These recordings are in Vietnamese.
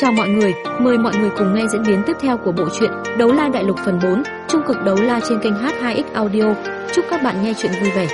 Chào mọi người, mời mọi người cùng nghe diễn biến tiếp theo của bộ truyện Đấu La Đại Lục phần 4, trung cực đấu la trên kênh H2X Audio. Chúc các bạn nghe truyện vui vẻ.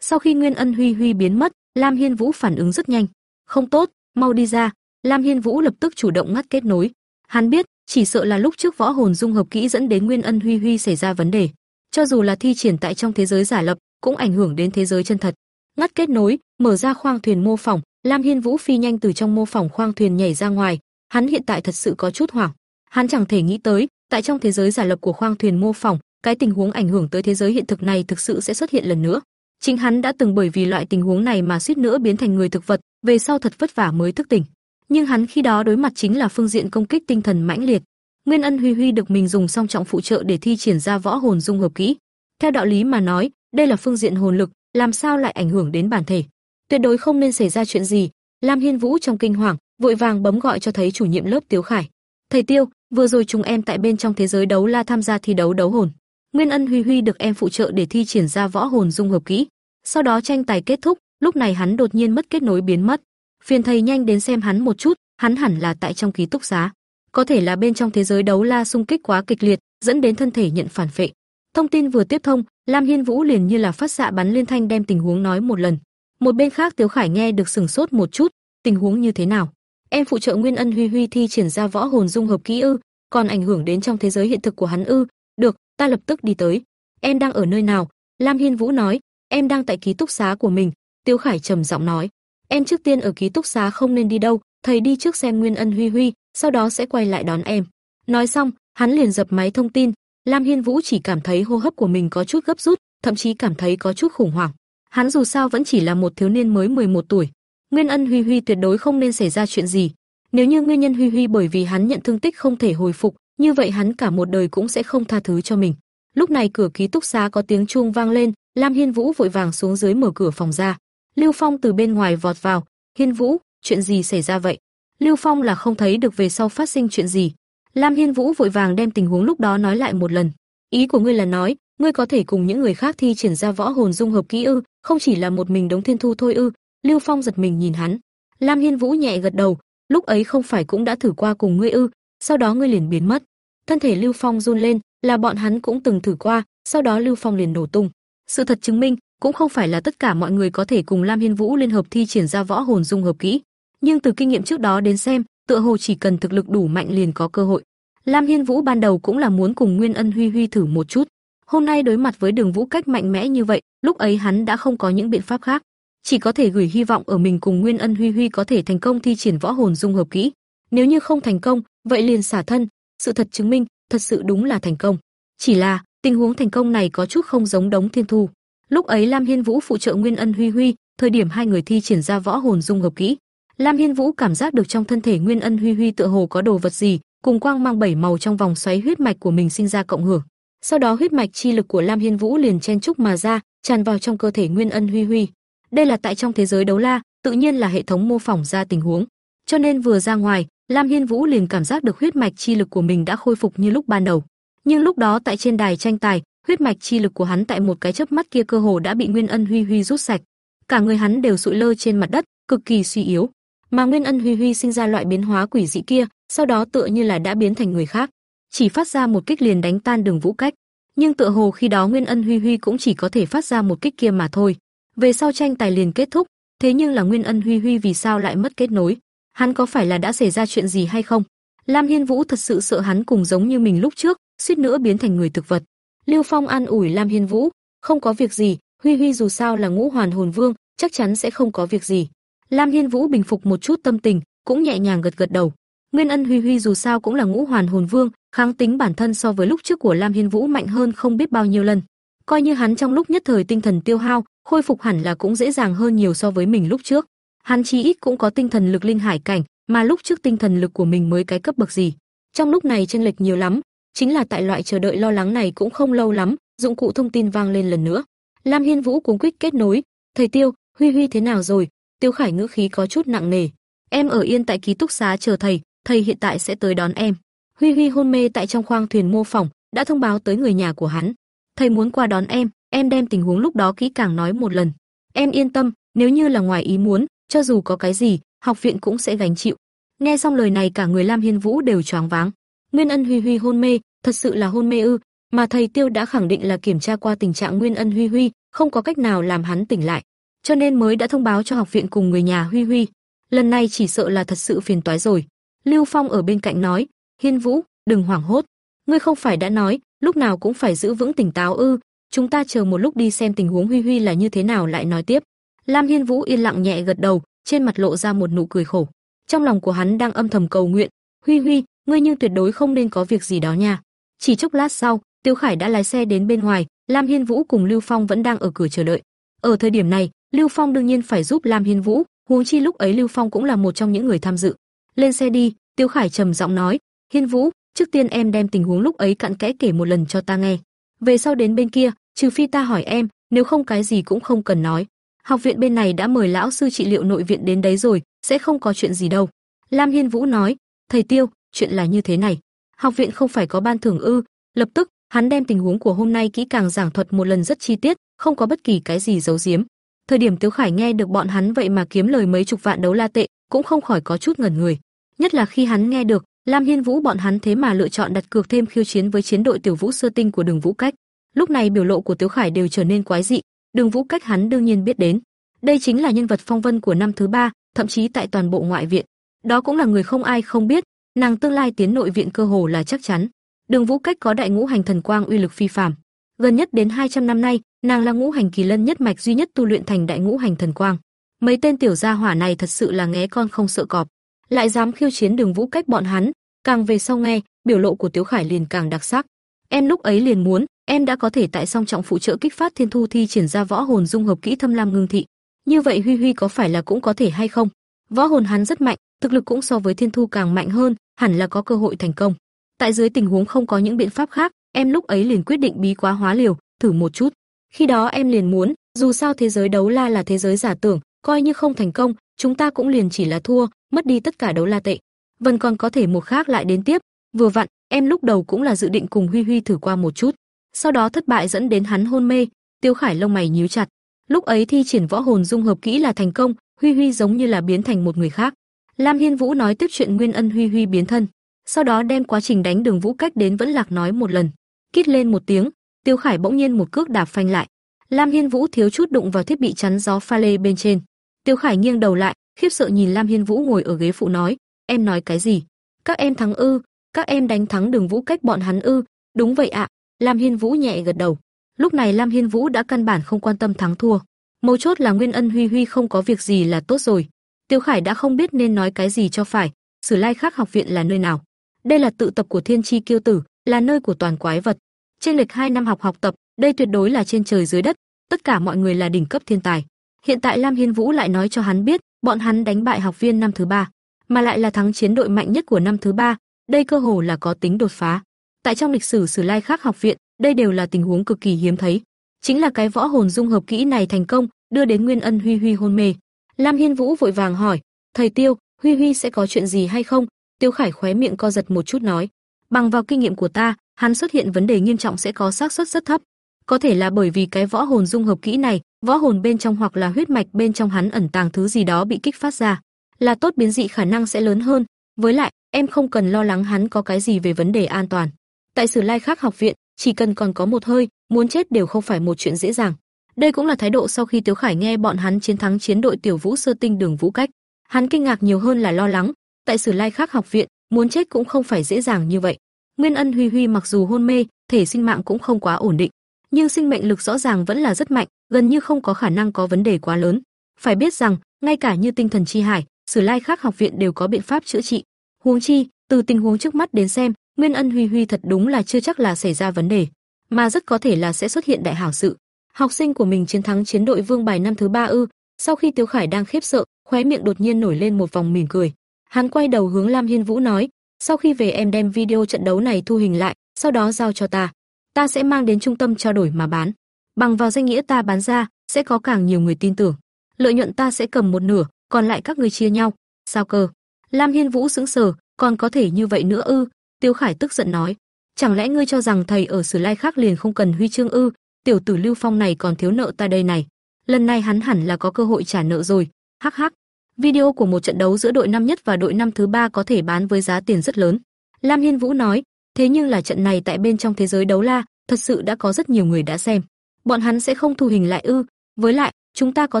Sau khi Nguyên Ân Huy Huy biến mất, Lam Hiên Vũ phản ứng rất nhanh. Không tốt, mau đi ra. Lam Hiên Vũ lập tức chủ động ngắt kết nối. Hắn biết, chỉ sợ là lúc trước võ hồn dung hợp kỹ dẫn đến Nguyên Ân Huy Huy xảy ra vấn đề. Cho dù là thi triển tại trong thế giới giả lập, cũng ảnh hưởng đến thế giới chân thật. Ngắt kết nối, mở ra khoang thuyền mô phỏng, Lam Hiên Vũ phi nhanh từ trong mô phỏng khoang thuyền nhảy ra ngoài, hắn hiện tại thật sự có chút hoảng. Hắn chẳng thể nghĩ tới, tại trong thế giới giả lập của khoang thuyền mô phỏng, cái tình huống ảnh hưởng tới thế giới hiện thực này thực sự sẽ xuất hiện lần nữa. Chính hắn đã từng bởi vì loại tình huống này mà suýt nữa biến thành người thực vật, về sau thật vất vả mới thức tỉnh. Nhưng hắn khi đó đối mặt chính là phương diện công kích tinh thần mãnh liệt. Nguyên Ân Huy Huy được mình dùng song trọng phụ trợ để thi triển ra võ hồn dung hợp kỹ. Theo đạo lý mà nói, đây là phương diện hồn lực, làm sao lại ảnh hưởng đến bản thể? Tuyệt đối không nên xảy ra chuyện gì. Lam Hiên Vũ trong kinh hoàng, vội vàng bấm gọi cho thấy chủ nhiệm lớp Tiếu Khải. "Thầy Tiêu, vừa rồi chúng em tại bên trong thế giới đấu la tham gia thi đấu đấu hồn. Nguyên Ân Huy Huy được em phụ trợ để thi triển ra võ hồn dung hợp kỹ. Sau đó tranh tài kết thúc, lúc này hắn đột nhiên mất kết nối biến mất. Phiền thầy nhanh đến xem hắn một chút, hắn hẳn là tại trong ký túc xá. Có thể là bên trong thế giới đấu la xung kích quá kịch liệt, dẫn đến thân thể nhận phản phệ. Thông tin vừa tiếp thông, Lam Hiên Vũ liền như là phát xạ bắn liên thanh đem tình huống nói một lần. Một bên khác Tiếu Khải nghe được sừng sốt một chút, tình huống như thế nào? Em phụ trợ Nguyên Ân Huy Huy thi triển ra võ hồn dung hợp kỹ ư, còn ảnh hưởng đến trong thế giới hiện thực của hắn ư? Được, ta lập tức đi tới. Em đang ở nơi nào? Lam Hiên Vũ nói, em đang tại ký túc xá của mình. Tiếu Khải trầm giọng nói, em trước tiên ở ký túc xá không nên đi đâu, thầy đi trước xem Nguyên Ân Huy Huy, sau đó sẽ quay lại đón em. Nói xong, hắn liền dập máy thông tin. Lam Hiên Vũ chỉ cảm thấy hô hấp của mình có chút gấp rút, thậm chí cảm thấy có chút khủng hoảng. Hắn dù sao vẫn chỉ là một thiếu niên mới 11 tuổi. Nguyên Ân Huy Huy tuyệt đối không nên xảy ra chuyện gì. Nếu như nguyên nhân Huy Huy bởi vì hắn nhận thương tích không thể hồi phục, như vậy hắn cả một đời cũng sẽ không tha thứ cho mình. Lúc này cửa ký túc xá có tiếng chuông vang lên, Lam Hiên Vũ vội vàng xuống dưới mở cửa phòng ra. Lưu Phong từ bên ngoài vọt vào, "Hiên Vũ, chuyện gì xảy ra vậy?" Lưu Phong là không thấy được về sau phát sinh chuyện gì. Lam Hiên Vũ vội vàng đem tình huống lúc đó nói lại một lần. "Ý của ngươi là nói, ngươi có thể cùng những người khác thi triển ra võ hồn dung hợp kỹ ư, không chỉ là một mình Đống Thiên Thu thôi ư? Lưu Phong giật mình nhìn hắn. Lam Hiên Vũ nhẹ gật đầu, lúc ấy không phải cũng đã thử qua cùng ngươi ư? Sau đó ngươi liền biến mất. Thân thể Lưu Phong run lên, là bọn hắn cũng từng thử qua, sau đó Lưu Phong liền nổ tung. Sự thật chứng minh, cũng không phải là tất cả mọi người có thể cùng Lam Hiên Vũ liên hợp thi triển ra võ hồn dung hợp kỹ, nhưng từ kinh nghiệm trước đó đến xem, tựa hồ chỉ cần thực lực đủ mạnh liền có cơ hội. Lam Hiên Vũ ban đầu cũng là muốn cùng Nguyên Ân Huy Huy thử một chút, Hôm nay đối mặt với Đường Vũ cách mạnh mẽ như vậy, lúc ấy hắn đã không có những biện pháp khác, chỉ có thể gửi hy vọng ở mình cùng Nguyên Ân Huy Huy có thể thành công thi triển võ hồn dung hợp kỹ. Nếu như không thành công, vậy liền xả thân, sự thật chứng minh, thật sự đúng là thành công. Chỉ là, tình huống thành công này có chút không giống Đống Thiên Thu. Lúc ấy Lam Hiên Vũ phụ trợ Nguyên Ân Huy Huy, thời điểm hai người thi triển ra võ hồn dung hợp kỹ, Lam Hiên Vũ cảm giác được trong thân thể Nguyên Ân Huy Huy tựa hồ có đồ vật gì, cùng quang mang bảy màu trong vòng xoáy huyết mạch của mình sinh ra cộng hưởng. Sau đó huyết mạch chi lực của Lam Hiên Vũ liền chen chúc mà ra, tràn vào trong cơ thể Nguyên Ân Huy Huy. Đây là tại trong thế giới đấu la, tự nhiên là hệ thống mô phỏng ra tình huống. Cho nên vừa ra ngoài, Lam Hiên Vũ liền cảm giác được huyết mạch chi lực của mình đã khôi phục như lúc ban đầu. Nhưng lúc đó tại trên đài tranh tài, huyết mạch chi lực của hắn tại một cái chớp mắt kia cơ hồ đã bị Nguyên Ân Huy Huy rút sạch. Cả người hắn đều sụi lơ trên mặt đất, cực kỳ suy yếu. Mà Nguyên Ân Huy Huy sinh ra loại biến hóa quỷ dị kia, sau đó tựa như là đã biến thành người khác chỉ phát ra một kích liền đánh tan Đường Vũ Cách, nhưng tựa hồ khi đó Nguyên Ân Huy Huy cũng chỉ có thể phát ra một kích kia mà thôi. Về sau tranh tài liền kết thúc, thế nhưng là Nguyên Ân Huy Huy vì sao lại mất kết nối? Hắn có phải là đã xảy ra chuyện gì hay không? Lam Hiên Vũ thật sự sợ hắn cùng giống như mình lúc trước, suýt nữa biến thành người thực vật. Lưu Phong an ủi Lam Hiên Vũ, không có việc gì, Huy Huy dù sao là ngũ hoàn hồn vương, chắc chắn sẽ không có việc gì. Lam Hiên Vũ bình phục một chút tâm tình, cũng nhẹ nhàng gật gật đầu. Nguyên Ân Huy Huy dù sao cũng là ngũ hoàn hồn vương, kháng tính bản thân so với lúc trước của Lam Hiên Vũ mạnh hơn không biết bao nhiêu lần. Coi như hắn trong lúc nhất thời tinh thần tiêu hao, khôi phục hẳn là cũng dễ dàng hơn nhiều so với mình lúc trước. Hắn chí ít cũng có tinh thần lực linh hải cảnh, mà lúc trước tinh thần lực của mình mới cái cấp bậc gì. Trong lúc này chênh lệch nhiều lắm, chính là tại loại chờ đợi lo lắng này cũng không lâu lắm, dụng cụ thông tin vang lên lần nữa. Lam Hiên Vũ cuống quýt kết nối, "Thầy Tiêu, Huy Huy thế nào rồi?" Tiêu Khải ngữ khí có chút nặng nề. "Em ở yên tại ký túc xá chờ thầy, thầy hiện tại sẽ tới đón em." Huy Huy hôn mê tại trong khoang thuyền mô phỏng, đã thông báo tới người nhà của hắn. Thầy muốn qua đón em, em đem tình huống lúc đó kỹ càng nói một lần. Em yên tâm, nếu như là ngoài ý muốn, cho dù có cái gì, học viện cũng sẽ gánh chịu. Nghe xong lời này cả người Lam Hiên Vũ đều choáng váng. Nguyên Ân Huy Huy hôn mê, thật sự là hôn mê ư? Mà thầy Tiêu đã khẳng định là kiểm tra qua tình trạng Nguyên Ân Huy Huy, không có cách nào làm hắn tỉnh lại, cho nên mới đã thông báo cho học viện cùng người nhà Huy Huy. Lần này chỉ sợ là thật sự phiền toái rồi. Lưu Phong ở bên cạnh nói, "Hiên Vũ, đừng hoảng hốt, ngươi không phải đã nói, lúc nào cũng phải giữ vững tỉnh táo ư? Chúng ta chờ một lúc đi xem tình huống Huy Huy là như thế nào lại nói tiếp." Lam Hiên Vũ yên lặng nhẹ gật đầu, trên mặt lộ ra một nụ cười khổ. Trong lòng của hắn đang âm thầm cầu nguyện, "Huy Huy, ngươi nhưng tuyệt đối không nên có việc gì đó nha." Chỉ chốc lát sau, Tiêu Khải đã lái xe đến bên ngoài, Lam Hiên Vũ cùng Lưu Phong vẫn đang ở cửa chờ đợi. Ở thời điểm này, Lưu Phong đương nhiên phải giúp Lam Hiên Vũ, huống chi lúc ấy Lưu Phong cũng là một trong những người tham dự. Lên xe đi, Tiêu Khải trầm giọng nói, "Hiên Vũ, trước tiên em đem tình huống lúc ấy cặn kẽ kể một lần cho ta nghe. Về sau đến bên kia, trừ phi ta hỏi em, nếu không cái gì cũng không cần nói. Học viện bên này đã mời lão sư trị liệu nội viện đến đấy rồi, sẽ không có chuyện gì đâu." Lam Hiên Vũ nói, "Thầy Tiêu, chuyện là như thế này. Học viện không phải có ban thưởng ư?" Lập tức, hắn đem tình huống của hôm nay kỹ càng giảng thuật một lần rất chi tiết, không có bất kỳ cái gì giấu giếm. Thời điểm Tiếu Khải nghe được bọn hắn vậy mà kiếm lời mấy chục vạn đấu la tệ, cũng không khỏi có chút ngẩn người. Nhất là khi hắn nghe được Lam Hiên Vũ bọn hắn thế mà lựa chọn đặt cược thêm khiêu chiến với chiến đội Tiểu Vũ Sơ Tinh của Đường Vũ Cách. Lúc này biểu lộ của Tiếu Khải đều trở nên quái dị, Đường Vũ Cách hắn đương nhiên biết đến. Đây chính là nhân vật phong vân của năm thứ ba, thậm chí tại toàn bộ ngoại viện. Đó cũng là người không ai không biết, nàng tương lai tiến nội viện cơ hồ là chắc chắn. Đường Vũ Cách có đại ngũ hành thần quang uy lực phi phàm. Gần nhất đến 200 năm nay, nàng là ngũ hành kỳ lân nhất mạch duy nhất tu luyện thành đại ngũ hành thần quang. Mấy tên tiểu gia hỏa này thật sự là ngé con không sợ cọp, lại dám khiêu chiến Đường Vũ Cách bọn hắn, càng về sau nghe, biểu lộ của Tiếu Khải liền càng đặc sắc. Em lúc ấy liền muốn, em đã có thể tại song trọng phụ trợ kích phát Thiên Thu thi triển ra võ hồn dung hợp kỹ Thâm Lam Ngưng Thị. Như vậy Huy Huy có phải là cũng có thể hay không? Võ hồn hắn rất mạnh, thực lực cũng so với Thiên Thu càng mạnh hơn, hẳn là có cơ hội thành công. Tại dưới tình huống không có những biện pháp khác, em lúc ấy liền quyết định bí quá hóa liều, thử một chút. Khi đó em liền muốn, dù sao thế giới đấu la là thế giới giả tưởng, coi như không thành công, chúng ta cũng liền chỉ là thua, mất đi tất cả đấu la tệ. Vân còn có thể một khác lại đến tiếp, vừa vặn, em lúc đầu cũng là dự định cùng Huy Huy thử qua một chút. Sau đó thất bại dẫn đến hắn hôn mê, Tiêu Khải lông mày nhíu chặt. Lúc ấy thi triển võ hồn dung hợp kỹ là thành công, Huy Huy giống như là biến thành một người khác. Lam Hiên Vũ nói tiếp chuyện Nguyên Ân Huy Huy biến thân, sau đó đem quá trình đánh Đường Vũ cách đến vẫn lạc nói một lần. Kít lên một tiếng, Tiêu Khải bỗng nhiên một cước đạp phanh lại. Lam Hiên Vũ thiếu chút đụng vào thiết bị chắn gió pha lê bên trên. Tiêu Khải nghiêng đầu lại, khiếp sợ nhìn Lam Hiên Vũ ngồi ở ghế phụ nói, "Em nói cái gì? Các em thắng ư? Các em đánh thắng Đường Vũ cách bọn hắn ư?" "Đúng vậy ạ." Lam Hiên Vũ nhẹ gật đầu. Lúc này Lam Hiên Vũ đã căn bản không quan tâm thắng thua, mấu chốt là Nguyên Ân Huy Huy không có việc gì là tốt rồi. Tiêu Khải đã không biết nên nói cái gì cho phải, Sử Lai Khắc học viện là nơi nào? Đây là tự tập của Thiên Chi Kiêu Tử, là nơi của toàn quái vật. Trên lịch 2 năm học học tập, đây tuyệt đối là trên trời dưới đất, tất cả mọi người là đỉnh cấp thiên tài. Hiện tại Lam Hiên Vũ lại nói cho hắn biết, bọn hắn đánh bại học viên năm thứ ba, mà lại là thắng chiến đội mạnh nhất của năm thứ ba, đây cơ hồ là có tính đột phá. Tại trong lịch sử Sử Lai khác học viện, đây đều là tình huống cực kỳ hiếm thấy. Chính là cái võ hồn dung hợp kỹ này thành công, đưa đến Nguyên Ân Huy Huy hôn mê. Lam Hiên Vũ vội vàng hỏi, "Thầy Tiêu, Huy Huy sẽ có chuyện gì hay không?" Tiêu Khải khóe miệng co giật một chút nói, "Bằng vào kinh nghiệm của ta, hắn xuất hiện vấn đề nghiêm trọng sẽ có xác suất rất thấp. Có thể là bởi vì cái võ hồn dung hợp kỹ này, võ hồn bên trong hoặc là huyết mạch bên trong hắn ẩn tàng thứ gì đó bị kích phát ra, là tốt biến dị khả năng sẽ lớn hơn, với lại, em không cần lo lắng hắn có cái gì về vấn đề an toàn. Tại Sử Lai Khắc học viện, chỉ cần còn có một hơi, muốn chết đều không phải một chuyện dễ dàng. Đây cũng là thái độ sau khi Tiếu Khải nghe bọn hắn chiến thắng chiến đội Tiểu Vũ Sơ Tinh Đường Vũ Cách. Hắn kinh ngạc nhiều hơn là lo lắng, tại Sử Lai Khắc học viện, muốn chết cũng không phải dễ dàng như vậy. Nguyên Ân Huy Huy mặc dù hôn mê, thể sinh mạng cũng không quá ổn định, nhưng sinh mệnh lực rõ ràng vẫn là rất mạnh, gần như không có khả năng có vấn đề quá lớn. Phải biết rằng, ngay cả như tinh thần chi hải, Sử Lai khác học viện đều có biện pháp chữa trị. Huống chi, từ tình huống trước mắt đến xem, Nguyên Ân Huy Huy thật đúng là chưa chắc là xảy ra vấn đề, mà rất có thể là sẽ xuất hiện đại hảo sự. Học sinh của mình chiến thắng chiến đội Vương bài năm thứ ba ư? Sau khi Tiêu Khải đang khiếp sợ, khóe miệng đột nhiên nổi lên một vòng mỉm cười. Hắn quay đầu hướng Lam Hiên Vũ nói, sau khi về em đem video trận đấu này thu hình lại, sau đó giao cho ta. Ta sẽ mang đến trung tâm trao đổi mà bán. Bằng vào danh nghĩa ta bán ra, sẽ có càng nhiều người tin tưởng. Lợi nhuận ta sẽ cầm một nửa, còn lại các người chia nhau. Sao cơ? Lam Hiên Vũ sững sờ, còn có thể như vậy nữa ư? Tiêu Khải tức giận nói, chẳng lẽ ngươi cho rằng thầy ở Sử Lai khác liền không cần huy chương ư? Tiểu tử Lưu Phong này còn thiếu nợ ta đây này. Lần này hắn hẳn là có cơ hội trả nợ rồi. Hắc hắc. Video của một trận đấu giữa đội năm nhất và đội năm thứ ba có thể bán với giá tiền rất lớn. Lam Hiên Vũ nói, thế nhưng là trận này tại bên trong thế giới đấu la, thật sự đã có rất nhiều người đã xem. Bọn hắn sẽ không thu hình lại ư? Với lại, chúng ta có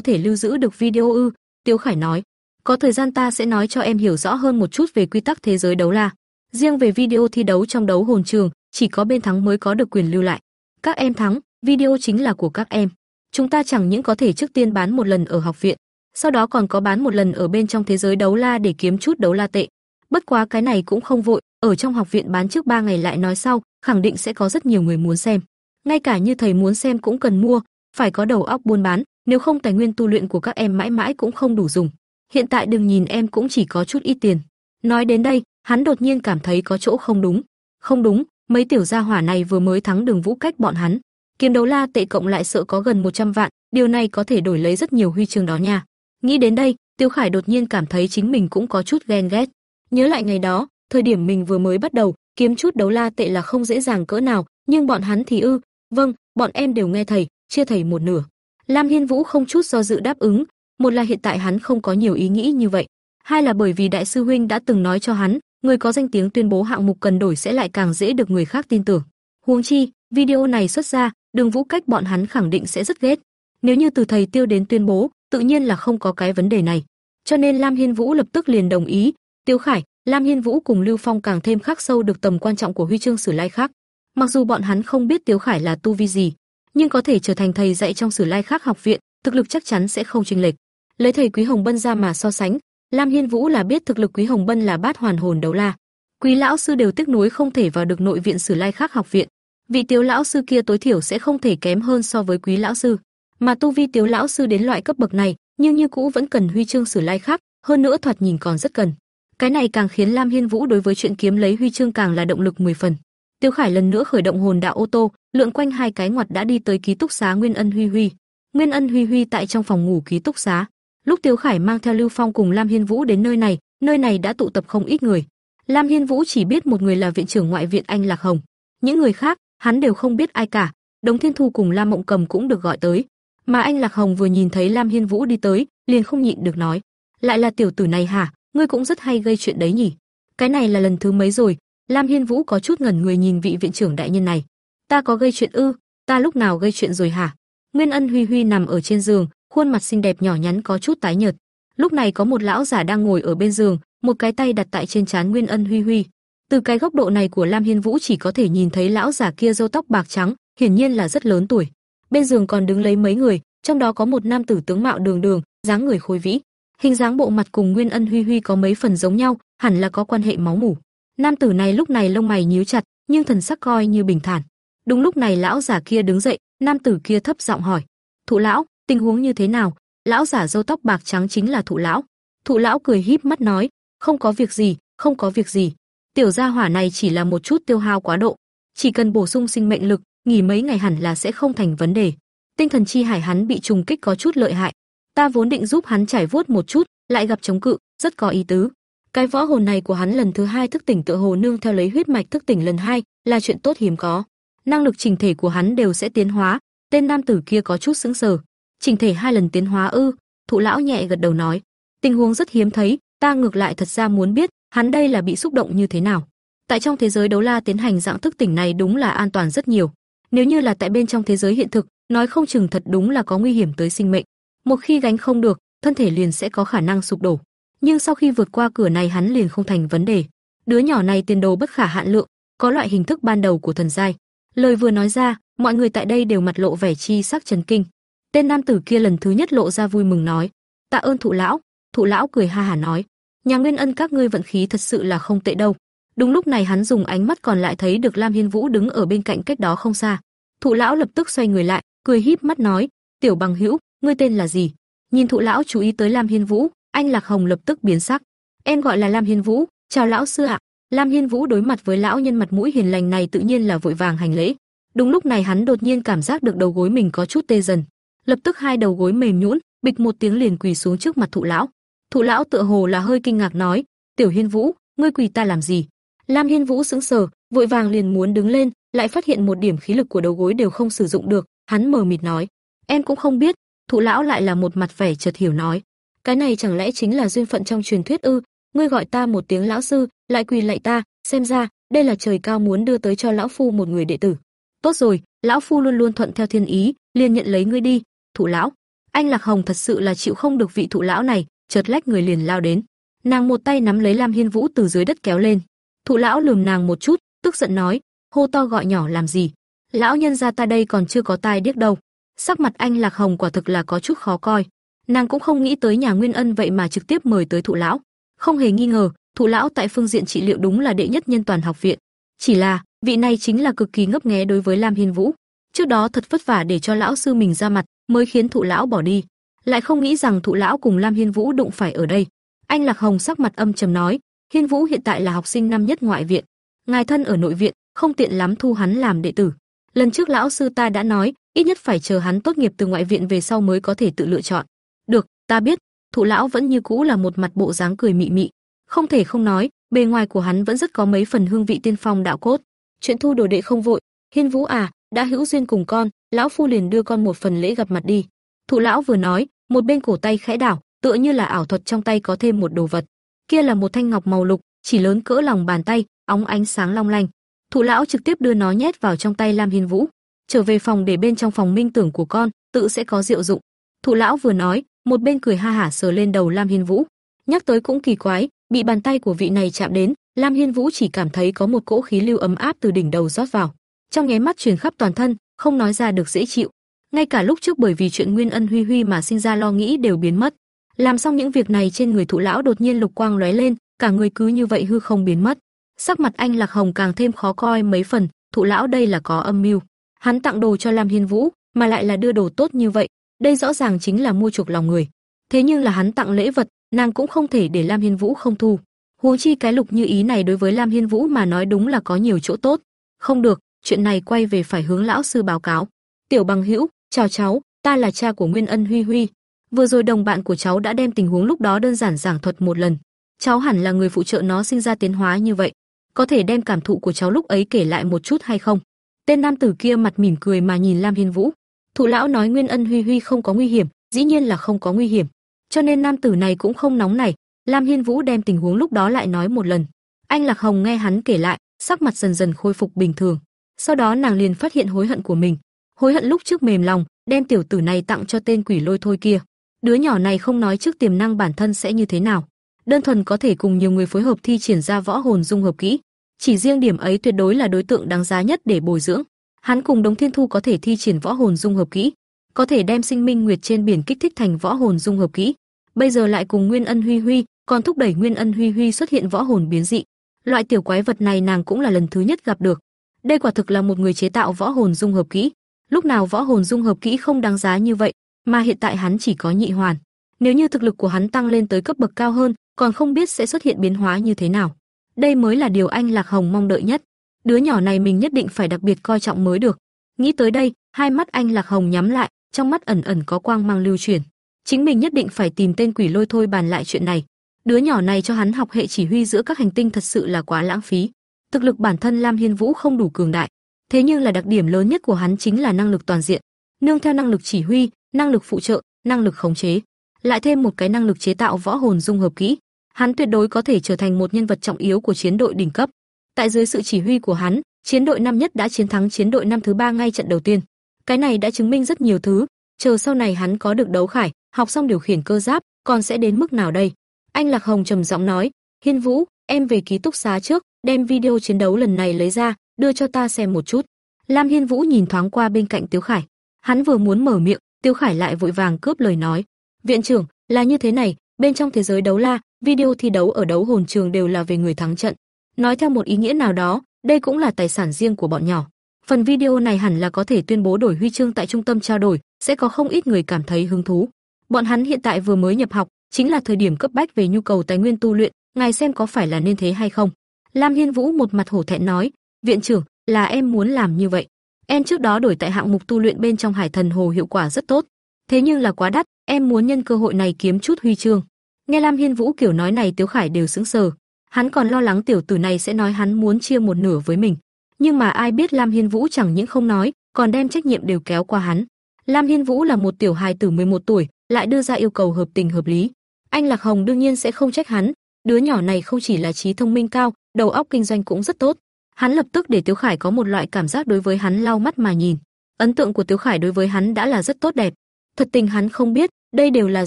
thể lưu giữ được video ư? Tiêu Khải nói, có thời gian ta sẽ nói cho em hiểu rõ hơn một chút về quy tắc thế giới đấu la. Riêng về video thi đấu trong đấu hồn trường, chỉ có bên thắng mới có được quyền lưu lại. Các em thắng, video chính là của các em. Chúng ta chẳng những có thể trước tiên bán một lần ở học viện, sau đó còn có bán một lần ở bên trong thế giới đấu la để kiếm chút đấu la tệ. Bất quá cái này cũng không vội, ở trong học viện bán trước 3 ngày lại nói sau, khẳng định sẽ có rất nhiều người muốn xem. Ngay cả như thầy muốn xem cũng cần mua, phải có đầu óc buôn bán, nếu không tài nguyên tu luyện của các em mãi mãi cũng không đủ dùng. Hiện tại đừng nhìn em cũng chỉ có chút ít tiền. Nói đến đây, hắn đột nhiên cảm thấy có chỗ không đúng. Không đúng, mấy tiểu gia hỏa này vừa mới thắng Đường Vũ cách bọn hắn. Kiếm đấu la tệ cộng lại sợ có gần 100 vạn, điều này có thể đổi lấy rất nhiều huy chương đó nha. Nghĩ đến đây, Tiêu Khải đột nhiên cảm thấy chính mình cũng có chút ghen ghét. Nhớ lại ngày đó, thời điểm mình vừa mới bắt đầu, kiếm chút đấu la tệ là không dễ dàng cỡ nào, nhưng bọn hắn thì ư, vâng, bọn em đều nghe thầy, chia thầy một nửa. Lam Hiên Vũ không chút do dự đáp ứng, một là hiện tại hắn không có nhiều ý nghĩ như vậy, hai là bởi vì đại sư huynh đã từng nói cho hắn, người có danh tiếng tuyên bố hạng mục cần đổi sẽ lại càng dễ được người khác tin tưởng. Huống chi, video này xuất ra, Đường Vũ cách bọn hắn khẳng định sẽ rất ghét. Nếu như từ thầy Tiêu đến tuyên bố, tự nhiên là không có cái vấn đề này. Cho nên Lam Hiên Vũ lập tức liền đồng ý, Tiêu Khải, Lam Hiên Vũ cùng Lưu Phong càng thêm khắc sâu được tầm quan trọng của huy chương Sử Lai khác. Mặc dù bọn hắn không biết Tiêu Khải là tu vi gì, nhưng có thể trở thành thầy dạy trong Sử Lai khác học viện, thực lực chắc chắn sẽ không chênh lệch. Lấy thầy Quý Hồng Bân ra mà so sánh, Lam Hiên Vũ là biết thực lực Quý Hồng Bân là bát hoàn hồn đấu la. Quý lão sư đều tiếc nuối không thể vào được nội viện Sử Lai khác học viện. Vị Tiếu lão sư kia tối thiểu sẽ không thể kém hơn so với Quý lão sư, mà tu vi Tiếu lão sư đến loại cấp bậc này, nhưng như cũ vẫn cần huy chương Sử Lai khác, hơn nữa thoạt nhìn còn rất cần. Cái này càng khiến Lam Hiên Vũ đối với chuyện kiếm lấy huy chương càng là động lực 10 phần. Tiêu Khải lần nữa khởi động hồn đạo ô tô, lượn quanh hai cái ngoặt đã đi tới ký túc xá Nguyên Ân Huy Huy. Nguyên Ân Huy Huy tại trong phòng ngủ ký túc xá. Lúc Tiêu Khải mang theo Lưu Phong cùng Lam Hiên Vũ đến nơi này, nơi này đã tụ tập không ít người. Lam Hiên Vũ chỉ biết một người là viện trưởng ngoại viện Anh Lạc Hồng, những người khác, hắn đều không biết ai cả. Đống Thiên Thu cùng Lam Mộng Cầm cũng được gọi tới. Mà anh Lạc Hồng vừa nhìn thấy Lam Hiên Vũ đi tới, liền không nhịn được nói: "Lại là tiểu tử này hả? Ngươi cũng rất hay gây chuyện đấy nhỉ? Cái này là lần thứ mấy rồi?" Lam Hiên Vũ có chút ngẩn người nhìn vị viện trưởng đại nhân này. "Ta có gây chuyện ư? Ta lúc nào gây chuyện rồi hả?" Nguyên Ân Huy Huy nằm ở trên giường, khuôn mặt xinh đẹp nhỏ nhắn có chút tái nhợt. Lúc này có một lão giả đang ngồi ở bên giường, một cái tay đặt tại trên trán Nguyên Ân Huy Huy. Từ cái góc độ này của Lam Hiên Vũ chỉ có thể nhìn thấy lão giả kia râu tóc bạc trắng, hiển nhiên là rất lớn tuổi. Bên giường còn đứng lấy mấy người, trong đó có một nam tử tướng mạo đường đường, dáng người khôi vĩ. Hình dáng bộ mặt cùng Nguyên Ân Huy Huy có mấy phần giống nhau, hẳn là có quan hệ máu mủ. Nam tử này lúc này lông mày nhíu chặt, nhưng thần sắc coi như bình thản. Đúng lúc này lão giả kia đứng dậy, nam tử kia thấp giọng hỏi: "Thụ lão, tình huống như thế nào?" Lão giả râu tóc bạc trắng chính là Thụ lão. Thụ lão cười híp mắt nói: "Không có việc gì, không có việc gì. Tiểu gia hỏa này chỉ là một chút tiêu hao quá độ, chỉ cần bổ sung sinh mệnh lực, nghỉ mấy ngày hẳn là sẽ không thành vấn đề." Tinh thần chi hải hắn bị trùng kích có chút lợi hại, ta vốn định giúp hắn trải vuốt một chút, lại gặp chống cự, rất có ý tứ. Cái võ hồn này của hắn lần thứ hai thức tỉnh tựa hồ nương theo lấy huyết mạch thức tỉnh lần hai, là chuyện tốt hiếm có. Năng lực trình thể của hắn đều sẽ tiến hóa, tên nam tử kia có chút sững sờ. Trình thể hai lần tiến hóa ư? Thụ lão nhẹ gật đầu nói, tình huống rất hiếm thấy, ta ngược lại thật ra muốn biết, hắn đây là bị xúc động như thế nào. Tại trong thế giới đấu la tiến hành dạng thức tỉnh này đúng là an toàn rất nhiều. Nếu như là tại bên trong thế giới hiện thực, nói không chừng thật đúng là có nguy hiểm tới sinh mệnh. Một khi gánh không được, thân thể liền sẽ có khả năng sụp đổ. Nhưng sau khi vượt qua cửa này hắn liền không thành vấn đề. Đứa nhỏ này tiền đồ bất khả hạn lượng, có loại hình thức ban đầu của thần giai. Lời vừa nói ra, mọi người tại đây đều mặt lộ vẻ chi sắc chấn kinh. Tên nam tử kia lần thứ nhất lộ ra vui mừng nói: "Tạ ơn thụ lão." Thụ lão cười ha hả nói: "Nhà Nguyên Ân các ngươi vận khí thật sự là không tệ đâu." Đúng lúc này hắn dùng ánh mắt còn lại thấy được Lam Hiên Vũ đứng ở bên cạnh cách đó không xa. Thụ lão lập tức xoay người lại, cười híp mắt nói: "Tiểu bằng hữu, ngươi tên là gì?" Nhìn thụ lão chú ý tới Lam Hiên Vũ, anh Lạc Hồng lập tức biến sắc. "Em gọi là Lam Hiên Vũ, chào lão sư ạ." Lam Hiên Vũ đối mặt với lão nhân mặt mũi hiền lành này tự nhiên là vội vàng hành lễ. Đúng lúc này hắn đột nhiên cảm giác được đầu gối mình có chút tê dần, lập tức hai đầu gối mềm nhũn, bịch một tiếng liền quỳ xuống trước mặt thụ lão. Thụ lão tựa hồ là hơi kinh ngạc nói: "Tiểu Hiên Vũ, ngươi quỳ ta làm gì?" Lam Hiên Vũ sững sờ, vội vàng liền muốn đứng lên, lại phát hiện một điểm khí lực của đầu gối đều không sử dụng được, hắn mờ mịt nói: "Em cũng không biết." Thụ lão lại là một mặt vẻ chợt hiểu nói: Cái này chẳng lẽ chính là duyên phận trong truyền thuyết ư? Ngươi gọi ta một tiếng lão sư, lại quỳ lạy ta, xem ra đây là trời cao muốn đưa tới cho lão phu một người đệ tử. Tốt rồi, lão phu luôn luôn thuận theo thiên ý, liền nhận lấy ngươi đi, thụ lão. Anh Lạc Hồng thật sự là chịu không được vị thụ lão này, chợt lách người liền lao đến. Nàng một tay nắm lấy Lam Hiên Vũ từ dưới đất kéo lên. Thụ lão lườm nàng một chút, tức giận nói, hô to gọi nhỏ làm gì? Lão nhân gia ta đây còn chưa có tai điếc đâu. Sắc mặt anh Lạc Hồng quả thực là có chút khó coi. Nàng cũng không nghĩ tới nhà Nguyên Ân vậy mà trực tiếp mời tới thụ lão. Không hề nghi ngờ, thụ lão tại phương diện trị liệu đúng là đệ nhất nhân toàn học viện. Chỉ là, vị này chính là cực kỳ ngấp nghé đối với Lam Hiên Vũ. Trước đó thật vất vả để cho lão sư mình ra mặt, mới khiến thụ lão bỏ đi. Lại không nghĩ rằng thụ lão cùng Lam Hiên Vũ đụng phải ở đây. Anh Lạc Hồng sắc mặt âm trầm nói, Hiên Vũ hiện tại là học sinh năm nhất ngoại viện, ngài thân ở nội viện, không tiện lắm thu hắn làm đệ tử. Lần trước lão sư ta đã nói, ít nhất phải chờ hắn tốt nghiệp từ ngoại viện về sau mới có thể tự lựa chọn. Được, ta biết. Thụ lão vẫn như cũ là một mặt bộ dáng cười mị mị, không thể không nói, bề ngoài của hắn vẫn rất có mấy phần hương vị tiên phong đạo cốt. Chuyện thu đồ đệ không vội, Hiên Vũ à, đã hữu duyên cùng con, lão phu liền đưa con một phần lễ gặp mặt đi. Thụ lão vừa nói, một bên cổ tay khẽ đảo, tựa như là ảo thuật trong tay có thêm một đồ vật. Kia là một thanh ngọc màu lục, chỉ lớn cỡ lòng bàn tay, óng ánh sáng long lanh. Thụ lão trực tiếp đưa nó nhét vào trong tay Lam Hiên Vũ, trở về phòng để bên trong phòng minh tưởng của con, tự sẽ có diệu dụng. Thụ lão vừa nói, một bên cười ha hả sờ lên đầu Lam Hiên Vũ. Nhắc tới cũng kỳ quái, bị bàn tay của vị này chạm đến, Lam Hiên Vũ chỉ cảm thấy có một cỗ khí lưu ấm áp từ đỉnh đầu rót vào, trong nháy mắt truyền khắp toàn thân, không nói ra được dễ chịu. Ngay cả lúc trước bởi vì chuyện Nguyên Ân Huy Huy mà sinh ra lo nghĩ đều biến mất. Làm xong những việc này trên người thụ lão đột nhiên lục quang lóe lên, cả người cứ như vậy hư không biến mất. Sắc mặt anh Lạc Hồng càng thêm khó coi mấy phần, thụ lão đây là có âm mưu. Hắn tặng đồ cho Lam Hiên Vũ, mà lại là đưa đồ tốt như vậy, đây rõ ràng chính là mua chuộc lòng người. Thế nhưng là hắn tặng lễ vật, nàng cũng không thể để Lam Hiên Vũ không thu. Huống chi cái lục như ý này đối với Lam Hiên Vũ mà nói đúng là có nhiều chỗ tốt. Không được, chuyện này quay về phải hướng lão sư báo cáo. Tiểu Bằng Hữu, chào cháu, ta là cha của Nguyên Ân Huy Huy. Vừa rồi đồng bạn của cháu đã đem tình huống lúc đó đơn giản giảng thuật một lần. Cháu hẳn là người phụ trợ nó sinh ra tiến hóa như vậy, có thể đem cảm thụ của cháu lúc ấy kể lại một chút hay không? Tên nam tử kia mặt mỉm cười mà nhìn Lam Hiên Vũ. Thụ lão nói Nguyên Ân Huy Huy không có nguy hiểm, dĩ nhiên là không có nguy hiểm cho nên nam tử này cũng không nóng nảy. Lam Hiên Vũ đem tình huống lúc đó lại nói một lần. Anh Lạc Hồng nghe hắn kể lại, sắc mặt dần dần khôi phục bình thường. Sau đó nàng liền phát hiện hối hận của mình, hối hận lúc trước mềm lòng, đem tiểu tử này tặng cho tên quỷ lôi thôi kia. Đứa nhỏ này không nói trước tiềm năng bản thân sẽ như thế nào, đơn thuần có thể cùng nhiều người phối hợp thi triển ra võ hồn dung hợp kỹ, chỉ riêng điểm ấy tuyệt đối là đối tượng đáng giá nhất để bồi dưỡng. Hắn cùng Đống Thiên Thu có thể thi triển võ hồn dung hợp kỹ, có thể đem sinh minh nguyệt trên biển kích thích thành võ hồn dung hợp kỹ bây giờ lại cùng Nguyên Ân Huy Huy, còn thúc đẩy Nguyên Ân Huy Huy xuất hiện võ hồn biến dị. Loại tiểu quái vật này nàng cũng là lần thứ nhất gặp được. Đây quả thực là một người chế tạo võ hồn dung hợp kỹ. Lúc nào võ hồn dung hợp kỹ không đáng giá như vậy, mà hiện tại hắn chỉ có nhị hoàn. Nếu như thực lực của hắn tăng lên tới cấp bậc cao hơn, còn không biết sẽ xuất hiện biến hóa như thế nào. Đây mới là điều anh Lạc Hồng mong đợi nhất. Đứa nhỏ này mình nhất định phải đặc biệt coi trọng mới được. Nghĩ tới đây, hai mắt anh Lạc Hồng nhắm lại, trong mắt ẩn ẩn có quang mang lưu chuyển chính mình nhất định phải tìm tên quỷ lôi thôi bàn lại chuyện này. Đứa nhỏ này cho hắn học hệ chỉ huy giữa các hành tinh thật sự là quá lãng phí. Thực lực bản thân Lam Hiên Vũ không đủ cường đại, thế nhưng là đặc điểm lớn nhất của hắn chính là năng lực toàn diện, nương theo năng lực chỉ huy, năng lực phụ trợ, năng lực khống chế, lại thêm một cái năng lực chế tạo võ hồn dung hợp kỹ, hắn tuyệt đối có thể trở thành một nhân vật trọng yếu của chiến đội đỉnh cấp. Tại dưới sự chỉ huy của hắn, chiến đội năm nhất đã chiến thắng chiến đội năm thứ ba ngay trận đầu tiên. Cái này đã chứng minh rất nhiều thứ, chờ sau này hắn có được đấu khải, học xong điều khiển cơ giáp, còn sẽ đến mức nào đây? Anh Lạc Hồng trầm giọng nói, "Hiên Vũ, em về ký túc xá trước, đem video chiến đấu lần này lấy ra, đưa cho ta xem một chút." Lam Hiên Vũ nhìn thoáng qua bên cạnh Tiếu Khải, hắn vừa muốn mở miệng, Tiếu Khải lại vội vàng cướp lời nói, "Viện trưởng, là như thế này, bên trong thế giới đấu la, video thi đấu ở đấu hồn trường đều là về người thắng trận. Nói theo một ý nghĩa nào đó, đây cũng là tài sản riêng của bọn nhỏ. Phần video này hẳn là có thể tuyên bố đổi huy chương tại trung tâm trao đổi, sẽ có không ít người cảm thấy hứng thú. Bọn hắn hiện tại vừa mới nhập học, chính là thời điểm cấp bách về nhu cầu tài nguyên tu luyện, ngài xem có phải là nên thế hay không? Lam Hiên Vũ một mặt hổ thẹn nói, "Viện trưởng, là em muốn làm như vậy. Em trước đó đổi tại hạng mục tu luyện bên trong Hải Thần Hồ hiệu quả rất tốt, thế nhưng là quá đắt, em muốn nhân cơ hội này kiếm chút huy chương." Nghe Lam Hiên Vũ kiểu nói này Tiếu Khải đều sững sờ, hắn còn lo lắng tiểu tử này sẽ nói hắn muốn chia một nửa với mình, nhưng mà ai biết Lam Hiên Vũ chẳng những không nói, còn đem trách nhiệm đều kéo qua hắn. Lam Hiên Vũ là một tiểu hài tử 11 tuổi, lại đưa ra yêu cầu hợp tình hợp lý. Anh Lạc Hồng đương nhiên sẽ không trách hắn, đứa nhỏ này không chỉ là trí thông minh cao, đầu óc kinh doanh cũng rất tốt. Hắn lập tức để Tiếu Khải có một loại cảm giác đối với hắn lau mắt mà nhìn. Ấn tượng của Tiếu Khải đối với hắn đã là rất tốt đẹp. Thật tình hắn không biết, đây đều là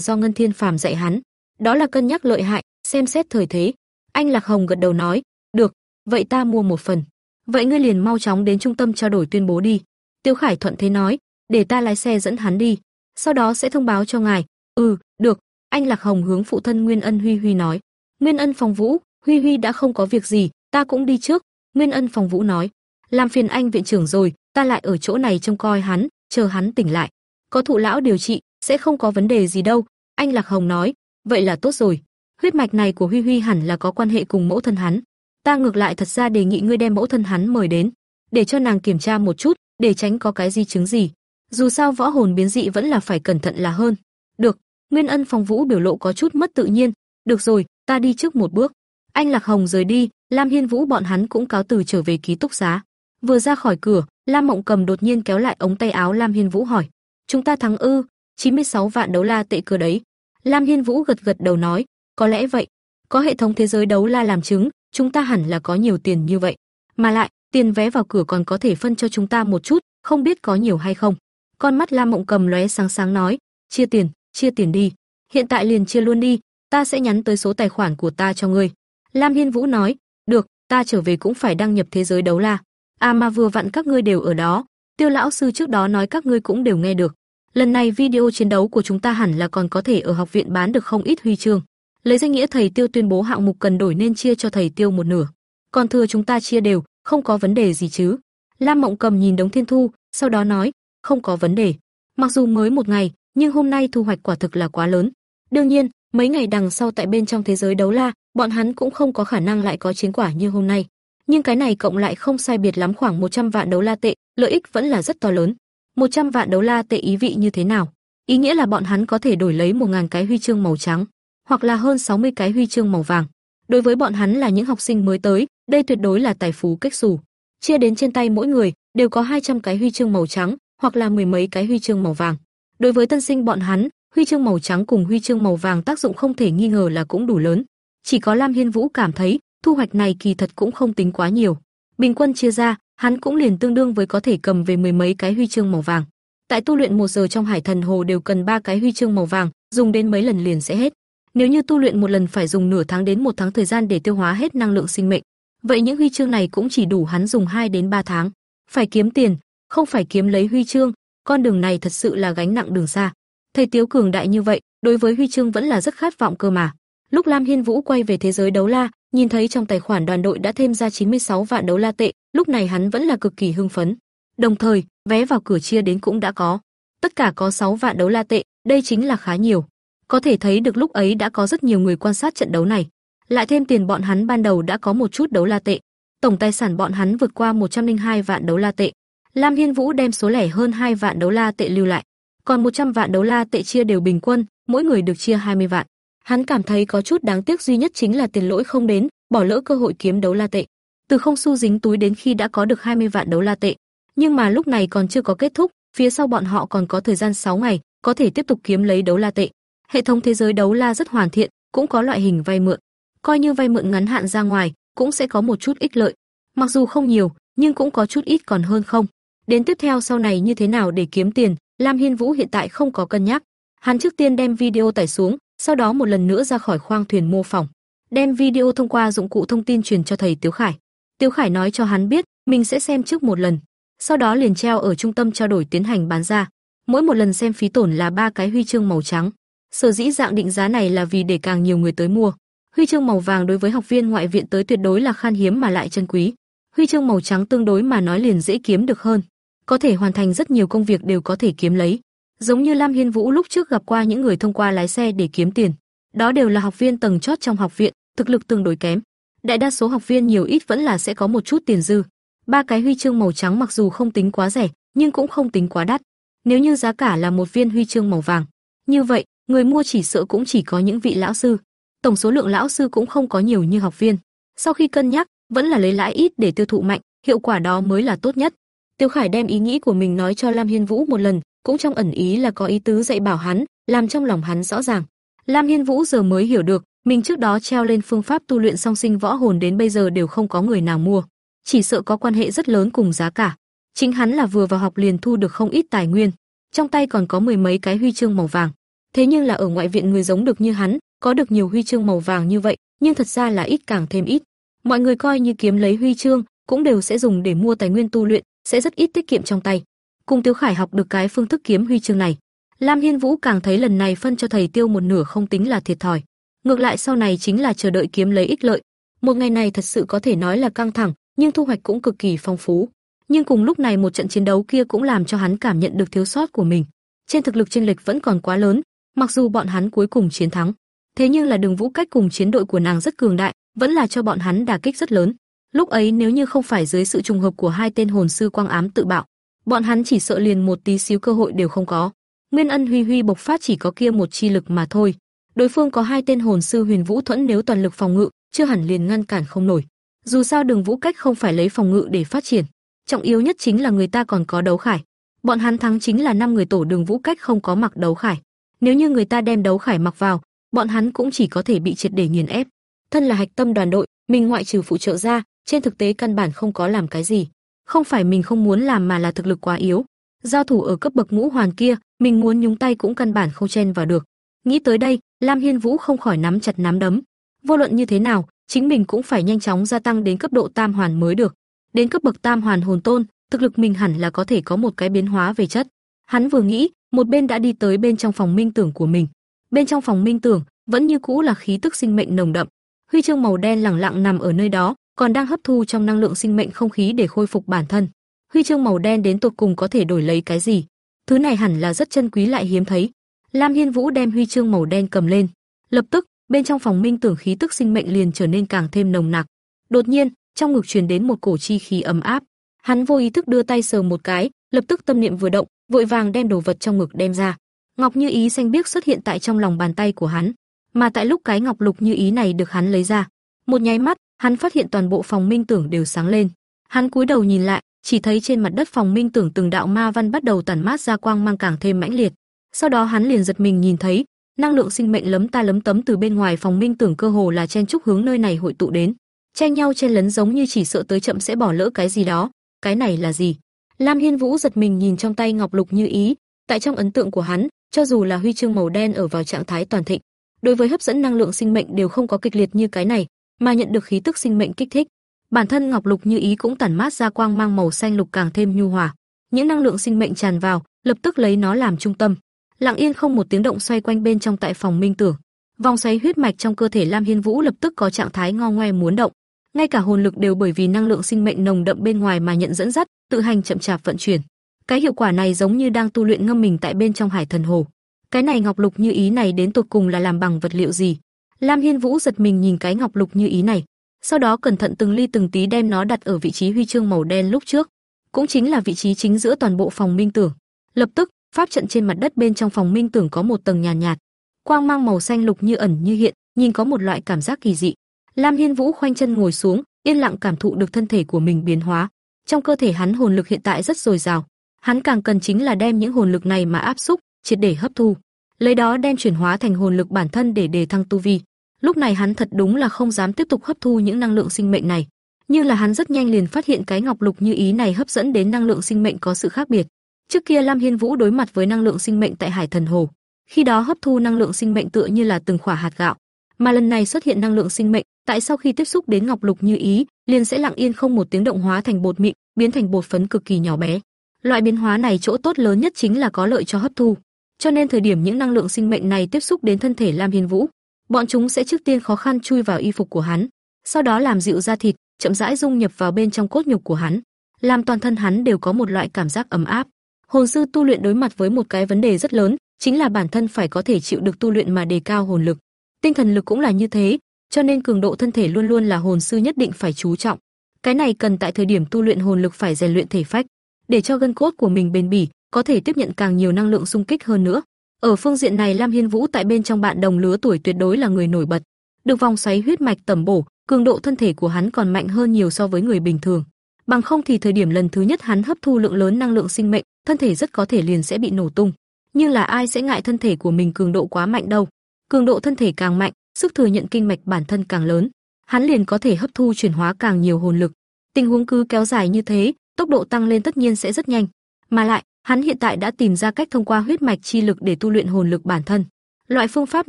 do Ngân Thiên Phàm dạy hắn. Đó là cân nhắc lợi hại, xem xét thời thế. Anh Lạc Hồng gật đầu nói, "Được, vậy ta mua một phần." "Vậy ngươi liền mau chóng đến trung tâm trao đổi tuyên bố đi." Tiêu Khải thuận thế nói, "Để ta lái xe dẫn hắn đi, sau đó sẽ thông báo cho ngài." "Ừ, được." Anh Lạc Hồng hướng phụ thân Nguyên Ân Huy Huy nói. "Nguyên Ân phòng Vũ, Huy Huy đã không có việc gì, ta cũng đi trước." Nguyên Ân phòng Vũ nói, "Làm phiền anh viện trưởng rồi, ta lại ở chỗ này trông coi hắn, chờ hắn tỉnh lại. Có thụ lão điều trị, sẽ không có vấn đề gì đâu." Anh Lạc Hồng nói, "Vậy là tốt rồi." Huyết mạch này của Huy Huy hẳn là có quan hệ cùng mẫu thân hắn. Ta ngược lại thật ra đề nghị ngươi đem mẫu thân hắn mời đến, để cho nàng kiểm tra một chút, để tránh có cái di chứng gì. Dù sao võ hồn biến dị vẫn là phải cẩn thận là hơn. Được, Nguyên Ân Phong Vũ biểu lộ có chút mất tự nhiên, được rồi, ta đi trước một bước. Anh Lạc Hồng rời đi, Lam Hiên Vũ bọn hắn cũng cáo từ trở về ký túc xá. Vừa ra khỏi cửa, Lam Mộng Cầm đột nhiên kéo lại ống tay áo Lam Hiên Vũ hỏi: "Chúng ta thắng ư? 96 vạn đấu la tệ cơ đấy." Lam Hiên Vũ gật gật đầu nói: "Có lẽ vậy. Có hệ thống thế giới đấu la làm chứng, chúng ta hẳn là có nhiều tiền như vậy. Mà lại, tiền vé vào cửa còn có thể phân cho chúng ta một chút, không biết có nhiều hay không." Con mắt Lam Mộng Cầm lóe sáng sáng nói: "Chia tiền, chia tiền đi. Hiện tại liền chia luôn đi, ta sẽ nhắn tới số tài khoản của ta cho ngươi." Lam Hiên Vũ nói: "Được, ta trở về cũng phải đăng nhập thế giới đấu la. À mà vừa vặn các ngươi đều ở đó, Tiêu lão sư trước đó nói các ngươi cũng đều nghe được. Lần này video chiến đấu của chúng ta hẳn là còn có thể ở học viện bán được không ít huy chương. Lấy danh nghĩa thầy Tiêu tuyên bố hạng mục cần đổi nên chia cho thầy Tiêu một nửa. Còn thừa chúng ta chia đều, không có vấn đề gì chứ?" Lam Mộng Cầm nhìn Đống Thiên Thu, sau đó nói: "Không có vấn đề. Mặc dù mới một ngày, nhưng hôm nay thu hoạch quả thực là quá lớn. Đương nhiên, mấy ngày đằng sau tại bên trong thế giới đấu la, bọn hắn cũng không có khả năng lại có chiến quả như hôm nay. Nhưng cái này cộng lại không sai biệt lắm khoảng 100 vạn đấu la tệ, lợi ích vẫn là rất to lớn. 100 vạn đấu la tệ ý vị như thế nào? Ý nghĩa là bọn hắn có thể đổi lấy 1000 cái huy chương màu trắng, hoặc là hơn 60 cái huy chương màu vàng. Đối với bọn hắn là những học sinh mới tới, đây tuyệt đối là tài phú kích xù. Chia đến trên tay mỗi người đều có 200 cái huy chương màu trắng, hoặc là mười mấy cái huy chương màu vàng. Đối với tân sinh bọn hắn, huy chương màu trắng cùng huy chương màu vàng tác dụng không thể nghi ngờ là cũng đủ lớn. Chỉ có Lam Hiên Vũ cảm thấy, thu hoạch này kỳ thật cũng không tính quá nhiều. Bình quân chia ra, hắn cũng liền tương đương với có thể cầm về mười mấy cái huy chương màu vàng. Tại tu luyện một giờ trong Hải Thần Hồ đều cần ba cái huy chương màu vàng, dùng đến mấy lần liền sẽ hết. Nếu như tu luyện một lần phải dùng nửa tháng đến một tháng thời gian để tiêu hóa hết năng lượng sinh mệnh, vậy những huy chương này cũng chỉ đủ hắn dùng 2 đến 3 tháng. Phải kiếm tiền, không phải kiếm lấy huy chương, con đường này thật sự là gánh nặng đường xa. Thầy Tiếu cường đại như vậy, đối với huy chương vẫn là rất khát vọng cơ mà. Lúc Lam Hiên Vũ quay về thế giới đấu la, nhìn thấy trong tài khoản đoàn đội đã thêm ra 96 vạn đấu la tệ, lúc này hắn vẫn là cực kỳ hưng phấn. Đồng thời, vé vào cửa chia đến cũng đã có. Tất cả có 6 vạn đấu la tệ, đây chính là khá nhiều. Có thể thấy được lúc ấy đã có rất nhiều người quan sát trận đấu này. Lại thêm tiền bọn hắn ban đầu đã có một chút đấu la tệ. Tổng tài sản bọn hắn vượt qua 102 vạn đấu la tệ. Lam Hiên Vũ đem số lẻ hơn 2 vạn đấu la tệ lưu lại, còn 100 vạn đấu la tệ chia đều bình quân, mỗi người được chia 20 vạn. Hắn cảm thấy có chút đáng tiếc duy nhất chính là tiền lỗi không đến, bỏ lỡ cơ hội kiếm đấu la tệ. Từ không xu dính túi đến khi đã có được 20 vạn đấu la tệ, nhưng mà lúc này còn chưa có kết thúc, phía sau bọn họ còn có thời gian 6 ngày, có thể tiếp tục kiếm lấy đấu la tệ. Hệ thống thế giới đấu la rất hoàn thiện, cũng có loại hình vay mượn. Coi như vay mượn ngắn hạn ra ngoài, cũng sẽ có một chút ích lợi. Mặc dù không nhiều, nhưng cũng có chút ít còn hơn không. Đến tiếp theo sau này như thế nào để kiếm tiền, Lam Hiên Vũ hiện tại không có cân nhắc. Hắn trước tiên đem video tải xuống, sau đó một lần nữa ra khỏi khoang thuyền mô phỏng, đem video thông qua dụng cụ thông tin truyền cho thầy Tiếu Khải. Tiếu Khải nói cho hắn biết, mình sẽ xem trước một lần, sau đó liền treo ở trung tâm trao đổi tiến hành bán ra. Mỗi một lần xem phí tổn là ba cái huy chương màu trắng. Sở dĩ dạng định giá này là vì để càng nhiều người tới mua. Huy chương màu vàng đối với học viên ngoại viện tới tuyệt đối là khan hiếm mà lại chân quý. Huy chương màu trắng tương đối mà nói liền dễ kiếm được hơn, có thể hoàn thành rất nhiều công việc đều có thể kiếm lấy. Giống như Lam Hiên Vũ lúc trước gặp qua những người thông qua lái xe để kiếm tiền, đó đều là học viên tầng chót trong học viện, thực lực tương đối kém. Đại đa số học viên nhiều ít vẫn là sẽ có một chút tiền dư. Ba cái huy chương màu trắng mặc dù không tính quá rẻ, nhưng cũng không tính quá đắt. Nếu như giá cả là một viên huy chương màu vàng, như vậy, người mua chỉ sợ cũng chỉ có những vị lão sư. Tổng số lượng lão sư cũng không có nhiều như học viên. Sau khi cân nhắc, vẫn là lấy lãi ít để tiêu thụ mạnh, hiệu quả đó mới là tốt nhất. Tiêu Khải đem ý nghĩ của mình nói cho Lam Hiên Vũ một lần, cũng trong ẩn ý là có ý tứ dạy bảo hắn, làm trong lòng hắn rõ ràng. Lam Hiên Vũ giờ mới hiểu được, mình trước đó treo lên phương pháp tu luyện song sinh võ hồn đến bây giờ đều không có người nào mua, chỉ sợ có quan hệ rất lớn cùng giá cả. Chính hắn là vừa vào học liền thu được không ít tài nguyên, trong tay còn có mười mấy cái huy chương màu vàng. Thế nhưng là ở ngoại viện người giống được như hắn, có được nhiều huy chương màu vàng như vậy, nhưng thật ra là ít càng thêm ít. Mọi người coi như kiếm lấy huy chương, cũng đều sẽ dùng để mua tài nguyên tu luyện, sẽ rất ít tiết kiệm trong tay. Cùng Tiêu Khải học được cái phương thức kiếm huy chương này, Lam Hiên Vũ càng thấy lần này phân cho thầy Tiêu một nửa không tính là thiệt thòi. Ngược lại sau này chính là chờ đợi kiếm lấy ích lợi. Một ngày này thật sự có thể nói là căng thẳng, nhưng thu hoạch cũng cực kỳ phong phú. Nhưng cùng lúc này một trận chiến đấu kia cũng làm cho hắn cảm nhận được thiếu sót của mình. Trên thực lực chênh lệch vẫn còn quá lớn, mặc dù bọn hắn cuối cùng chiến thắng, thế nhưng là Đường Vũ cách cùng chiến đội của nàng rất cường đại, vẫn là cho bọn hắn đả kích rất lớn. Lúc ấy nếu như không phải dưới sự trùng hợp của hai tên hồn sư quang ám tự bạo, bọn hắn chỉ sợ liền một tí xíu cơ hội đều không có. Nguyên Ân Huy Huy bộc phát chỉ có kia một chi lực mà thôi. Đối phương có hai tên hồn sư Huyền Vũ Thuẫn nếu toàn lực phòng ngự, chưa hẳn liền ngăn cản không nổi. Dù sao Đường Vũ Cách không phải lấy phòng ngự để phát triển, trọng yếu nhất chính là người ta còn có đấu khải. Bọn hắn thắng chính là năm người tổ Đường Vũ Cách không có mặc đấu khải. Nếu như người ta đem đấu khải mặc vào, bọn hắn cũng chỉ có thể bị triệt để nghiền ép. Thân là hạch tâm đoàn đội, mình ngoại trừ phụ trợ ra, trên thực tế căn bản không có làm cái gì. Không phải mình không muốn làm mà là thực lực quá yếu. Giao thủ ở cấp bậc ngũ hoàn kia, mình muốn nhúng tay cũng căn bản không chen vào được. Nghĩ tới đây, Lam Hiên Vũ không khỏi nắm chặt nắm đấm. Vô luận như thế nào, chính mình cũng phải nhanh chóng gia tăng đến cấp độ tam hoàn mới được. Đến cấp bậc tam hoàn hồn tôn, thực lực mình hẳn là có thể có một cái biến hóa về chất. Hắn vừa nghĩ, một bên đã đi tới bên trong phòng minh tưởng của mình. Bên trong phòng minh tưởng, vẫn như cũ là khí tức sinh mệnh nồng đậm. Huy chương màu đen lẳng lặng nằm ở nơi đó, còn đang hấp thu trong năng lượng sinh mệnh không khí để khôi phục bản thân. Huy chương màu đen đến tột cùng có thể đổi lấy cái gì? Thứ này hẳn là rất chân quý lại hiếm thấy. Lam Hiên Vũ đem huy chương màu đen cầm lên, lập tức, bên trong phòng minh tưởng khí tức sinh mệnh liền trở nên càng thêm nồng nặc. Đột nhiên, trong ngực truyền đến một cổ chi khí ấm áp. Hắn vô ý thức đưa tay sờ một cái, lập tức tâm niệm vừa động, vội vàng đem đồ vật trong ngực đem ra. Ngọc Như Ý xanh biếc xuất hiện tại trong lòng bàn tay của hắn, mà tại lúc cái ngọc lục như ý này được hắn lấy ra, một nháy mắt, hắn phát hiện toàn bộ phòng minh tưởng đều sáng lên. Hắn cúi đầu nhìn lại, chỉ thấy trên mặt đất phòng minh tưởng từng đạo ma văn bắt đầu tản mát ra quang mang càng thêm mãnh liệt. Sau đó hắn liền giật mình nhìn thấy, năng lượng sinh mệnh lấm ta lấm tấm từ bên ngoài phòng minh tưởng cơ hồ là chen chúc hướng nơi này hội tụ đến, chen nhau chen lấn giống như chỉ sợ tới chậm sẽ bỏ lỡ cái gì đó. Cái này là gì? Lam Hiên Vũ giật mình nhìn trong tay ngọc lục như ý, tại trong ấn tượng của hắn, cho dù là huy chương màu đen ở vào trạng thái toàn thịnh, đối với hấp dẫn năng lượng sinh mệnh đều không có kịch liệt như cái này, mà nhận được khí tức sinh mệnh kích thích. Bản thân ngọc lục như ý cũng tản mát ra quang mang màu xanh lục càng thêm nhu hòa. Những năng lượng sinh mệnh tràn vào, lập tức lấy nó làm trung tâm, lặng yên không một tiếng động xoay quanh bên trong tại phòng minh tưởng. Vòng xoáy huyết mạch trong cơ thể Lam Hiên Vũ lập tức có trạng thái ngo ngoe muốn động, ngay cả hồn lực đều bởi vì năng lượng sinh mệnh nồng đậm bên ngoài mà nhận dẫn dắt, tự hành chậm chạp vận chuyển. Cái hiệu quả này giống như đang tu luyện ngâm mình tại bên trong Hải Thần Hồ. Cái này ngọc lục như ý này đến tột cùng là làm bằng vật liệu gì? Lam Hiên Vũ giật mình nhìn cái ngọc lục như ý này, sau đó cẩn thận từng ly từng tí đem nó đặt ở vị trí huy chương màu đen lúc trước, cũng chính là vị trí chính giữa toàn bộ phòng minh tưởng. Lập tức, pháp trận trên mặt đất bên trong phòng minh tưởng có một tầng nhàn nhạt, nhạt, quang mang màu xanh lục như ẩn như hiện, nhìn có một loại cảm giác kỳ dị. Lam Hiên Vũ khoanh chân ngồi xuống, yên lặng cảm thụ được thân thể của mình biến hóa. Trong cơ thể hắn hồn lực hiện tại rất dồi dào, hắn càng cần chính là đem những hồn lực này mà áp xúc, triệt để hấp thu, lấy đó đem chuyển hóa thành hồn lực bản thân để đề thăng tu vi. Lúc này hắn thật đúng là không dám tiếp tục hấp thu những năng lượng sinh mệnh này, nhưng là hắn rất nhanh liền phát hiện cái ngọc lục như ý này hấp dẫn đến năng lượng sinh mệnh có sự khác biệt. Trước kia Lam Hiên Vũ đối mặt với năng lượng sinh mệnh tại Hải Thần Hồ, khi đó hấp thu năng lượng sinh mệnh tựa như là từng khỏa hạt gạo, mà lần này xuất hiện năng lượng sinh mệnh, tại sau khi tiếp xúc đến ngọc lục như ý, liền sẽ lặng yên không một tiếng động hóa thành bột mịn, biến thành bột phấn cực kỳ nhỏ bé. Loại biến hóa này chỗ tốt lớn nhất chính là có lợi cho hấp thu. Cho nên thời điểm những năng lượng sinh mệnh này tiếp xúc đến thân thể Lam Hiên Vũ, bọn chúng sẽ trước tiên khó khăn chui vào y phục của hắn, sau đó làm dịu da thịt, chậm rãi dung nhập vào bên trong cốt nhục của hắn, làm toàn thân hắn đều có một loại cảm giác ấm áp. Hồn sư tu luyện đối mặt với một cái vấn đề rất lớn, chính là bản thân phải có thể chịu được tu luyện mà đề cao hồn lực. Tinh thần lực cũng là như thế, cho nên cường độ thân thể luôn luôn là hồn sư nhất định phải chú trọng. Cái này cần tại thời điểm tu luyện hồn lực phải rèn luyện thể phách, để cho gân cốt của mình bền bỉ, có thể tiếp nhận càng nhiều năng lượng xung kích hơn nữa. Ở phương diện này Lam Hiên Vũ tại bên trong bạn đồng lứa tuổi tuyệt đối là người nổi bật. Được vòng xoáy huyết mạch tẩm bổ, cường độ thân thể của hắn còn mạnh hơn nhiều so với người bình thường. Bằng không thì thời điểm lần thứ nhất hắn hấp thu lượng lớn năng lượng sinh mệnh, thân thể rất có thể liền sẽ bị nổ tung. Nhưng là ai sẽ ngại thân thể của mình cường độ quá mạnh đâu? cường độ thân thể càng mạnh, sức thừa nhận kinh mạch bản thân càng lớn, hắn liền có thể hấp thu chuyển hóa càng nhiều hồn lực. Tình huống cứ kéo dài như thế, tốc độ tăng lên tất nhiên sẽ rất nhanh. Mà lại, hắn hiện tại đã tìm ra cách thông qua huyết mạch chi lực để tu luyện hồn lực bản thân. Loại phương pháp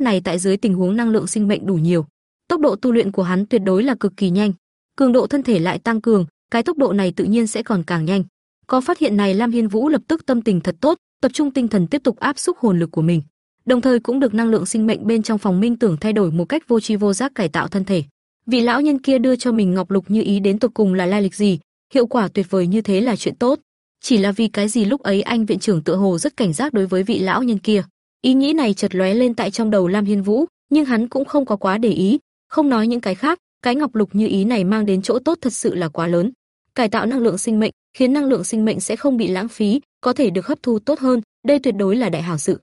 này tại dưới tình huống năng lượng sinh mệnh đủ nhiều, tốc độ tu luyện của hắn tuyệt đối là cực kỳ nhanh. Cường độ thân thể lại tăng cường, cái tốc độ này tự nhiên sẽ còn càng nhanh. Có phát hiện này Lam Hiên Vũ lập tức tâm tình thật tốt, tập trung tinh thần tiếp tục áp xúc hồn lực của mình. Đồng thời cũng được năng lượng sinh mệnh bên trong phòng minh tưởng thay đổi một cách vô tri vô giác cải tạo thân thể. Vị lão nhân kia đưa cho mình ngọc lục như ý đến tột cùng là lai lịch gì, hiệu quả tuyệt vời như thế là chuyện tốt. Chỉ là vì cái gì lúc ấy anh viện trưởng tựa hồ rất cảnh giác đối với vị lão nhân kia. Ý nghĩ này chợt lóe lên tại trong đầu Lam Hiên Vũ, nhưng hắn cũng không có quá để ý, không nói những cái khác, cái ngọc lục như ý này mang đến chỗ tốt thật sự là quá lớn. Cải tạo năng lượng sinh mệnh, khiến năng lượng sinh mệnh sẽ không bị lãng phí, có thể được hấp thu tốt hơn, đây tuyệt đối là đại hảo sự.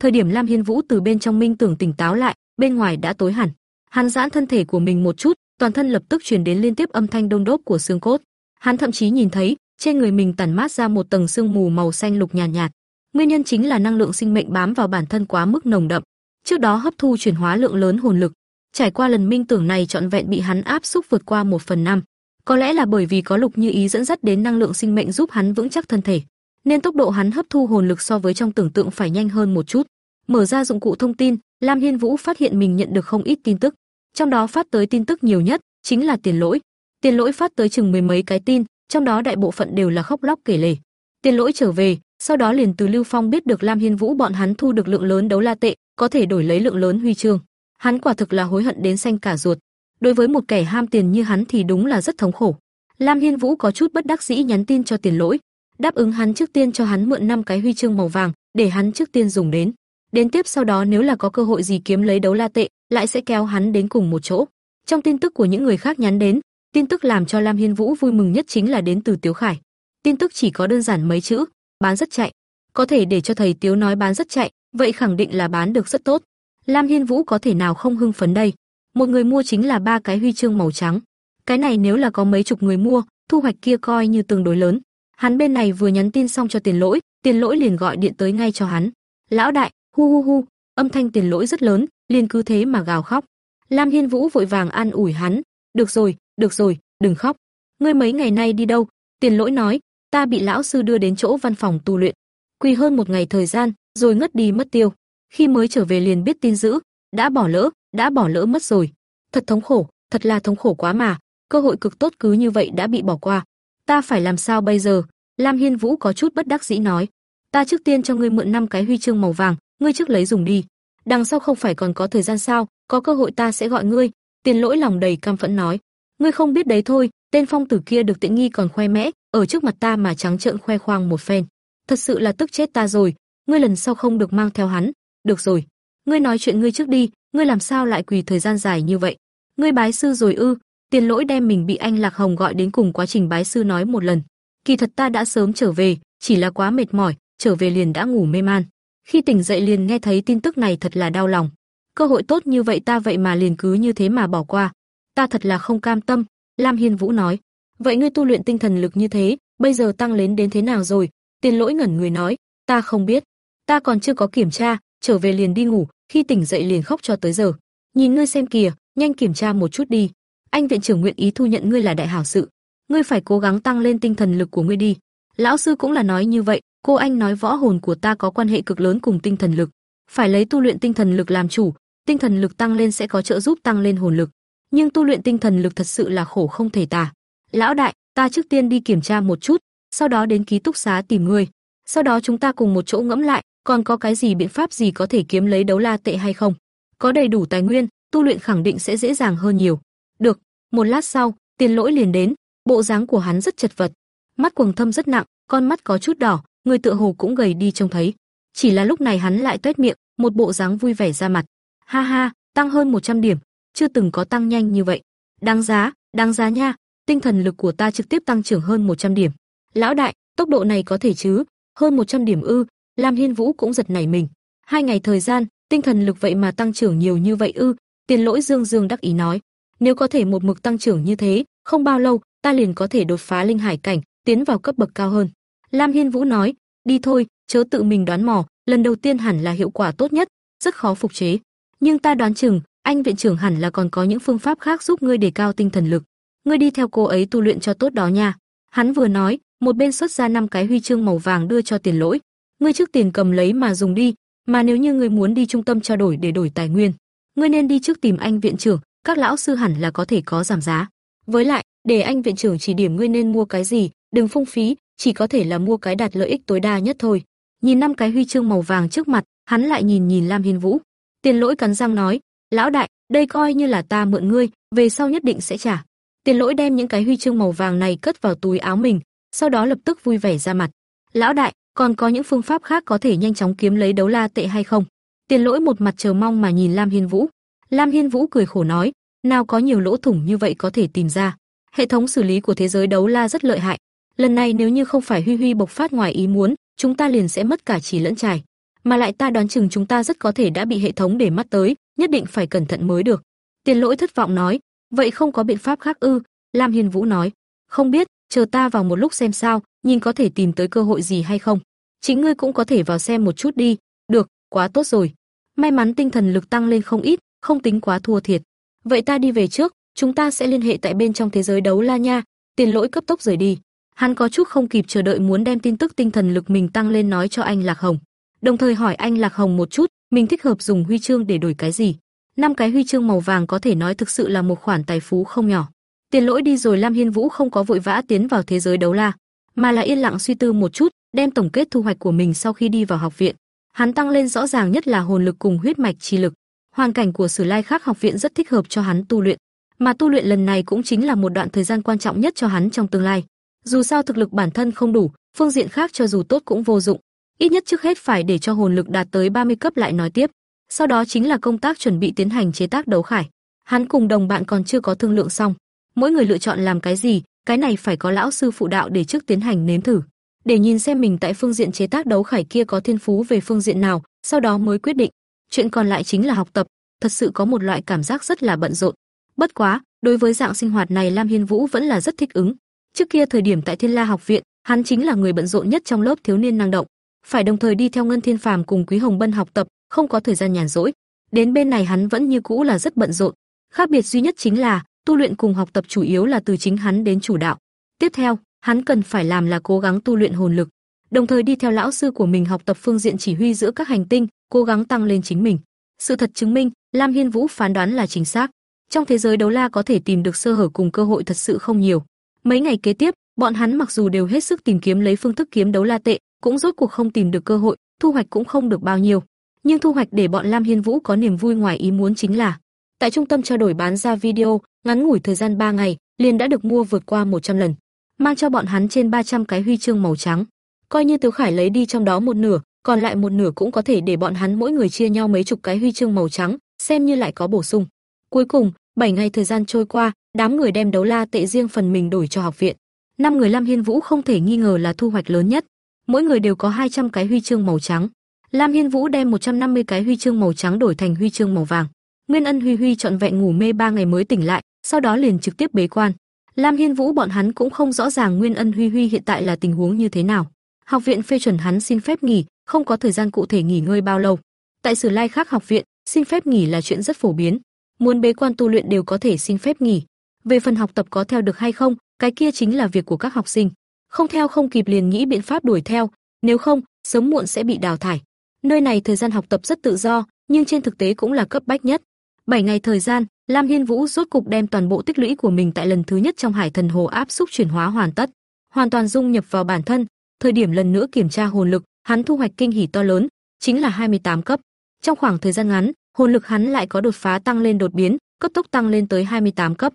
Thời điểm Lam Hiên Vũ từ bên trong minh tưởng tỉnh táo lại, bên ngoài đã tối hẳn. Hắn giãn thân thể của mình một chút, toàn thân lập tức truyền đến liên tiếp âm thanh đôn đốp của xương cốt. Hắn thậm chí nhìn thấy, trên người mình tản mát ra một tầng sương mù màu xanh lục nhàn nhạt, nhạt. Nguyên nhân chính là năng lượng sinh mệnh bám vào bản thân quá mức nồng đậm. Trước đó hấp thu chuyển hóa lượng lớn hồn lực, trải qua lần minh tưởng này trọn vẹn bị hắn áp xúc vượt qua một phần năm. Có lẽ là bởi vì có Lục Như Ý dẫn dắt đến năng lượng sinh mệnh giúp hắn vững chắc thân thể, nên tốc độ hắn hấp thu hồn lực so với trong tưởng tượng phải nhanh hơn một chút. Mở ra dụng cụ thông tin, Lam Hiên Vũ phát hiện mình nhận được không ít tin tức, trong đó phát tới tin tức nhiều nhất chính là Tiền Lỗi. Tiền Lỗi phát tới chừng mười mấy cái tin, trong đó đại bộ phận đều là khóc lóc kể lể. Tiền Lỗi trở về, sau đó liền từ Lưu Phong biết được Lam Hiên Vũ bọn hắn thu được lượng lớn đấu la tệ, có thể đổi lấy lượng lớn huy chương. Hắn quả thực là hối hận đến xanh cả ruột. Đối với một kẻ ham tiền như hắn thì đúng là rất thống khổ. Lam Hiên Vũ có chút bất đắc dĩ nhắn tin cho Tiền Lỗi, đáp ứng hắn trước tiên cho hắn mượn năm cái huy chương màu vàng, để hắn trước tiên dùng đến. Đến tiếp sau đó nếu là có cơ hội gì kiếm lấy đấu la tệ, lại sẽ kéo hắn đến cùng một chỗ. Trong tin tức của những người khác nhắn đến, tin tức làm cho Lam Hiên Vũ vui mừng nhất chính là đến từ Tiếu Khải. Tin tức chỉ có đơn giản mấy chữ, bán rất chạy. Có thể để cho thầy Tiếu nói bán rất chạy, vậy khẳng định là bán được rất tốt. Lam Hiên Vũ có thể nào không hưng phấn đây? Một người mua chính là ba cái huy chương màu trắng. Cái này nếu là có mấy chục người mua, thu hoạch kia coi như tương đối lớn. Hắn bên này vừa nhắn tin xong cho Tiền Lỗi, Tiền Lỗi liền gọi điện tới ngay cho hắn. "Lão đại, hu hu hu." Âm thanh Tiền Lỗi rất lớn, liền cứ thế mà gào khóc. Lam Hiên Vũ vội vàng an ủi hắn, "Được rồi, được rồi, đừng khóc. Ngươi mấy ngày nay đi đâu?" Tiền Lỗi nói, "Ta bị lão sư đưa đến chỗ văn phòng tu luyện, quỳ hơn một ngày thời gian, rồi ngất đi mất tiêu. Khi mới trở về liền biết tin dữ, đã bỏ lỡ, đã bỏ lỡ mất rồi. Thật thống khổ, thật là thống khổ quá mà, cơ hội cực tốt cứ như vậy đã bị bỏ qua. Ta phải làm sao bây giờ?" Lam Hiên Vũ có chút bất đắc dĩ nói, "Ta trước tiên cho ngươi mượn năm cái huy chương màu vàng, ngươi trước lấy dùng đi. Đằng sau không phải còn có thời gian sao, có cơ hội ta sẽ gọi ngươi." Tiền Lỗi lòng đầy cam phẫn nói, "Ngươi không biết đấy thôi, tên phong tử kia được tiện nghi còn khoe mẽ, ở trước mặt ta mà trắng trợn khoe khoang một phen, thật sự là tức chết ta rồi, ngươi lần sau không được mang theo hắn." "Được rồi, ngươi nói chuyện ngươi trước đi, ngươi làm sao lại quỳ thời gian dài như vậy? Ngươi bái sư rồi ư?" Tiền Lỗi đem mình bị anh Lạc Hồng gọi đến cùng quá trình bái sư nói một lần. Kỳ thật ta đã sớm trở về, chỉ là quá mệt mỏi, trở về liền đã ngủ mê man. Khi tỉnh dậy liền nghe thấy tin tức này thật là đau lòng. Cơ hội tốt như vậy ta vậy mà liền cứ như thế mà bỏ qua. Ta thật là không cam tâm, Lam Hiên Vũ nói. Vậy ngươi tu luyện tinh thần lực như thế, bây giờ tăng lên đến thế nào rồi? Tiền lỗi ngẩn người nói, ta không biết. Ta còn chưa có kiểm tra, trở về liền đi ngủ, khi tỉnh dậy liền khóc cho tới giờ. Nhìn ngươi xem kìa, nhanh kiểm tra một chút đi. Anh viện trưởng nguyện ý thu nhận ngươi là đại hảo sự. Ngươi phải cố gắng tăng lên tinh thần lực của ngươi đi. Lão sư cũng là nói như vậy, cô anh nói võ hồn của ta có quan hệ cực lớn cùng tinh thần lực, phải lấy tu luyện tinh thần lực làm chủ, tinh thần lực tăng lên sẽ có trợ giúp tăng lên hồn lực, nhưng tu luyện tinh thần lực thật sự là khổ không thể tả. Lão đại, ta trước tiên đi kiểm tra một chút, sau đó đến ký túc xá tìm ngươi, sau đó chúng ta cùng một chỗ ngẫm lại, còn có cái gì biện pháp gì có thể kiếm lấy đấu la tệ hay không? Có đầy đủ tài nguyên, tu luyện khẳng định sẽ dễ dàng hơn nhiều. Được, một lát sau, Tiền Lỗi liền đến, bộ dáng của hắn rất chật vật, mắt quầng thâm rất nặng, con mắt có chút đỏ, người tựa hồ cũng gầy đi trông thấy. Chỉ là lúc này hắn lại tuét miệng, một bộ dáng vui vẻ ra mặt. Ha ha, tăng hơn 100 điểm, chưa từng có tăng nhanh như vậy. Đáng giá, đáng giá nha, tinh thần lực của ta trực tiếp tăng trưởng hơn 100 điểm. Lão đại, tốc độ này có thể chứ? Hơn 100 điểm ư? Lam Hiên Vũ cũng giật nảy mình. Hai ngày thời gian, tinh thần lực vậy mà tăng trưởng nhiều như vậy ư? Tiền Lỗi Dương Dương đắc ý nói, nếu có thể một mực tăng trưởng như thế, không bao lâu, ta liền có thể đột phá linh hải cảnh, tiến vào cấp bậc cao hơn. Lam Hiên Vũ nói, đi thôi, chớ tự mình đoán mò, lần đầu tiên hẳn là hiệu quả tốt nhất, rất khó phục chế. Nhưng ta đoán chừng, anh viện trưởng hẳn là còn có những phương pháp khác giúp ngươi đề cao tinh thần lực. Ngươi đi theo cô ấy tu luyện cho tốt đó nha. Hắn vừa nói, một bên xuất ra năm cái huy chương màu vàng đưa cho Tiền Lỗi. Ngươi trước tiền cầm lấy mà dùng đi, mà nếu như ngươi muốn đi trung tâm trao đổi để đổi tài nguyên, ngươi nên đi trước tìm anh viện trưởng, các lão sư hẳn là có thể có giảm giá. Với lại, để anh viện trưởng chỉ điểm ngươi nên mua cái gì, đừng phung phí, chỉ có thể là mua cái đạt lợi ích tối đa nhất thôi. Nhìn năm cái huy chương màu vàng trước mặt, hắn lại nhìn nhìn Lam Hiên Vũ. Tiền Lỗi cắn răng nói, "Lão đại, đây coi như là ta mượn ngươi, về sau nhất định sẽ trả." Tiền Lỗi đem những cái huy chương màu vàng này cất vào túi áo mình, sau đó lập tức vui vẻ ra mặt. "Lão đại, còn có những phương pháp khác có thể nhanh chóng kiếm lấy đấu la tệ hay không?" Tiền Lỗi một mặt chờ mong mà nhìn Lam Hiên Vũ. Lam Hiên Vũ cười khổ nói, "Nào có nhiều lỗ thủng như vậy có thể tìm ra. Hệ thống xử lý của thế giới đấu la rất lợi hại, lần này nếu như không phải Huy Huy bộc phát ngoài ý muốn, chúng ta liền sẽ mất cả chỉ lẫn trải. Mà lại ta đoán chừng chúng ta rất có thể đã bị hệ thống để mắt tới, nhất định phải cẩn thận mới được." Tiền Lỗi thất vọng nói, "Vậy không có biện pháp khác ư?" Lam Hiên Vũ nói, "Không biết, chờ ta vào một lúc xem sao, nhìn có thể tìm tới cơ hội gì hay không. Chính ngươi cũng có thể vào xem một chút đi." "Được, quá tốt rồi." May mắn tinh thần lực tăng lên không ít, không tính quá thua thiệt. "Vậy ta đi về trước, chúng ta sẽ liên hệ tại bên trong thế giới đấu la nha." Tiền Lỗi cấp tốc rời đi. Hắn có chút không kịp chờ đợi muốn đem tin tức tinh thần lực mình tăng lên nói cho anh Lạc Hồng, đồng thời hỏi anh Lạc Hồng một chút, mình thích hợp dùng huy chương để đổi cái gì. Năm cái huy chương màu vàng có thể nói thực sự là một khoản tài phú không nhỏ. Tiền lỗi đi rồi Lam Hiên Vũ không có vội vã tiến vào thế giới đấu la, mà là yên lặng suy tư một chút, đem tổng kết thu hoạch của mình sau khi đi vào học viện. Hắn tăng lên rõ ràng nhất là hồn lực cùng huyết mạch chi lực. Hoàn cảnh của Sử Lai khác học viện rất thích hợp cho hắn tu luyện, mà tu luyện lần này cũng chính là một đoạn thời gian quan trọng nhất cho hắn trong tương lai. Dù sao thực lực bản thân không đủ, phương diện khác cho dù tốt cũng vô dụng, ít nhất trước hết phải để cho hồn lực đạt tới 30 cấp lại nói tiếp. Sau đó chính là công tác chuẩn bị tiến hành chế tác đấu khải. Hắn cùng đồng bạn còn chưa có thương lượng xong, mỗi người lựa chọn làm cái gì, cái này phải có lão sư phụ đạo để trước tiến hành nếm thử, để nhìn xem mình tại phương diện chế tác đấu khải kia có thiên phú về phương diện nào, sau đó mới quyết định. Chuyện còn lại chính là học tập, thật sự có một loại cảm giác rất là bận rộn. Bất quá, đối với dạng sinh hoạt này Lam Hiên Vũ vẫn là rất thích ứng. Trước kia thời điểm tại Thiên La học viện, hắn chính là người bận rộn nhất trong lớp thiếu niên năng động, phải đồng thời đi theo Ngân Thiên Phàm cùng Quý Hồng Bân học tập, không có thời gian nhàn rỗi. Đến bên này hắn vẫn như cũ là rất bận rộn, khác biệt duy nhất chính là tu luyện cùng học tập chủ yếu là từ chính hắn đến chủ đạo. Tiếp theo, hắn cần phải làm là cố gắng tu luyện hồn lực, đồng thời đi theo lão sư của mình học tập phương diện chỉ huy giữa các hành tinh, cố gắng tăng lên chính mình. Sự thật chứng minh, Lam Hiên Vũ phán đoán là chính xác. Trong thế giới đấu la có thể tìm được sơ hở cùng cơ hội thật sự không nhiều. Mấy ngày kế tiếp, bọn hắn mặc dù đều hết sức tìm kiếm lấy phương thức kiếm đấu la tệ, cũng rốt cuộc không tìm được cơ hội, thu hoạch cũng không được bao nhiêu. Nhưng thu hoạch để bọn Lam Hiên Vũ có niềm vui ngoài ý muốn chính là, tại trung tâm trao đổi bán ra video, ngắn ngủi thời gian 3 ngày, liền đã được mua vượt qua 100 lần, mang cho bọn hắn trên 300 cái huy chương màu trắng. Coi như Tứ Khải lấy đi trong đó một nửa, còn lại một nửa cũng có thể để bọn hắn mỗi người chia nhau mấy chục cái huy chương màu trắng, xem như lại có bổ sung. Cuối cùng, 7 ngày thời gian trôi qua, đám người đem đấu la tệ riêng phần mình đổi cho học viện. Năm người Lam Hiên Vũ không thể nghi ngờ là thu hoạch lớn nhất, mỗi người đều có 200 cái huy chương màu trắng. Lam Hiên Vũ đem 150 cái huy chương màu trắng đổi thành huy chương màu vàng. Nguyên Ân Huy Huy trọn vẹn ngủ mê 3 ngày mới tỉnh lại, sau đó liền trực tiếp bế quan. Lam Hiên Vũ bọn hắn cũng không rõ ràng Nguyên Ân Huy Huy hiện tại là tình huống như thế nào. Học viện phê chuẩn hắn xin phép nghỉ, không có thời gian cụ thể nghỉ ngơi bao lâu. Tại Sử Lai khác học viện, xin phép nghỉ là chuyện rất phổ biến, muốn bế quan tu luyện đều có thể xin phép nghỉ. Về phần học tập có theo được hay không, cái kia chính là việc của các học sinh không theo không kịp liền nghĩ biện pháp đuổi theo, nếu không, sớm muộn sẽ bị đào thải. Nơi này thời gian học tập rất tự do, nhưng trên thực tế cũng là cấp bách nhất. 7 ngày thời gian, Lam Hiên Vũ rốt cục đem toàn bộ tích lũy của mình tại lần thứ nhất trong Hải Thần Hồ áp xúc chuyển hóa hoàn tất, hoàn toàn dung nhập vào bản thân. Thời điểm lần nữa kiểm tra hồn lực, hắn thu hoạch kinh hỉ to lớn, chính là 28 cấp. Trong khoảng thời gian ngắn, hồn lực hắn lại có đột phá tăng lên đột biến, cấp tốc tăng lên tới 28 cấp.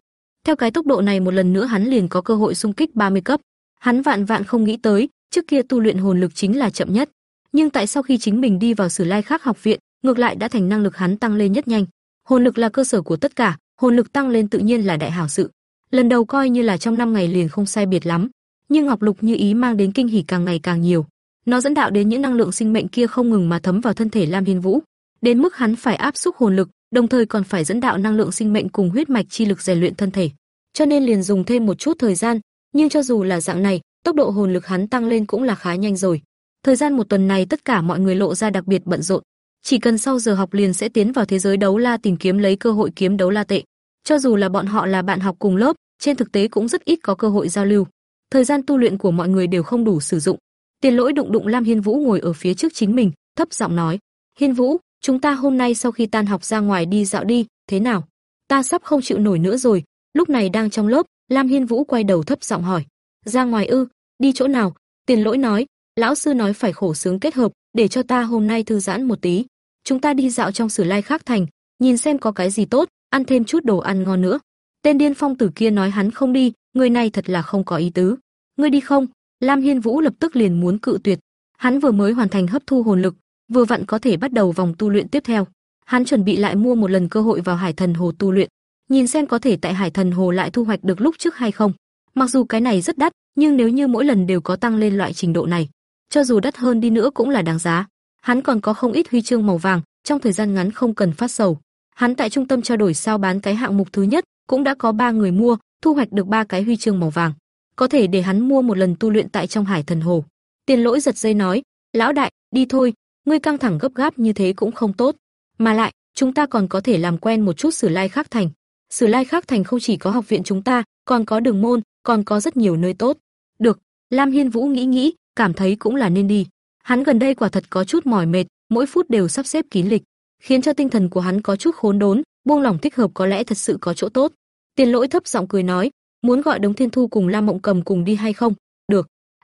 Theo cái tốc độ này một lần nữa hắn liền có cơ hội xung kích 30 cấp. Hắn vạn vạn không nghĩ tới, trước kia tu luyện hồn lực chính là chậm nhất, nhưng tại sau khi chính mình đi vào Sử Lai Khắc học viện, ngược lại đã thành năng lực hắn tăng lên nhất nhanh. Hồn lực là cơ sở của tất cả, hồn lực tăng lên tự nhiên là đại hảo sự. Lần đầu coi như là trong năm ngày liền không sai biệt lắm, nhưng Ngọc Lục như ý mang đến kinh hỉ càng ngày càng nhiều. Nó dẫn đạo đến những năng lượng sinh mệnh kia không ngừng mà thấm vào thân thể Lam Hiên Vũ, đến mức hắn phải áp xúc hồn lực, đồng thời còn phải dẫn đạo năng lượng sinh mệnh cùng huyết mạch chi lực rèn luyện thân thể. Cho nên liền dùng thêm một chút thời gian, nhưng cho dù là dạng này, tốc độ hồn lực hắn tăng lên cũng là khá nhanh rồi. Thời gian một tuần này tất cả mọi người lộ ra đặc biệt bận rộn, chỉ cần sau giờ học liền sẽ tiến vào thế giới đấu la tìm kiếm lấy cơ hội kiếm đấu la tệ. Cho dù là bọn họ là bạn học cùng lớp, trên thực tế cũng rất ít có cơ hội giao lưu. Thời gian tu luyện của mọi người đều không đủ sử dụng. Tiền Lỗi đụng đụng Lam Hiên Vũ ngồi ở phía trước chính mình, thấp giọng nói: "Hiên Vũ, chúng ta hôm nay sau khi tan học ra ngoài đi dạo đi, thế nào? Ta sắp không chịu nổi nữa rồi." Lúc này đang trong lớp, Lam Hiên Vũ quay đầu thấp giọng hỏi: "Ra ngoài ư? Đi chỗ nào?" Tiền Lỗi nói: "Lão sư nói phải khổ sướng kết hợp, để cho ta hôm nay thư giãn một tí. Chúng ta đi dạo trong Sử Lai Khắc thành, nhìn xem có cái gì tốt, ăn thêm chút đồ ăn ngon nữa." Tên điên phong tử kia nói hắn không đi, người này thật là không có ý tứ. "Ngươi đi không?" Lam Hiên Vũ lập tức liền muốn cự tuyệt. Hắn vừa mới hoàn thành hấp thu hồn lực, vừa vặn có thể bắt đầu vòng tu luyện tiếp theo. Hắn chuẩn bị lại mua một lần cơ hội vào Hải Thần Hồ tu luyện, nhìn xem có thể tại Hải Thần Hồ lại thu hoạch được lúc trước hay không. Mặc dù cái này rất đắt, nhưng nếu như mỗi lần đều có tăng lên loại trình độ này, cho dù đắt hơn đi nữa cũng là đáng giá. Hắn còn có không ít huy chương màu vàng, trong thời gian ngắn không cần phát sầu. Hắn tại trung tâm trao đổi sao bán cái hạng mục thứ nhất, cũng đã có ba người mua, thu hoạch được ba cái huy chương màu vàng có thể để hắn mua một lần tu luyện tại trong Hải Thần Hồ. Tiền Lỗi giật dây nói, "Lão đại, đi thôi, ngươi căng thẳng gấp gáp như thế cũng không tốt, mà lại, chúng ta còn có thể làm quen một chút Sử Lai Khắc Thành. Sử Lai Khắc Thành không chỉ có học viện chúng ta, còn có đường môn, còn có rất nhiều nơi tốt." Được, Lam Hiên Vũ nghĩ nghĩ, cảm thấy cũng là nên đi. Hắn gần đây quả thật có chút mỏi mệt, mỗi phút đều sắp xếp kín lịch, khiến cho tinh thần của hắn có chút khốn đốn, buông lỏng thích hợp có lẽ thật sự có chỗ tốt. Tiền Lỗi thấp giọng cười nói, muốn gọi Đống Thiên Thu cùng Lam Mộng Cầm cùng đi hay không?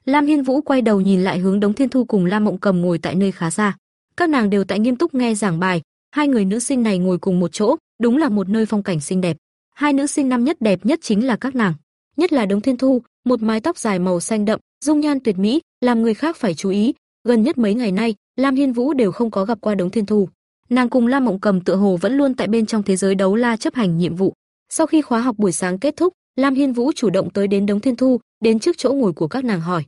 Lam Hiên Vũ quay đầu nhìn lại hướng Đống Thiên Thu cùng Lam Mộng Cầm ngồi tại nơi khá xa. Các nàng đều tại nghiêm túc nghe giảng bài, hai người nữ sinh này ngồi cùng một chỗ, đúng là một nơi phong cảnh xinh đẹp. Hai nữ sinh năm nhất đẹp nhất chính là các nàng, nhất là Đống Thiên Thu, một mái tóc dài màu xanh đậm, dung nhan tuyệt mỹ, làm người khác phải chú ý. Gần nhất mấy ngày nay, Lam Hiên Vũ đều không có gặp qua Đống Thiên Thu. Nàng cùng Lam Mộng Cầm tựa hồ vẫn luôn tại bên trong thế giới đấu la chấp hành nhiệm vụ. Sau khi khóa học buổi sáng kết thúc, Lam Hiên Vũ chủ động tới đến đống thiên thu, đến trước chỗ ngồi của các nàng hỏi: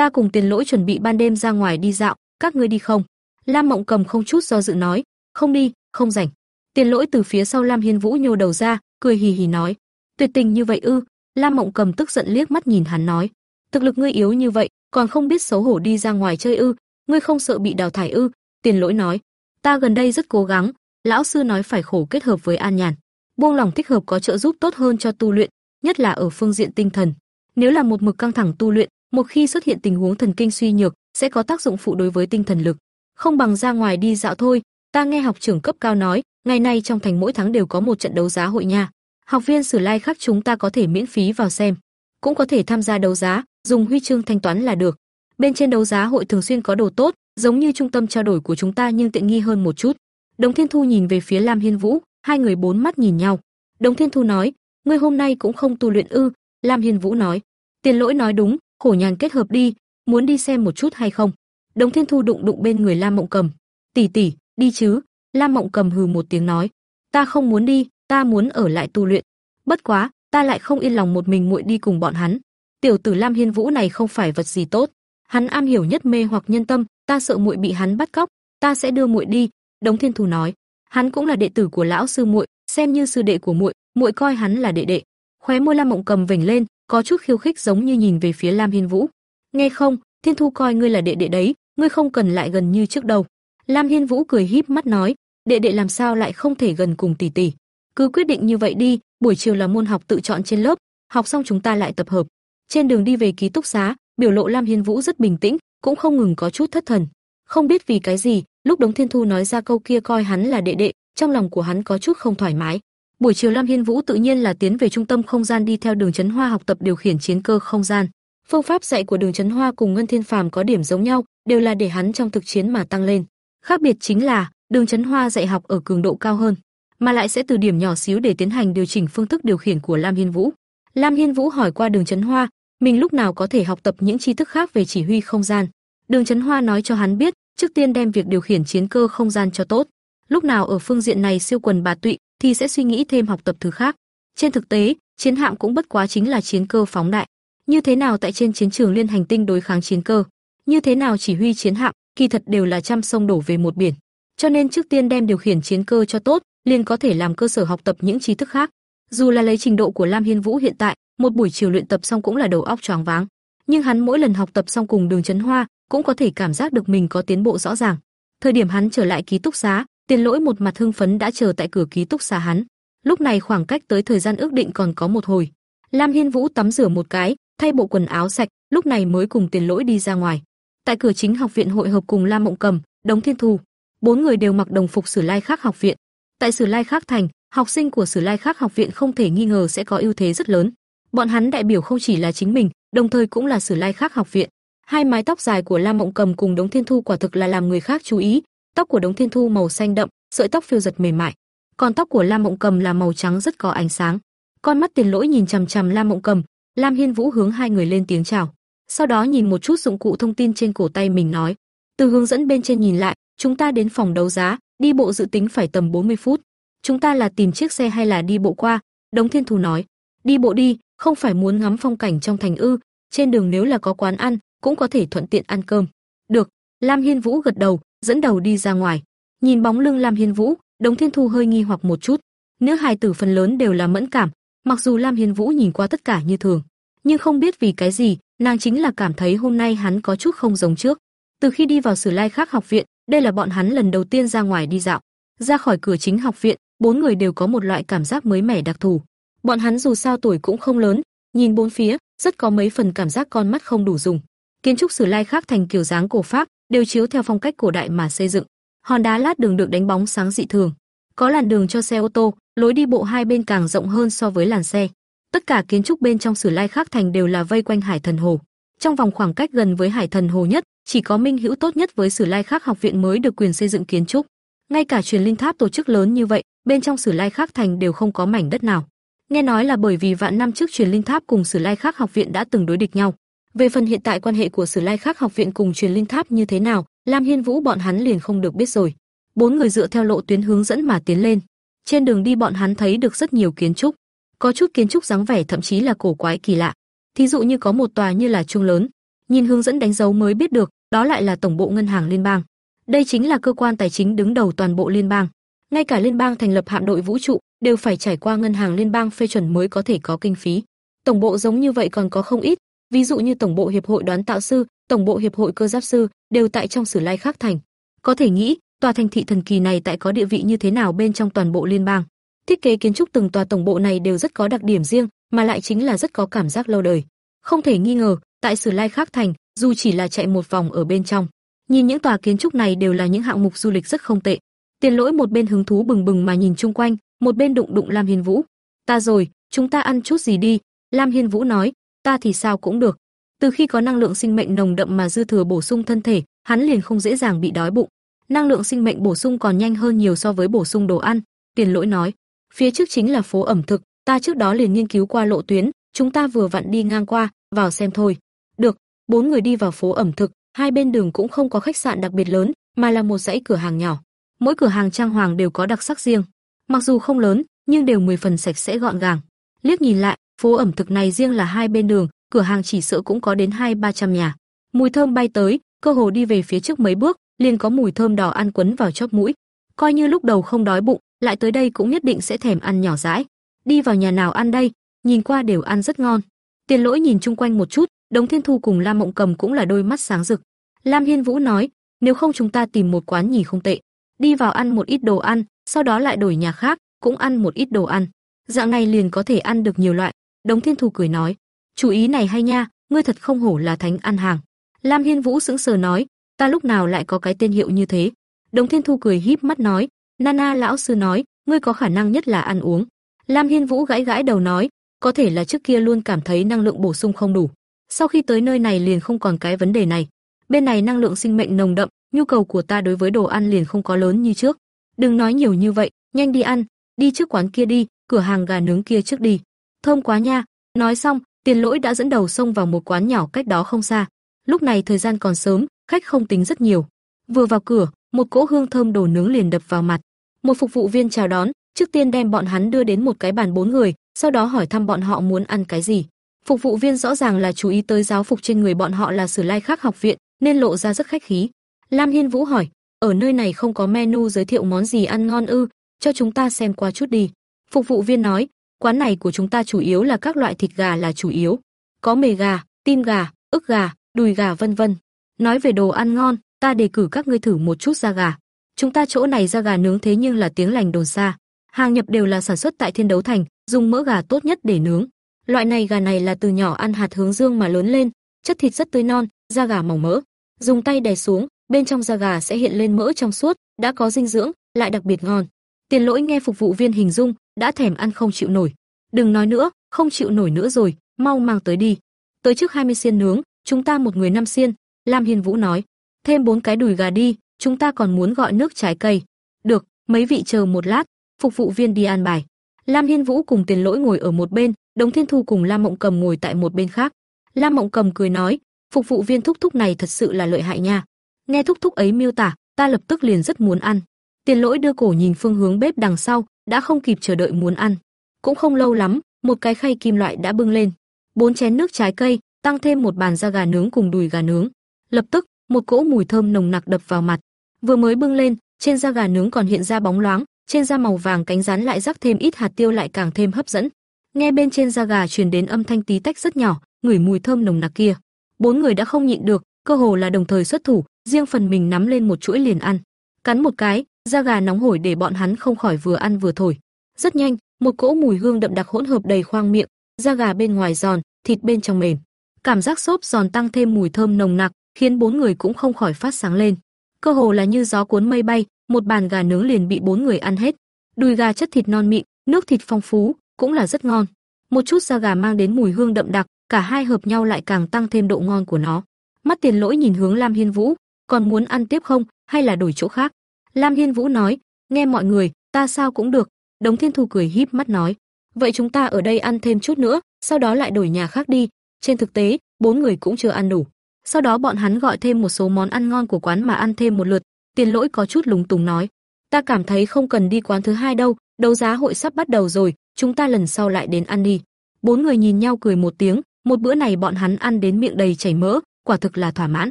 "Ta cùng Tiền Lỗi chuẩn bị ban đêm ra ngoài đi dạo, các ngươi đi không?" Lam Mộng Cầm không chút do dự nói: "Không đi, không rảnh." Tiền Lỗi từ phía sau Lam Hiên Vũ nhô đầu ra, cười hì hì nói: "Tuyệt tình như vậy ư?" Lam Mộng Cầm tức giận liếc mắt nhìn hắn nói: "Thực lực ngươi yếu như vậy, còn không biết xấu hổ đi ra ngoài chơi ư? Ngươi không sợ bị đào thải ư?" Tiền Lỗi nói: "Ta gần đây rất cố gắng, lão sư nói phải khổ kết hợp với an nhàn, buông lòng thích hợp có trợ giúp tốt hơn cho tu luyện, nhất là ở phương diện tinh thần. Nếu là một mực căng thẳng tu luyện, một khi xuất hiện tình huống thần kinh suy nhược, sẽ có tác dụng phụ đối với tinh thần lực. Không bằng ra ngoài đi dạo thôi, ta nghe học trưởng cấp cao nói, ngày nay trong thành mỗi tháng đều có một trận đấu giá hội nha. Học viên Sử Lai khác chúng ta có thể miễn phí vào xem, cũng có thể tham gia đấu giá, dùng huy chương thanh toán là được. Bên trên đấu giá hội thường xuyên có đồ tốt, giống như trung tâm trao đổi của chúng ta nhưng tiện nghi hơn một chút. Đồng Thiên Thu nhìn về phía Lam Hiên Vũ, hai người bốn mắt nhìn nhau. Đồng Thiên Thu nói, ngươi hôm nay cũng không tu luyện ư?" Lam Hiên Vũ nói. Tiền Lỗi nói đúng, khổ nhàn kết hợp đi, muốn đi xem một chút hay không? Đống Thiên Thu đụng đụng bên người Lam Mộng Cầm. "Tỷ tỷ, đi chứ?" Lam Mộng Cầm hừ một tiếng nói. "Ta không muốn đi, ta muốn ở lại tu luyện. Bất quá, ta lại không yên lòng một mình muội đi cùng bọn hắn. Tiểu tử Lam Hiên Vũ này không phải vật gì tốt, hắn am hiểu nhất mê hoặc nhân tâm, ta sợ muội bị hắn bắt cóc, ta sẽ đưa muội đi." Đống Thiên Thu nói. Hắn cũng là đệ tử của lão sư muội, xem như sư đệ của muội, muội coi hắn là đệ đệ. Khóe môi Lam Mộng Cầm vểnh lên, có chút khiêu khích giống như nhìn về phía Lam Hiên Vũ. Nghe không, Thiên Thu coi ngươi là đệ đệ đấy, ngươi không cần lại gần như trước đâu. Lam Hiên Vũ cười híp mắt nói, đệ đệ làm sao lại không thể gần cùng tỷ tỷ. Cứ quyết định như vậy đi, buổi chiều là môn học tự chọn trên lớp, học xong chúng ta lại tập hợp. Trên đường đi về ký túc xá, biểu lộ Lam Hiên Vũ rất bình tĩnh, cũng không ngừng có chút thất thần. Không biết vì cái gì, lúc Đống Thiên Thu nói ra câu kia coi hắn là đệ đệ, trong lòng của hắn có chút không thoải mái. Buổi chiều Lam Hiên Vũ tự nhiên là tiến về trung tâm không gian đi theo Đường Chấn Hoa học tập điều khiển chiến cơ không gian. Phương pháp dạy của Đường Chấn Hoa cùng Ngân Thiên Phàm có điểm giống nhau, đều là để hắn trong thực chiến mà tăng lên. Khác biệt chính là, Đường Chấn Hoa dạy học ở cường độ cao hơn, mà lại sẽ từ điểm nhỏ xíu để tiến hành điều chỉnh phương thức điều khiển của Lam Hiên Vũ. Lam Hiên Vũ hỏi qua Đường Chấn Hoa, mình lúc nào có thể học tập những tri thức khác về chỉ huy không gian. Đường Chấn Hoa nói cho hắn biết, trước tiên đem việc điều khiển chiến cơ không gian cho tốt. Lúc nào ở phương diện này siêu quần bà tụy, thì sẽ suy nghĩ thêm học tập thứ khác. Trên thực tế, chiến hạm cũng bất quá chính là chiến cơ phóng đại. Như thế nào tại trên chiến trường liên hành tinh đối kháng chiến cơ, như thế nào chỉ huy chiến hạm, kỳ thật đều là trăm sông đổ về một biển. Cho nên trước tiên đem điều khiển chiến cơ cho tốt, liền có thể làm cơ sở học tập những tri thức khác. Dù là lấy trình độ của Lam Hiên Vũ hiện tại, một buổi chiều luyện tập xong cũng là đầu óc choáng váng. nhưng hắn mỗi lần học tập xong cùng Đường Chấn Hoa, cũng có thể cảm giác được mình có tiến bộ rõ ràng. Thời điểm hắn trở lại ký túc xá, Tiền Lỗi một mặt hưng phấn đã chờ tại cửa ký túc xá hắn. Lúc này khoảng cách tới thời gian ước định còn có một hồi. Lam Hiên Vũ tắm rửa một cái, thay bộ quần áo sạch, lúc này mới cùng Tiền Lỗi đi ra ngoài. Tại cửa chính học viện hội hợp cùng Lam Mộng Cầm, Đống Thiên Thu, bốn người đều mặc đồng phục Sử Lai Khác học viện. Tại Sử Lai Khác thành, học sinh của Sử Lai Khác học viện không thể nghi ngờ sẽ có ưu thế rất lớn. Bọn hắn đại biểu không chỉ là chính mình, đồng thời cũng là Sử Lai Khác học viện. Hai mái tóc dài của Lam Mộng Cầm cùng Đống Thiên Thu quả thực là làm người khác chú ý, tóc của Đống Thiên Thu màu xanh đậm, sợi tóc phiêu giật mềm mại, còn tóc của Lam Mộng Cầm là màu trắng rất có ánh sáng. Con mắt Tiền Lỗi nhìn chằm chằm Lam Mộng Cầm, Lam Hiên Vũ hướng hai người lên tiếng chào. Sau đó nhìn một chút dụng cụ thông tin trên cổ tay mình nói, từ hướng dẫn bên trên nhìn lại, chúng ta đến phòng đấu giá, đi bộ dự tính phải tầm 40 phút. Chúng ta là tìm chiếc xe hay là đi bộ qua? Đống Thiên Thu nói, đi bộ đi, không phải muốn ngắm phong cảnh trong thành ư? Trên đường nếu là có quán ăn, cũng có thể thuận tiện ăn cơm. Được, Lam Hiên Vũ gật đầu, dẫn đầu đi ra ngoài. Nhìn bóng lưng Lam Hiên Vũ, Đống Thiên Thu hơi nghi hoặc một chút. Nữ hài tử phần lớn đều là mẫn cảm, mặc dù Lam Hiên Vũ nhìn qua tất cả như thường, nhưng không biết vì cái gì, nàng chính là cảm thấy hôm nay hắn có chút không giống trước. Từ khi đi vào Sử Lai Khác học viện, đây là bọn hắn lần đầu tiên ra ngoài đi dạo. Ra khỏi cửa chính học viện, bốn người đều có một loại cảm giác mới mẻ đặc thù. Bọn hắn dù sao tuổi cũng không lớn, nhìn bốn phía, rất có mấy phần cảm giác con mắt không đủ dùng. Kiến trúc Sử Lai khác thành kiểu dáng cổ pháp, đều chiếu theo phong cách cổ đại mà xây dựng. Hòn đá lát đường được đánh bóng sáng dị thường. Có làn đường cho xe ô tô, lối đi bộ hai bên càng rộng hơn so với làn xe. Tất cả kiến trúc bên trong Sử Lai Khắc thành đều là vây quanh Hải Thần Hồ. Trong vòng khoảng cách gần với Hải Thần Hồ nhất, chỉ có minh hữu tốt nhất với Sử Lai Khắc học viện mới được quyền xây dựng kiến trúc. Ngay cả truyền linh tháp tổ chức lớn như vậy, bên trong Sử Lai Khắc thành đều không có mảnh đất nào. Nghe nói là bởi vì vạn năm trước truyền linh tháp cùng Sử Lai Khắc học viện đã từng đối địch nhau. Về phần hiện tại quan hệ của Sử Lai Khác học viện cùng truyền linh tháp như thế nào, Lam Hiên Vũ bọn hắn liền không được biết rồi. Bốn người dựa theo lộ tuyến hướng dẫn mà tiến lên. Trên đường đi bọn hắn thấy được rất nhiều kiến trúc, có chút kiến trúc dáng vẻ thậm chí là cổ quái kỳ lạ. Thí dụ như có một tòa như là chuông lớn, nhìn hướng dẫn đánh dấu mới biết được, đó lại là tổng bộ ngân hàng liên bang. Đây chính là cơ quan tài chính đứng đầu toàn bộ liên bang. Ngay cả liên bang thành lập hạm đội vũ trụ đều phải trải qua ngân hàng liên bang phê chuẩn mới có thể có kinh phí. Tổng bộ giống như vậy còn có không ít, ví dụ như tổng bộ hiệp hội đoán tạo sư, tổng bộ hiệp hội cơ giáp sư đều tại trong Sử Lai Khắc thành. Có thể nghĩ, tòa thành thị thần kỳ này tại có địa vị như thế nào bên trong toàn bộ liên bang. Thiết kế kiến trúc từng tòa tổng bộ này đều rất có đặc điểm riêng, mà lại chính là rất có cảm giác lâu đời. Không thể nghi ngờ, tại Sử Lai Khắc thành, dù chỉ là chạy một vòng ở bên trong. Nhìn những tòa kiến trúc này đều là những hạng mục du lịch rất không tệ. Tiền Lỗi một bên hứng thú bừng bừng mà nhìn chung quanh, một bên đụng đụng Lam Hiên Vũ. "Ta rồi, chúng ta ăn chút gì đi." Lam Hiên Vũ nói, "Ta thì sao cũng được." Từ khi có năng lượng sinh mệnh nồng đậm mà dư thừa bổ sung thân thể, hắn liền không dễ dàng bị đói bụng. Năng lượng sinh mệnh bổ sung còn nhanh hơn nhiều so với bổ sung đồ ăn, Tiền Lỗi nói. Phía trước chính là phố ẩm thực, ta trước đó liền nghiên cứu qua lộ tuyến, chúng ta vừa vặn đi ngang qua, vào xem thôi. Được, Bốn người đi vào phố ẩm thực, hai bên đường cũng không có khách sạn đặc biệt lớn, mà là một dãy cửa hàng nhỏ. Mỗi cửa hàng trang hoàng đều có đặc sắc riêng, mặc dù không lớn, nhưng đều mười phần sạch sẽ gọn gàng. Liếc nhìn lại, phố ẩm thực này riêng là hai bên đường, cửa hàng chỉ sợ cũng có đến hai ba trăm nhà. Mùi thơm bay tới, cơ hồ đi về phía trước mấy bước, liền có mùi thơm đỏ ăn quấn vào chóp mũi. Coi như lúc đầu không đói bụng, lại tới đây cũng nhất định sẽ thèm ăn nhỏ dãi. Đi vào nhà nào ăn đây, nhìn qua đều ăn rất ngon. Tiền Lỗi nhìn chung quanh một chút, Đống Thiên Thu cùng Lam Mộng Cầm cũng là đôi mắt sáng rực. Lam Hiên Vũ nói, nếu không chúng ta tìm một quán nhì không tệ, đi vào ăn một ít đồ ăn, sau đó lại đổi nhà khác, cũng ăn một ít đồ ăn. Dạng này liền có thể ăn được nhiều loại. Đống Thiên Thu cười nói, chú ý này hay nha, ngươi thật không hổ là thánh ăn hàng. Lam Hiên Vũ sững sờ nói, ta lúc nào lại có cái tên hiệu như thế. Đống Thiên Thu cười híp mắt nói, Nana lão sư nói, ngươi có khả năng nhất là ăn uống. Lam Hiên Vũ gãi gãi đầu nói, có thể là trước kia luôn cảm thấy năng lượng bổ sung không đủ. Sau khi tới nơi này liền không còn cái vấn đề này. Bên này năng lượng sinh mệnh nồng đậm, nhu cầu của ta đối với đồ ăn liền không có lớn như trước. Đừng nói nhiều như vậy, nhanh đi ăn, đi trước quán kia đi, cửa hàng gà nướng kia trước đi. Thơm quá nha. Nói xong, Tiền Lỗi đã dẫn đầu xông vào một quán nhỏ cách đó không xa. Lúc này thời gian còn sớm, khách không tính rất nhiều. Vừa vào cửa, một cỗ hương thơm đồ nướng liền đập vào mặt. Một phục vụ viên chào đón, trước tiên đem bọn hắn đưa đến một cái bàn bốn người, sau đó hỏi thăm bọn họ muốn ăn cái gì. Phục vụ viên rõ ràng là chú ý tới giáo phục trên người bọn họ là Sử Lai Khắc học viện, nên lộ ra rất khách khí. Lam Hiên Vũ hỏi, ở nơi này không có menu giới thiệu món gì ăn ngon ư, cho chúng ta xem qua chút đi. Phục vụ viên nói, quán này của chúng ta chủ yếu là các loại thịt gà là chủ yếu. Có mề gà, tim gà, ức gà, đùi gà vân vân. Nói về đồ ăn ngon, ta đề cử các ngươi thử một chút da gà. Chúng ta chỗ này da gà nướng thế nhưng là tiếng lành đồn xa. Hàng nhập đều là sản xuất tại Thiên Đấu Thành, dùng mỡ gà tốt nhất để nướng. Loại này gà này là từ nhỏ ăn hạt hướng dương mà lớn lên, chất thịt rất tươi non, da gà màu mỡ. Dùng tay đè xuống, bên trong da gà sẽ hiện lên mỡ trong suốt, đã có dinh dưỡng, lại đặc biệt ngon. Tiền Lỗi nghe phục vụ viên hình dung, đã thèm ăn không chịu nổi. Đừng nói nữa, không chịu nổi nữa rồi, mau mang tới đi. Tới trước 20 xiên nướng, chúng ta một người năm xiên, Lam Hiên Vũ nói. Thêm bốn cái đùi gà đi, chúng ta còn muốn gọi nước trái cây. Được, mấy vị chờ một lát, phục vụ viên đi an bài. Lam Hiên Vũ cùng Tiền Lỗi ngồi ở một bên, Đống Thiên Thu cùng Lam Mộng Cầm ngồi tại một bên khác. Lam Mộng Cầm cười nói, phục vụ viên thúc thúc này thật sự là lợi hại nha. Nghe thúc thúc ấy miêu tả, ta lập tức liền rất muốn ăn. Tiền Lỗi đưa cổ nhìn phương hướng bếp đằng sau, đã không kịp chờ đợi muốn ăn. Cũng không lâu lắm, một cái khay kim loại đã bưng lên, bốn chén nước trái cây, tăng thêm một bàn da gà nướng cùng đùi gà nướng. Lập tức, một cỗ mùi thơm nồng nặc đập vào mặt. Vừa mới bưng lên, trên da gà nướng còn hiện ra bóng loáng, trên da màu vàng cánh rán lại rắc thêm ít hạt tiêu lại càng thêm hấp dẫn. Nghe bên trên da gà truyền đến âm thanh tí tách rất nhỏ, ngửi mùi thơm nồng nặc kia. Bốn người đã không nhịn được, cơ hồ là đồng thời xuất thủ, riêng phần mình nắm lên một chuỗi liền ăn. Cắn một cái, da gà nóng hổi để bọn hắn không khỏi vừa ăn vừa thổi. Rất nhanh, một cỗ mùi hương đậm đặc hỗn hợp đầy khoang miệng, da gà bên ngoài giòn, thịt bên trong mềm. Cảm giác xốp giòn tăng thêm mùi thơm nồng nặc, khiến bốn người cũng không khỏi phát sáng lên. Cơ hồ là như gió cuốn mây bay, một bàn gà nướng liền bị bốn người ăn hết. Đùi gà chất thịt non mịn, nước thịt phong phú, cũng là rất ngon. Một chút da gà mang đến mùi hương đậm đặc, cả hai hợp nhau lại càng tăng thêm độ ngon của nó. Mắt Tiền Lỗi nhìn hướng Lam Hiên Vũ, còn muốn ăn tiếp không, hay là đổi chỗ khác? Lam Hiên Vũ nói, nghe mọi người, ta sao cũng được. Đống Thiên Thu cười híp mắt nói, vậy chúng ta ở đây ăn thêm chút nữa, sau đó lại đổi nhà khác đi. Trên thực tế, bốn người cũng chưa ăn đủ. Sau đó bọn hắn gọi thêm một số món ăn ngon của quán mà ăn thêm một lượt. Tiền Lỗi có chút lúng túng nói, ta cảm thấy không cần đi quán thứ hai đâu, đấu giá hội sắp bắt đầu rồi, chúng ta lần sau lại đến ăn đi. Bốn người nhìn nhau cười một tiếng, một bữa này bọn hắn ăn đến miệng đầy chảy mỡ, quả thực là thỏa mãn.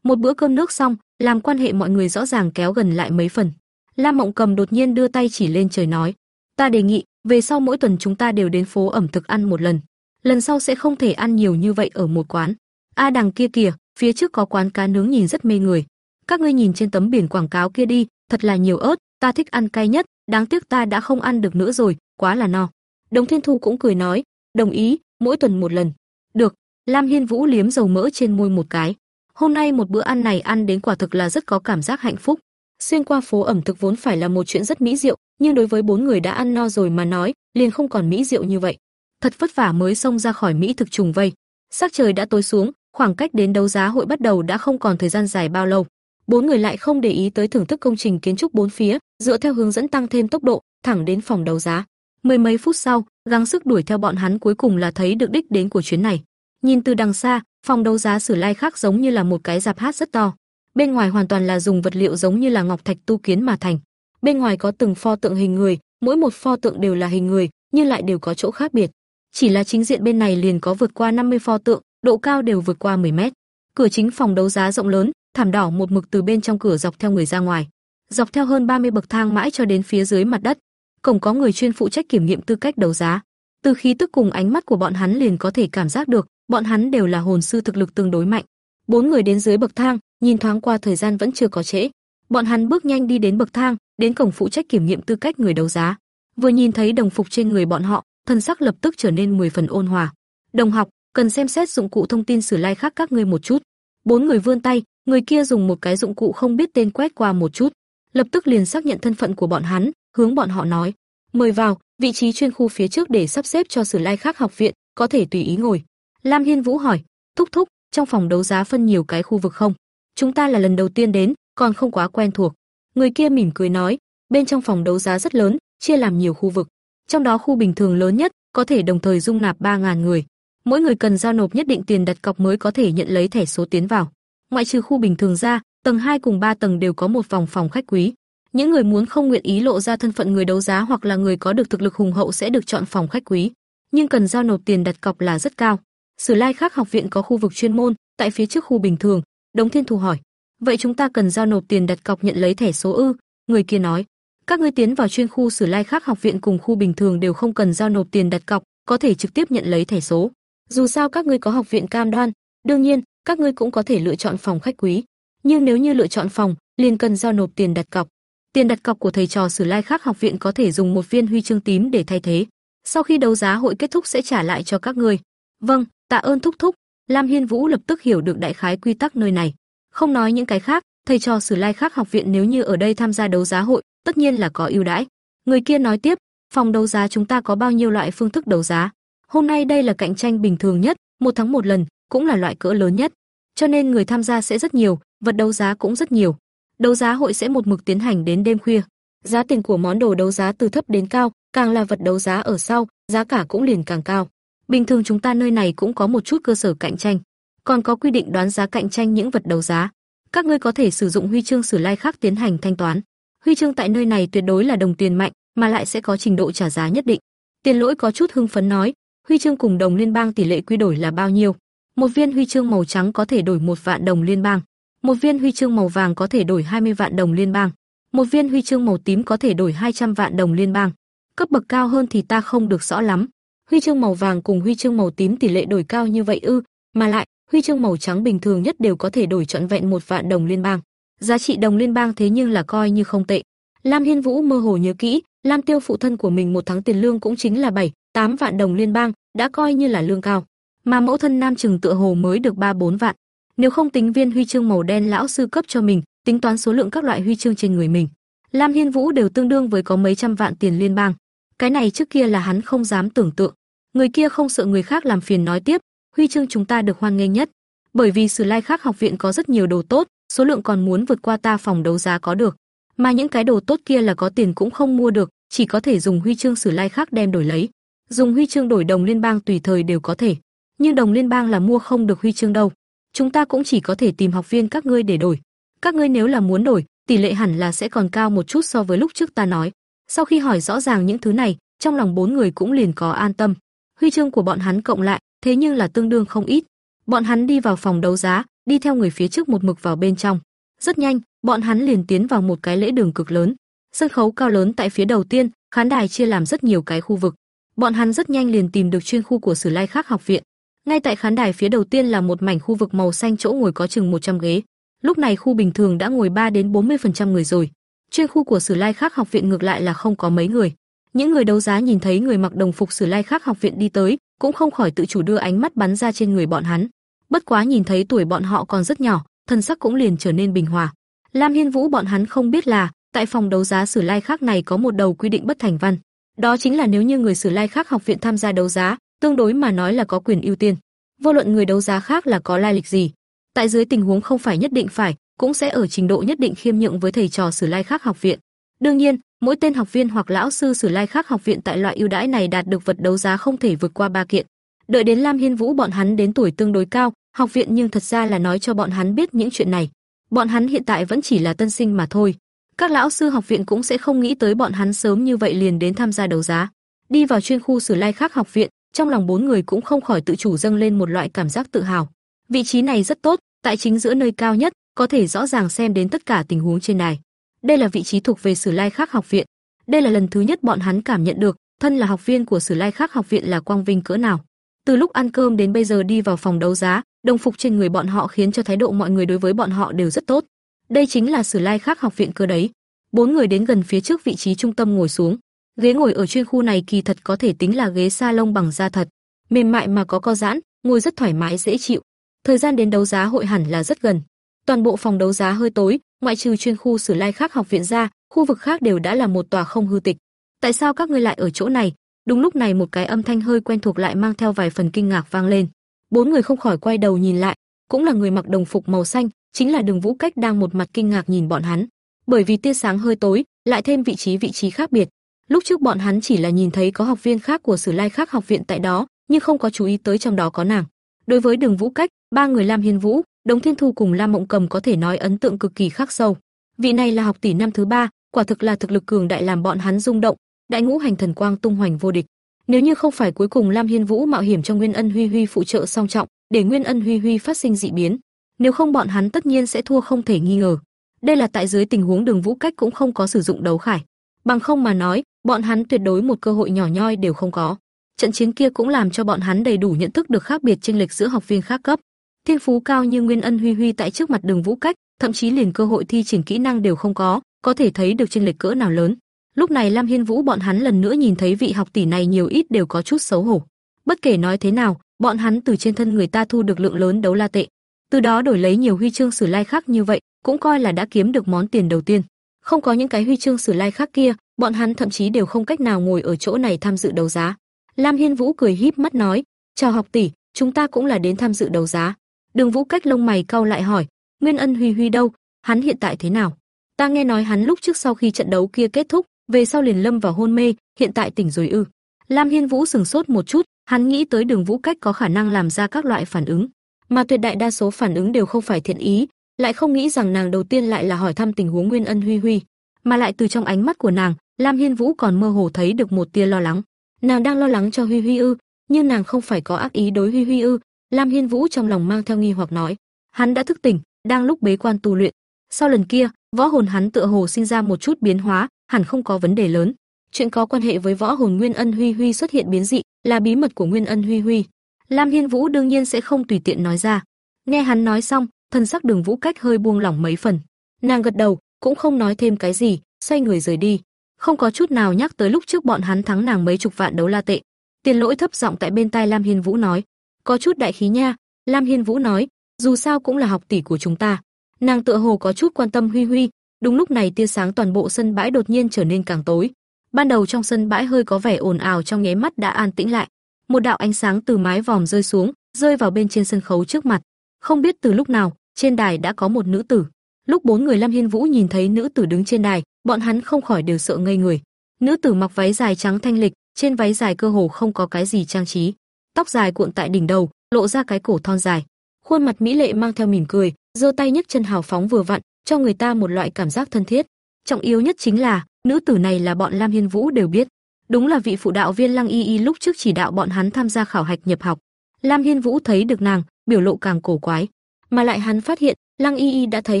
Một bữa cơm nước xong, làm quan hệ mọi người rõ ràng kéo gần lại mấy phần. Lam Mộng Cầm đột nhiên đưa tay chỉ lên trời nói, ta đề nghị, về sau mỗi tuần chúng ta đều đến phố ẩm thực ăn một lần. Lần sau sẽ không thể ăn nhiều như vậy ở một quán. A đằng kia kìa, phía trước có quán cá nướng nhìn rất mê người. Các ngươi nhìn trên tấm biển quảng cáo kia đi, thật là nhiều ớt, ta thích ăn cay nhất, đáng tiếc ta đã không ăn được nữa rồi, quá là no. Đồng Thiên Thu cũng cười nói, đồng ý, mỗi tuần một lần. Được, Lam Hiên Vũ liếm dầu mỡ trên môi một cái. Hôm nay một bữa ăn này ăn đến quả thực là rất có cảm giác hạnh phúc. Xuyên qua phố ẩm thực vốn phải là một chuyện rất mỹ diệu, nhưng đối với bốn người đã ăn no rồi mà nói, liền không còn mỹ diệu như vậy. Thật vất vả mới xông ra khỏi mỹ thực trùng vây. Sắc trời đã tối xuống, khoảng cách đến đấu giá hội bắt đầu đã không còn thời gian dài bao lâu. Bốn người lại không để ý tới thưởng thức công trình kiến trúc bốn phía, dựa theo hướng dẫn tăng thêm tốc độ, thẳng đến phòng đấu giá. Mười mấy phút sau, gắng sức đuổi theo bọn hắn cuối cùng là thấy được đích đến của chuyến này. Nhìn từ đằng xa, phòng đấu giá Sử Lai khác giống như là một cái giạp hát rất to. Bên ngoài hoàn toàn là dùng vật liệu giống như là ngọc thạch tu kiến mà thành. Bên ngoài có từng pho tượng hình người, mỗi một pho tượng đều là hình người, nhưng lại đều có chỗ khác biệt. Chỉ là chính diện bên này liền có vượt qua 50 pho tượng, độ cao đều vượt qua 10 mét. Cửa chính phòng đấu giá rộng lớn, thảm đỏ một mực từ bên trong cửa dọc theo người ra ngoài, dọc theo hơn 30 bậc thang mãi cho đến phía dưới mặt đất. Cổng có người chuyên phụ trách kiểm nghiệm tư cách đấu giá. Từ khí tức cùng ánh mắt của bọn hắn liền có thể cảm giác được, bọn hắn đều là hồn sư thực lực tương đối mạnh. Bốn người đến dưới bậc thang, nhìn thoáng qua thời gian vẫn chưa có trễ. Bọn hắn bước nhanh đi đến bậc thang, đến cổng phụ trách kiểm nghiệm tư cách người đấu giá. Vừa nhìn thấy đồng phục trên người bọn họ, thân sắc lập tức trở nên 10 phần ôn hòa. "Đồng học, cần xem xét dụng cụ thông tin sử lai khác các ngươi một chút." Bốn người vươn tay, người kia dùng một cái dụng cụ không biết tên quét qua một chút, lập tức liền xác nhận thân phận của bọn hắn, hướng bọn họ nói: "Mời vào, vị trí chuyên khu phía trước để sắp xếp cho sử lai khác học viện, có thể tùy ý ngồi." Lam Hiên Vũ hỏi: "Thúc thúc, trong phòng đấu giá phân nhiều cái khu vực không? Chúng ta là lần đầu tiên đến, còn không quá quen thuộc." Người kia mỉm cười nói: "Bên trong phòng đấu giá rất lớn, chia làm nhiều khu vực. Trong đó khu bình thường lớn nhất có thể đồng thời dung nạp 3000 người. Mỗi người cần giao nộp nhất định tiền đặt cọc mới có thể nhận lấy thẻ số tiến vào. Ngoại trừ khu bình thường ra, tầng 2 cùng 3 tầng đều có một vòng phòng khách quý. Những người muốn không nguyện ý lộ ra thân phận người đấu giá hoặc là người có được thực lực hùng hậu sẽ được chọn phòng khách quý, nhưng cần giao nộp tiền đặt cọc là rất cao. Sử Lai khác học viện có khu vực chuyên môn, tại phía trước khu bình thường, Đống Thiên Thù hỏi: "Vậy chúng ta cần giao nộp tiền đặt cọc nhận lấy thẻ số ư?" Người kia nói: "Các ngươi tiến vào chuyên khu Sử Lai khác học viện cùng khu bình thường đều không cần giao nộp tiền đặt cọc, có thể trực tiếp nhận lấy thẻ số. Dù sao các ngươi có học viện cam đoan, đương nhiên, các ngươi cũng có thể lựa chọn phòng khách quý. Nhưng nếu như lựa chọn phòng, liền cần giao nộp tiền đặt cọc. Tiền đặt cọc của thầy trò Sử Lai Khắc học viện có thể dùng một viên huy chương tím để thay thế. Sau khi đấu giá hội kết thúc sẽ trả lại cho các ngươi. Vâng, tạ ơn thúc thúc. Lam Hiên Vũ lập tức hiểu được đại khái quy tắc nơi này. Không nói những cái khác, thầy trò Sử Lai Khắc học viện nếu như ở đây tham gia đấu giá hội, tất nhiên là có ưu đãi. Người kia nói tiếp, phòng đấu giá chúng ta có bao nhiêu loại phương thức đấu giá. Hôm nay đây là cạnh tranh bình thường nhất, một tháng một lần, cũng là loại cỡ lớn nhất. Cho nên người tham gia sẽ rất nhiều, vật đấu giá cũng rất nhiều. Đấu giá hội sẽ một mực tiến hành đến đêm khuya. Giá tiền của món đồ đấu giá từ thấp đến cao, càng là vật đấu giá ở sau, giá cả cũng liền càng cao. Bình thường chúng ta nơi này cũng có một chút cơ sở cạnh tranh, còn có quy định đoán giá cạnh tranh những vật đấu giá. Các ngươi có thể sử dụng huy chương sử lai khác tiến hành thanh toán. Huy chương tại nơi này tuyệt đối là đồng tiền mạnh, mà lại sẽ có trình độ trả giá nhất định. Tiền Lỗi có chút hưng phấn nói, huy chương cùng đồng liên bang tỷ lệ quy đổi là bao nhiêu? Một viên huy chương màu trắng có thể đổi một vạn đồng liên bang, một viên huy chương màu vàng có thể đổi 20 vạn đồng liên bang, một viên huy chương màu tím có thể đổi 200 vạn đồng liên bang. Cấp bậc cao hơn thì ta không được rõ lắm. Huy chương màu vàng cùng huy chương màu tím tỷ lệ đổi cao như vậy ư? Mà lại, huy chương màu trắng bình thường nhất đều có thể đổi trọn vẹn một vạn đồng liên bang. Giá trị đồng liên bang thế nhưng là coi như không tệ. Lam Hiên Vũ mơ hồ nhớ kỹ, Lam Tiêu phụ thân của mình một tháng tiền lương cũng chính là 7, 8 vạn đồng liên bang, đã coi như là lương cao. Mà mẫu thân Nam Trừng tựa hồ mới được 3 4 vạn. Nếu không tính viên huy chương màu đen lão sư cấp cho mình, tính toán số lượng các loại huy chương trên người mình, Lam Hiên Vũ đều tương đương với có mấy trăm vạn tiền liên bang. Cái này trước kia là hắn không dám tưởng tượng. Người kia không sợ người khác làm phiền nói tiếp, huy chương chúng ta được hoan nghênh nhất, bởi vì Sử Lai Khác học viện có rất nhiều đồ tốt, số lượng còn muốn vượt qua ta phòng đấu giá có được. Mà những cái đồ tốt kia là có tiền cũng không mua được, chỉ có thể dùng huy chương Sử Lai Khác đem đổi lấy. Dùng huy chương đổi đồng liên bang tùy thời đều có thể, nhưng đồng liên bang là mua không được huy chương đâu. Chúng ta cũng chỉ có thể tìm học viên các ngươi để đổi. Các ngươi nếu là muốn đổi, tỷ lệ hẳn là sẽ còn cao một chút so với lúc trước ta nói. Sau khi hỏi rõ ràng những thứ này, trong lòng bốn người cũng liền có an tâm. Huy chương của bọn hắn cộng lại, thế nhưng là tương đương không ít. Bọn hắn đi vào phòng đấu giá, đi theo người phía trước một mực vào bên trong. Rất nhanh, bọn hắn liền tiến vào một cái lễ đường cực lớn. Sân khấu cao lớn tại phía đầu tiên, khán đài chia làm rất nhiều cái khu vực. Bọn hắn rất nhanh liền tìm được chuyên khu của Sử Lai Khắc học viện. Ngay tại khán đài phía đầu tiên là một mảnh khu vực màu xanh chỗ ngồi có chừng 100 ghế. Lúc này khu bình thường đã ngồi 3 đến 40% người rồi. Chuyên khu của Sử Lai Khắc học viện ngược lại là không có mấy người. Những người đấu giá nhìn thấy người mặc đồng phục Sử Lai Khắc học viện đi tới, cũng không khỏi tự chủ đưa ánh mắt bắn ra trên người bọn hắn. Bất quá nhìn thấy tuổi bọn họ còn rất nhỏ, thân sắc cũng liền trở nên bình hòa. Lam Hiên Vũ bọn hắn không biết là, tại phòng đấu giá Sử Lai Khắc này có một đầu quy định bất thành văn. Đó chính là nếu như người Sử Lai Khắc học viện tham gia đấu giá, tương đối mà nói là có quyền ưu tiên. Vô luận người đấu giá khác là có lai lịch gì, tại dưới tình huống không phải nhất định phải, cũng sẽ ở trình độ nhất định khiêm nhượng với thầy trò Sử Lai Khắc học viện. Đương nhiên, mỗi tên học viên hoặc lão sư Sử Lai khác học viện tại loại ưu đãi này đạt được vật đấu giá không thể vượt qua ba kiện. Đợi đến Lam Hiên Vũ bọn hắn đến tuổi tương đối cao, học viện nhưng thật ra là nói cho bọn hắn biết những chuyện này. Bọn hắn hiện tại vẫn chỉ là tân sinh mà thôi. Các lão sư học viện cũng sẽ không nghĩ tới bọn hắn sớm như vậy liền đến tham gia đấu giá. Đi vào chuyên khu Sử Lai khác học viện, trong lòng bốn người cũng không khỏi tự chủ dâng lên một loại cảm giác tự hào. Vị trí này rất tốt, tại chính giữa nơi cao nhất, có thể rõ ràng xem đến tất cả tình huống trên này. Đây là vị trí thuộc về Sử Lai Khắc học viện. Đây là lần thứ nhất bọn hắn cảm nhận được, thân là học viên của Sử Lai Khắc học viện là quang vinh cỡ nào. Từ lúc ăn cơm đến bây giờ đi vào phòng đấu giá, đồng phục trên người bọn họ khiến cho thái độ mọi người đối với bọn họ đều rất tốt. Đây chính là Sử Lai Khắc học viện cơ đấy. Bốn người đến gần phía trước vị trí trung tâm ngồi xuống. Ghế ngồi ở chuyên khu này kỳ thật có thể tính là ghế salon bằng da thật, mềm mại mà có co giãn, ngồi rất thoải mái dễ chịu. Thời gian đến đấu giá hội hẳn là rất gần. Toàn bộ phòng đấu giá hơi tối, ngoại trừ chuyên khu Sử Lai Khắc học viện ra, khu vực khác đều đã là một tòa không hư tịch. Tại sao các ngươi lại ở chỗ này? Đúng lúc này một cái âm thanh hơi quen thuộc lại mang theo vài phần kinh ngạc vang lên. Bốn người không khỏi quay đầu nhìn lại, cũng là người mặc đồng phục màu xanh, chính là Đường Vũ Cách đang một mặt kinh ngạc nhìn bọn hắn. Bởi vì tia sáng hơi tối, lại thêm vị trí vị trí khác biệt. Lúc trước bọn hắn chỉ là nhìn thấy có học viên khác của Sử Lai khác học viện tại đó, nhưng không có chú ý tới trong đó có nàng. Đối với Đường Vũ Cách, ba người Lam Hiên Vũ, Đống Thiên Thu cùng Lam Mộng Cầm có thể nói ấn tượng cực kỳ khắc sâu. Vị này là học tỷ năm thứ ba, quả thực là thực lực cường đại làm bọn hắn rung động, đại ngũ hành thần quang tung hoành vô địch. Nếu như không phải cuối cùng Lam Hiên Vũ mạo hiểm cho Nguyên Ân Huy Huy phụ trợ song trọng, để Nguyên Ân Huy Huy phát sinh dị biến, nếu không bọn hắn tất nhiên sẽ thua không thể nghi ngờ. Đây là tại dưới tình huống Đường Vũ Cách cũng không có sử dụng đấu khải, bằng không mà nói, bọn hắn tuyệt đối một cơ hội nhỏ nhoi đều không có. Trận chiến kia cũng làm cho bọn hắn đầy đủ nhận thức được khác biệt chênh lệch giữa học viên khác cấp. Thiên phú cao như Nguyên Ân Huy Huy tại trước mặt Đường Vũ Cách, thậm chí liền cơ hội thi triển kỹ năng đều không có, có thể thấy được chênh lệch cỡ nào lớn. Lúc này Lam Hiên Vũ bọn hắn lần nữa nhìn thấy vị học tỷ này nhiều ít đều có chút xấu hổ. Bất kể nói thế nào, bọn hắn từ trên thân người ta thu được lượng lớn đấu la tệ, từ đó đổi lấy nhiều huy chương sử lai khác như vậy, cũng coi là đã kiếm được món tiền đầu tiên. Không có những cái huy chương sử lai khác kia, bọn hắn thậm chí đều không cách nào ngồi ở chỗ này tham dự đấu giá. Lam Hiên Vũ cười híp mắt nói, "Chào học tỷ, chúng ta cũng là đến tham dự đấu giá." Đường Vũ cách lông mày cau lại hỏi, "Nguyên Ân Huy Huy đâu? Hắn hiện tại thế nào?" Ta nghe nói hắn lúc trước sau khi trận đấu kia kết thúc, về sau liền lâm vào hôn mê, hiện tại tỉnh rồi ư? Lam Hiên Vũ sừng sốt một chút, hắn nghĩ tới Đường Vũ Cách có khả năng làm ra các loại phản ứng, mà tuyệt đại đa số phản ứng đều không phải thiện ý, lại không nghĩ rằng nàng đầu tiên lại là hỏi thăm tình huống Nguyên Ân Huy Huy, mà lại từ trong ánh mắt của nàng, Lam Hiên Vũ còn mơ hồ thấy được một tia lo lắng. Nàng đang lo lắng cho Huy Huy ư? Nhưng nàng không phải có ác ý đối Huy Huy ư? Lam Hiên Vũ trong lòng mang theo nghi hoặc nói, hắn đã thức tỉnh, đang lúc bế quan tu luyện. Sau lần kia, võ hồn hắn tựa hồ sinh ra một chút biến hóa, hẳn không có vấn đề lớn. Chuyện có quan hệ với võ hồn Nguyên Ân Huy Huy xuất hiện biến dị, là bí mật của Nguyên Ân Huy Huy. Lam Hiên Vũ đương nhiên sẽ không tùy tiện nói ra. Nghe hắn nói xong, thân sắc Đường Vũ Cách hơi buông lỏng mấy phần. Nàng gật đầu, cũng không nói thêm cái gì, xoay người rời đi, không có chút nào nhắc tới lúc trước bọn hắn thắng nàng mấy chục vạn đấu la tệ. Tiền Lỗi thấp giọng tại bên tai Lam Hiên Vũ nói, có chút đại khí nha. Lam Hiên Vũ nói, dù sao cũng là học tỷ của chúng ta. Nàng tựa hồ có chút quan tâm Huy Huy, đúng lúc này tia sáng toàn bộ sân bãi đột nhiên trở nên càng tối. Ban đầu trong sân bãi hơi có vẻ ồn ào trong nháy mắt đã an tĩnh lại. Một đạo ánh sáng từ mái vòm rơi xuống, rơi vào bên trên sân khấu trước mặt. Không biết từ lúc nào, trên đài đã có một nữ tử. Lúc bốn người Lam Hiên Vũ nhìn thấy nữ tử đứng trên đài, bọn hắn không khỏi đều sợ ngây người. Nữ tử mặc váy dài trắng thanh lịch, trên váy dài cơ hồ không có cái gì trang trí, tóc dài cuộn tại đỉnh đầu, lộ ra cái cổ thon dài. Khuôn mặt mỹ lệ mang theo mỉm cười, giơ tay nhấc chân hào phóng vừa vặn, cho người ta một loại cảm giác thân thiết. Trọng yếu nhất chính là, nữ tử này là bọn Lam Hiên Vũ đều biết, đúng là vị phụ đạo viên Lăng Y Y lúc trước chỉ đạo bọn hắn tham gia khảo hạch nhập học. Lam Hiên Vũ thấy được nàng, biểu lộ càng cổ quái, mà lại hắn phát hiện, Lăng Y Y đã thấy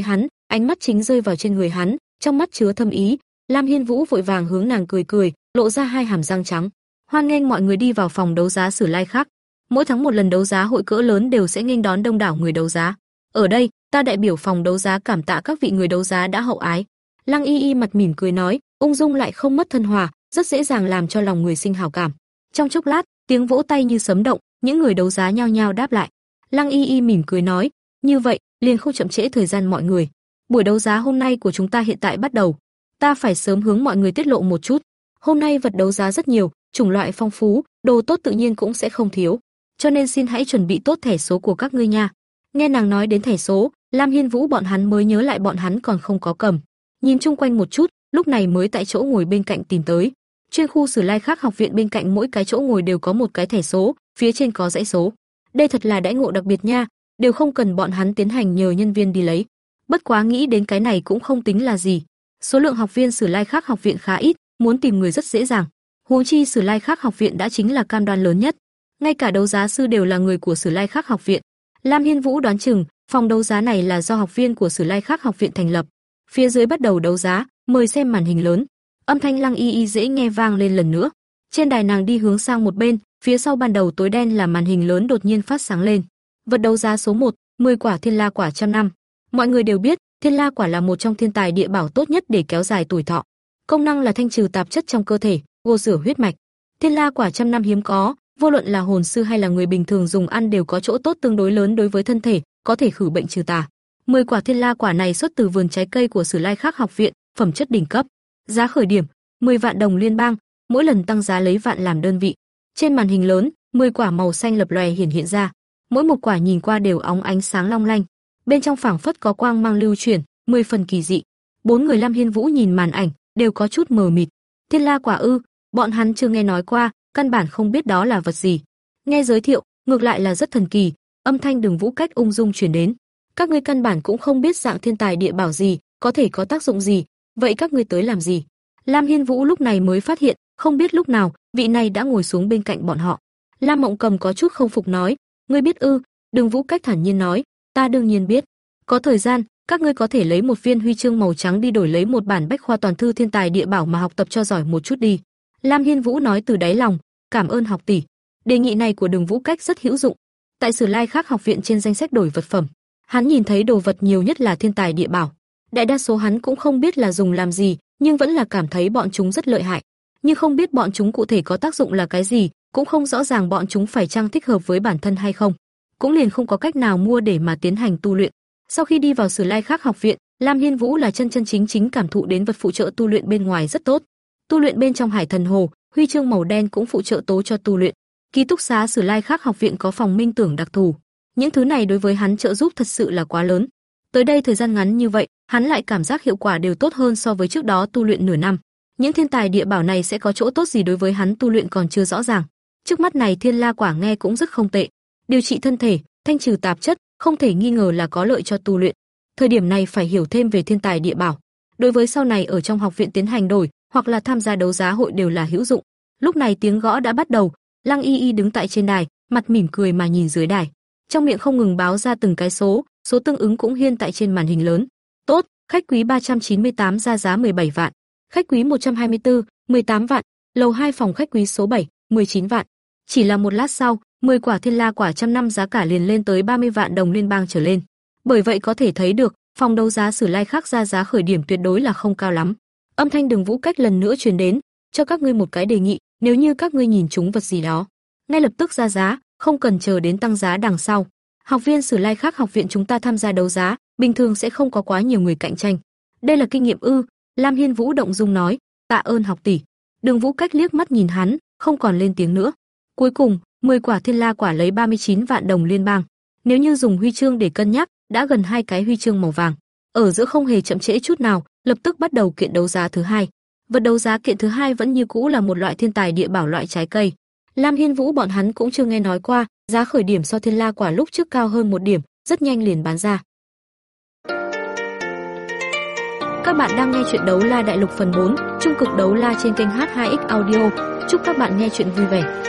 hắn, ánh mắt chính rơi vào trên người hắn, trong mắt chứa thâm ý. Lam Hiên Vũ vội vàng hướng nàng cười cười, lộ ra hai hàm răng trắng. Hoan nghênh mọi người đi vào phòng đấu giá Sử Lai khác. Mỗi tháng một lần đấu giá hội cỡ lớn đều sẽ nghênh đón đông đảo người đấu giá. Ở đây, ta đại biểu phòng đấu giá cảm tạ các vị người đấu giá đã hậu ái. Lăng Y Y mặt mỉm cười nói, ung dung lại không mất thân hòa, rất dễ dàng làm cho lòng người sinh hảo cảm. Trong chốc lát, tiếng vỗ tay như sấm động, những người đấu giá nhao nhao đáp lại. Lăng Y Y mỉm cười nói, như vậy, liền không chậm trễ thời gian mọi người. Buổi đấu giá hôm nay của chúng ta hiện tại bắt đầu. Ta phải sớm hướng mọi người tiết lộ một chút. Hôm nay vật đấu giá rất nhiều, chủng loại phong phú, đồ tốt tự nhiên cũng sẽ không thiếu. Cho nên xin hãy chuẩn bị tốt thẻ số của các ngươi nha. Nghe nàng nói đến thẻ số, Lam Hiên Vũ bọn hắn mới nhớ lại bọn hắn còn không có cầm. Nhìn chung quanh một chút, lúc này mới tại chỗ ngồi bên cạnh tìm tới. Trên khu Sử Lai khác học viện bên cạnh mỗi cái chỗ ngồi đều có một cái thẻ số, phía trên có dãy số. Đây thật là đãi ngộ đặc biệt nha, đều không cần bọn hắn tiến hành nhờ nhân viên đi lấy. Bất quá nghĩ đến cái này cũng không tính là gì. Số lượng học viên Sử Lai khác học viện khá ít, muốn tìm người rất dễ dàng. Huống chi Sử Lai khác học viện đã chính là cam đoan lớn nhất. Ngay cả đấu giá sư đều là người của Sử Lai khác học viện. Lam Hiên Vũ đoán chừng, phòng đấu giá này là do học viên của Sử Lai khác học viện thành lập. Phía dưới bắt đầu đấu giá, mời xem màn hình lớn. Âm thanh Lăng Y Y dễ nghe vang lên lần nữa. Trên đài nàng đi hướng sang một bên, phía sau ban đầu tối đen là màn hình lớn đột nhiên phát sáng lên. Vật đấu giá số 1, 10 quả thiên la quả trăm năm. Mọi người đều biết, thiên la quả là một trong thiên tài địa bảo tốt nhất để kéo dài tuổi thọ. Công năng là thanh trừ tạp chất trong cơ thể, gô rửa huyết mạch. Thiên la quả trăm năm hiếm có, vô luận là hồn sư hay là người bình thường dùng ăn đều có chỗ tốt tương đối lớn đối với thân thể, có thể khử bệnh trừ tà. 10 quả thiên la quả này xuất từ vườn trái cây của Sử Lai Khắc học viện, phẩm chất đỉnh cấp. Giá khởi điểm 10 vạn đồng liên bang, mỗi lần tăng giá lấy vạn làm đơn vị. Trên màn hình lớn, 10 quả màu xanh lập lòe hiển hiện ra, mỗi một quả nhìn qua đều óng ánh sáng long lanh, bên trong phảng phất có quang mang lưu chuyển, mười phần kỳ dị. Bốn người Lam Hiên Vũ nhìn màn ảnh, đều có chút mờ mịt. Thiên La quả ư? Bọn hắn chưa nghe nói qua, căn bản không biết đó là vật gì. Nghe giới thiệu, ngược lại là rất thần kỳ, âm thanh Đường Vũ cách ung dung truyền đến. Các ngươi căn bản cũng không biết dạng thiên tài địa bảo gì, có thể có tác dụng gì, vậy các ngươi tới làm gì? Lam Hiên Vũ lúc này mới phát hiện, không biết lúc nào, vị này đã ngồi xuống bên cạnh bọn họ. Lam Mộng Cầm có chút không phục nói, ngươi biết ư? Đường Vũ cách thản nhiên nói, ta đương nhiên biết. Có thời gian, các ngươi có thể lấy một viên huy chương màu trắng đi đổi lấy một bản bách khoa toàn thư thiên tài địa bảo mà học tập cho giỏi một chút đi. Lam Hiên Vũ nói từ đáy lòng, cảm ơn học tỷ. Đề nghị này của Đường Vũ cách rất hữu dụng. Tại Sử Lai Khắc học viện trên danh sách đổi vật phẩm, hắn nhìn thấy đồ vật nhiều nhất là thiên tài địa bảo. Đại đa số hắn cũng không biết là dùng làm gì, nhưng vẫn là cảm thấy bọn chúng rất lợi hại. Nhưng không biết bọn chúng cụ thể có tác dụng là cái gì, cũng không rõ ràng bọn chúng phải chăng thích hợp với bản thân hay không. Cũng liền không có cách nào mua để mà tiến hành tu luyện. Sau khi đi vào Sử Lai Khắc học viện, Lam Hiên Vũ là chân chân chính chính cảm thụ đến vật phụ trợ tu luyện bên ngoài rất tốt. Tu luyện bên trong Hải Thần Hồ, huy chương màu đen cũng phụ trợ tố cho tu luyện. Ký túc xá Sử Lai khác học viện có phòng minh tưởng đặc thù. Những thứ này đối với hắn trợ giúp thật sự là quá lớn. Tới đây thời gian ngắn như vậy, hắn lại cảm giác hiệu quả đều tốt hơn so với trước đó tu luyện nửa năm. Những thiên tài địa bảo này sẽ có chỗ tốt gì đối với hắn tu luyện còn chưa rõ ràng. Trước mắt này Thiên La quả nghe cũng rất không tệ. Điều trị thân thể, thanh trừ tạp chất, không thể nghi ngờ là có lợi cho tu luyện. Thời điểm này phải hiểu thêm về thiên tài địa bảo. Đối với sau này ở trong học viện tiến hành đổi, hoặc là tham gia đấu giá hội đều là hữu dụng. Lúc này tiếng gõ đã bắt đầu, Lăng Y Y đứng tại trên đài, mặt mỉm cười mà nhìn dưới đài, trong miệng không ngừng báo ra từng cái số, số tương ứng cũng hiên tại trên màn hình lớn. Tốt, khách quý 398 ra giá 17 vạn, khách quý 124, 18 vạn, lầu 2 phòng khách quý số 7, 19 vạn. Chỉ là một lát sau, 10 quả thiên la quả trăm năm giá cả liền lên tới 30 vạn đồng liên bang trở lên. Bởi vậy có thể thấy được, phòng đấu giá Sử Lai khác ra giá khởi điểm tuyệt đối là không cao lắm. Âm thanh Đường Vũ Cách lần nữa truyền đến, cho các ngươi một cái đề nghị, nếu như các ngươi nhìn chúng vật gì đó, ngay lập tức ra giá, không cần chờ đến tăng giá đằng sau. Học viên Sử Lai khác học viện chúng ta tham gia đấu giá, bình thường sẽ không có quá nhiều người cạnh tranh. Đây là kinh nghiệm ư? Lam Hiên Vũ động dung nói, tạ ơn học tỷ. Đường Vũ Cách liếc mắt nhìn hắn, không còn lên tiếng nữa. Cuối cùng, 10 quả thiên la quả lấy 39 vạn đồng liên bang. Nếu như dùng huy chương để cân nhắc, đã gần hai cái huy chương màu vàng. Ở giữa không hề chậm trễ chút nào, lập tức bắt đầu kiện đấu giá thứ hai. Vật đấu giá kiện thứ hai vẫn như cũ là một loại thiên tài địa bảo loại trái cây. Lam Hiên Vũ bọn hắn cũng chưa nghe nói qua, giá khởi điểm so thiên la quả lúc trước cao hơn một điểm, rất nhanh liền bán ra. Các bạn đang nghe chuyện đấu la đại lục phần 4, trung cực đấu la trên kênh H2X Audio. Chúc các bạn nghe chuyện vui vẻ.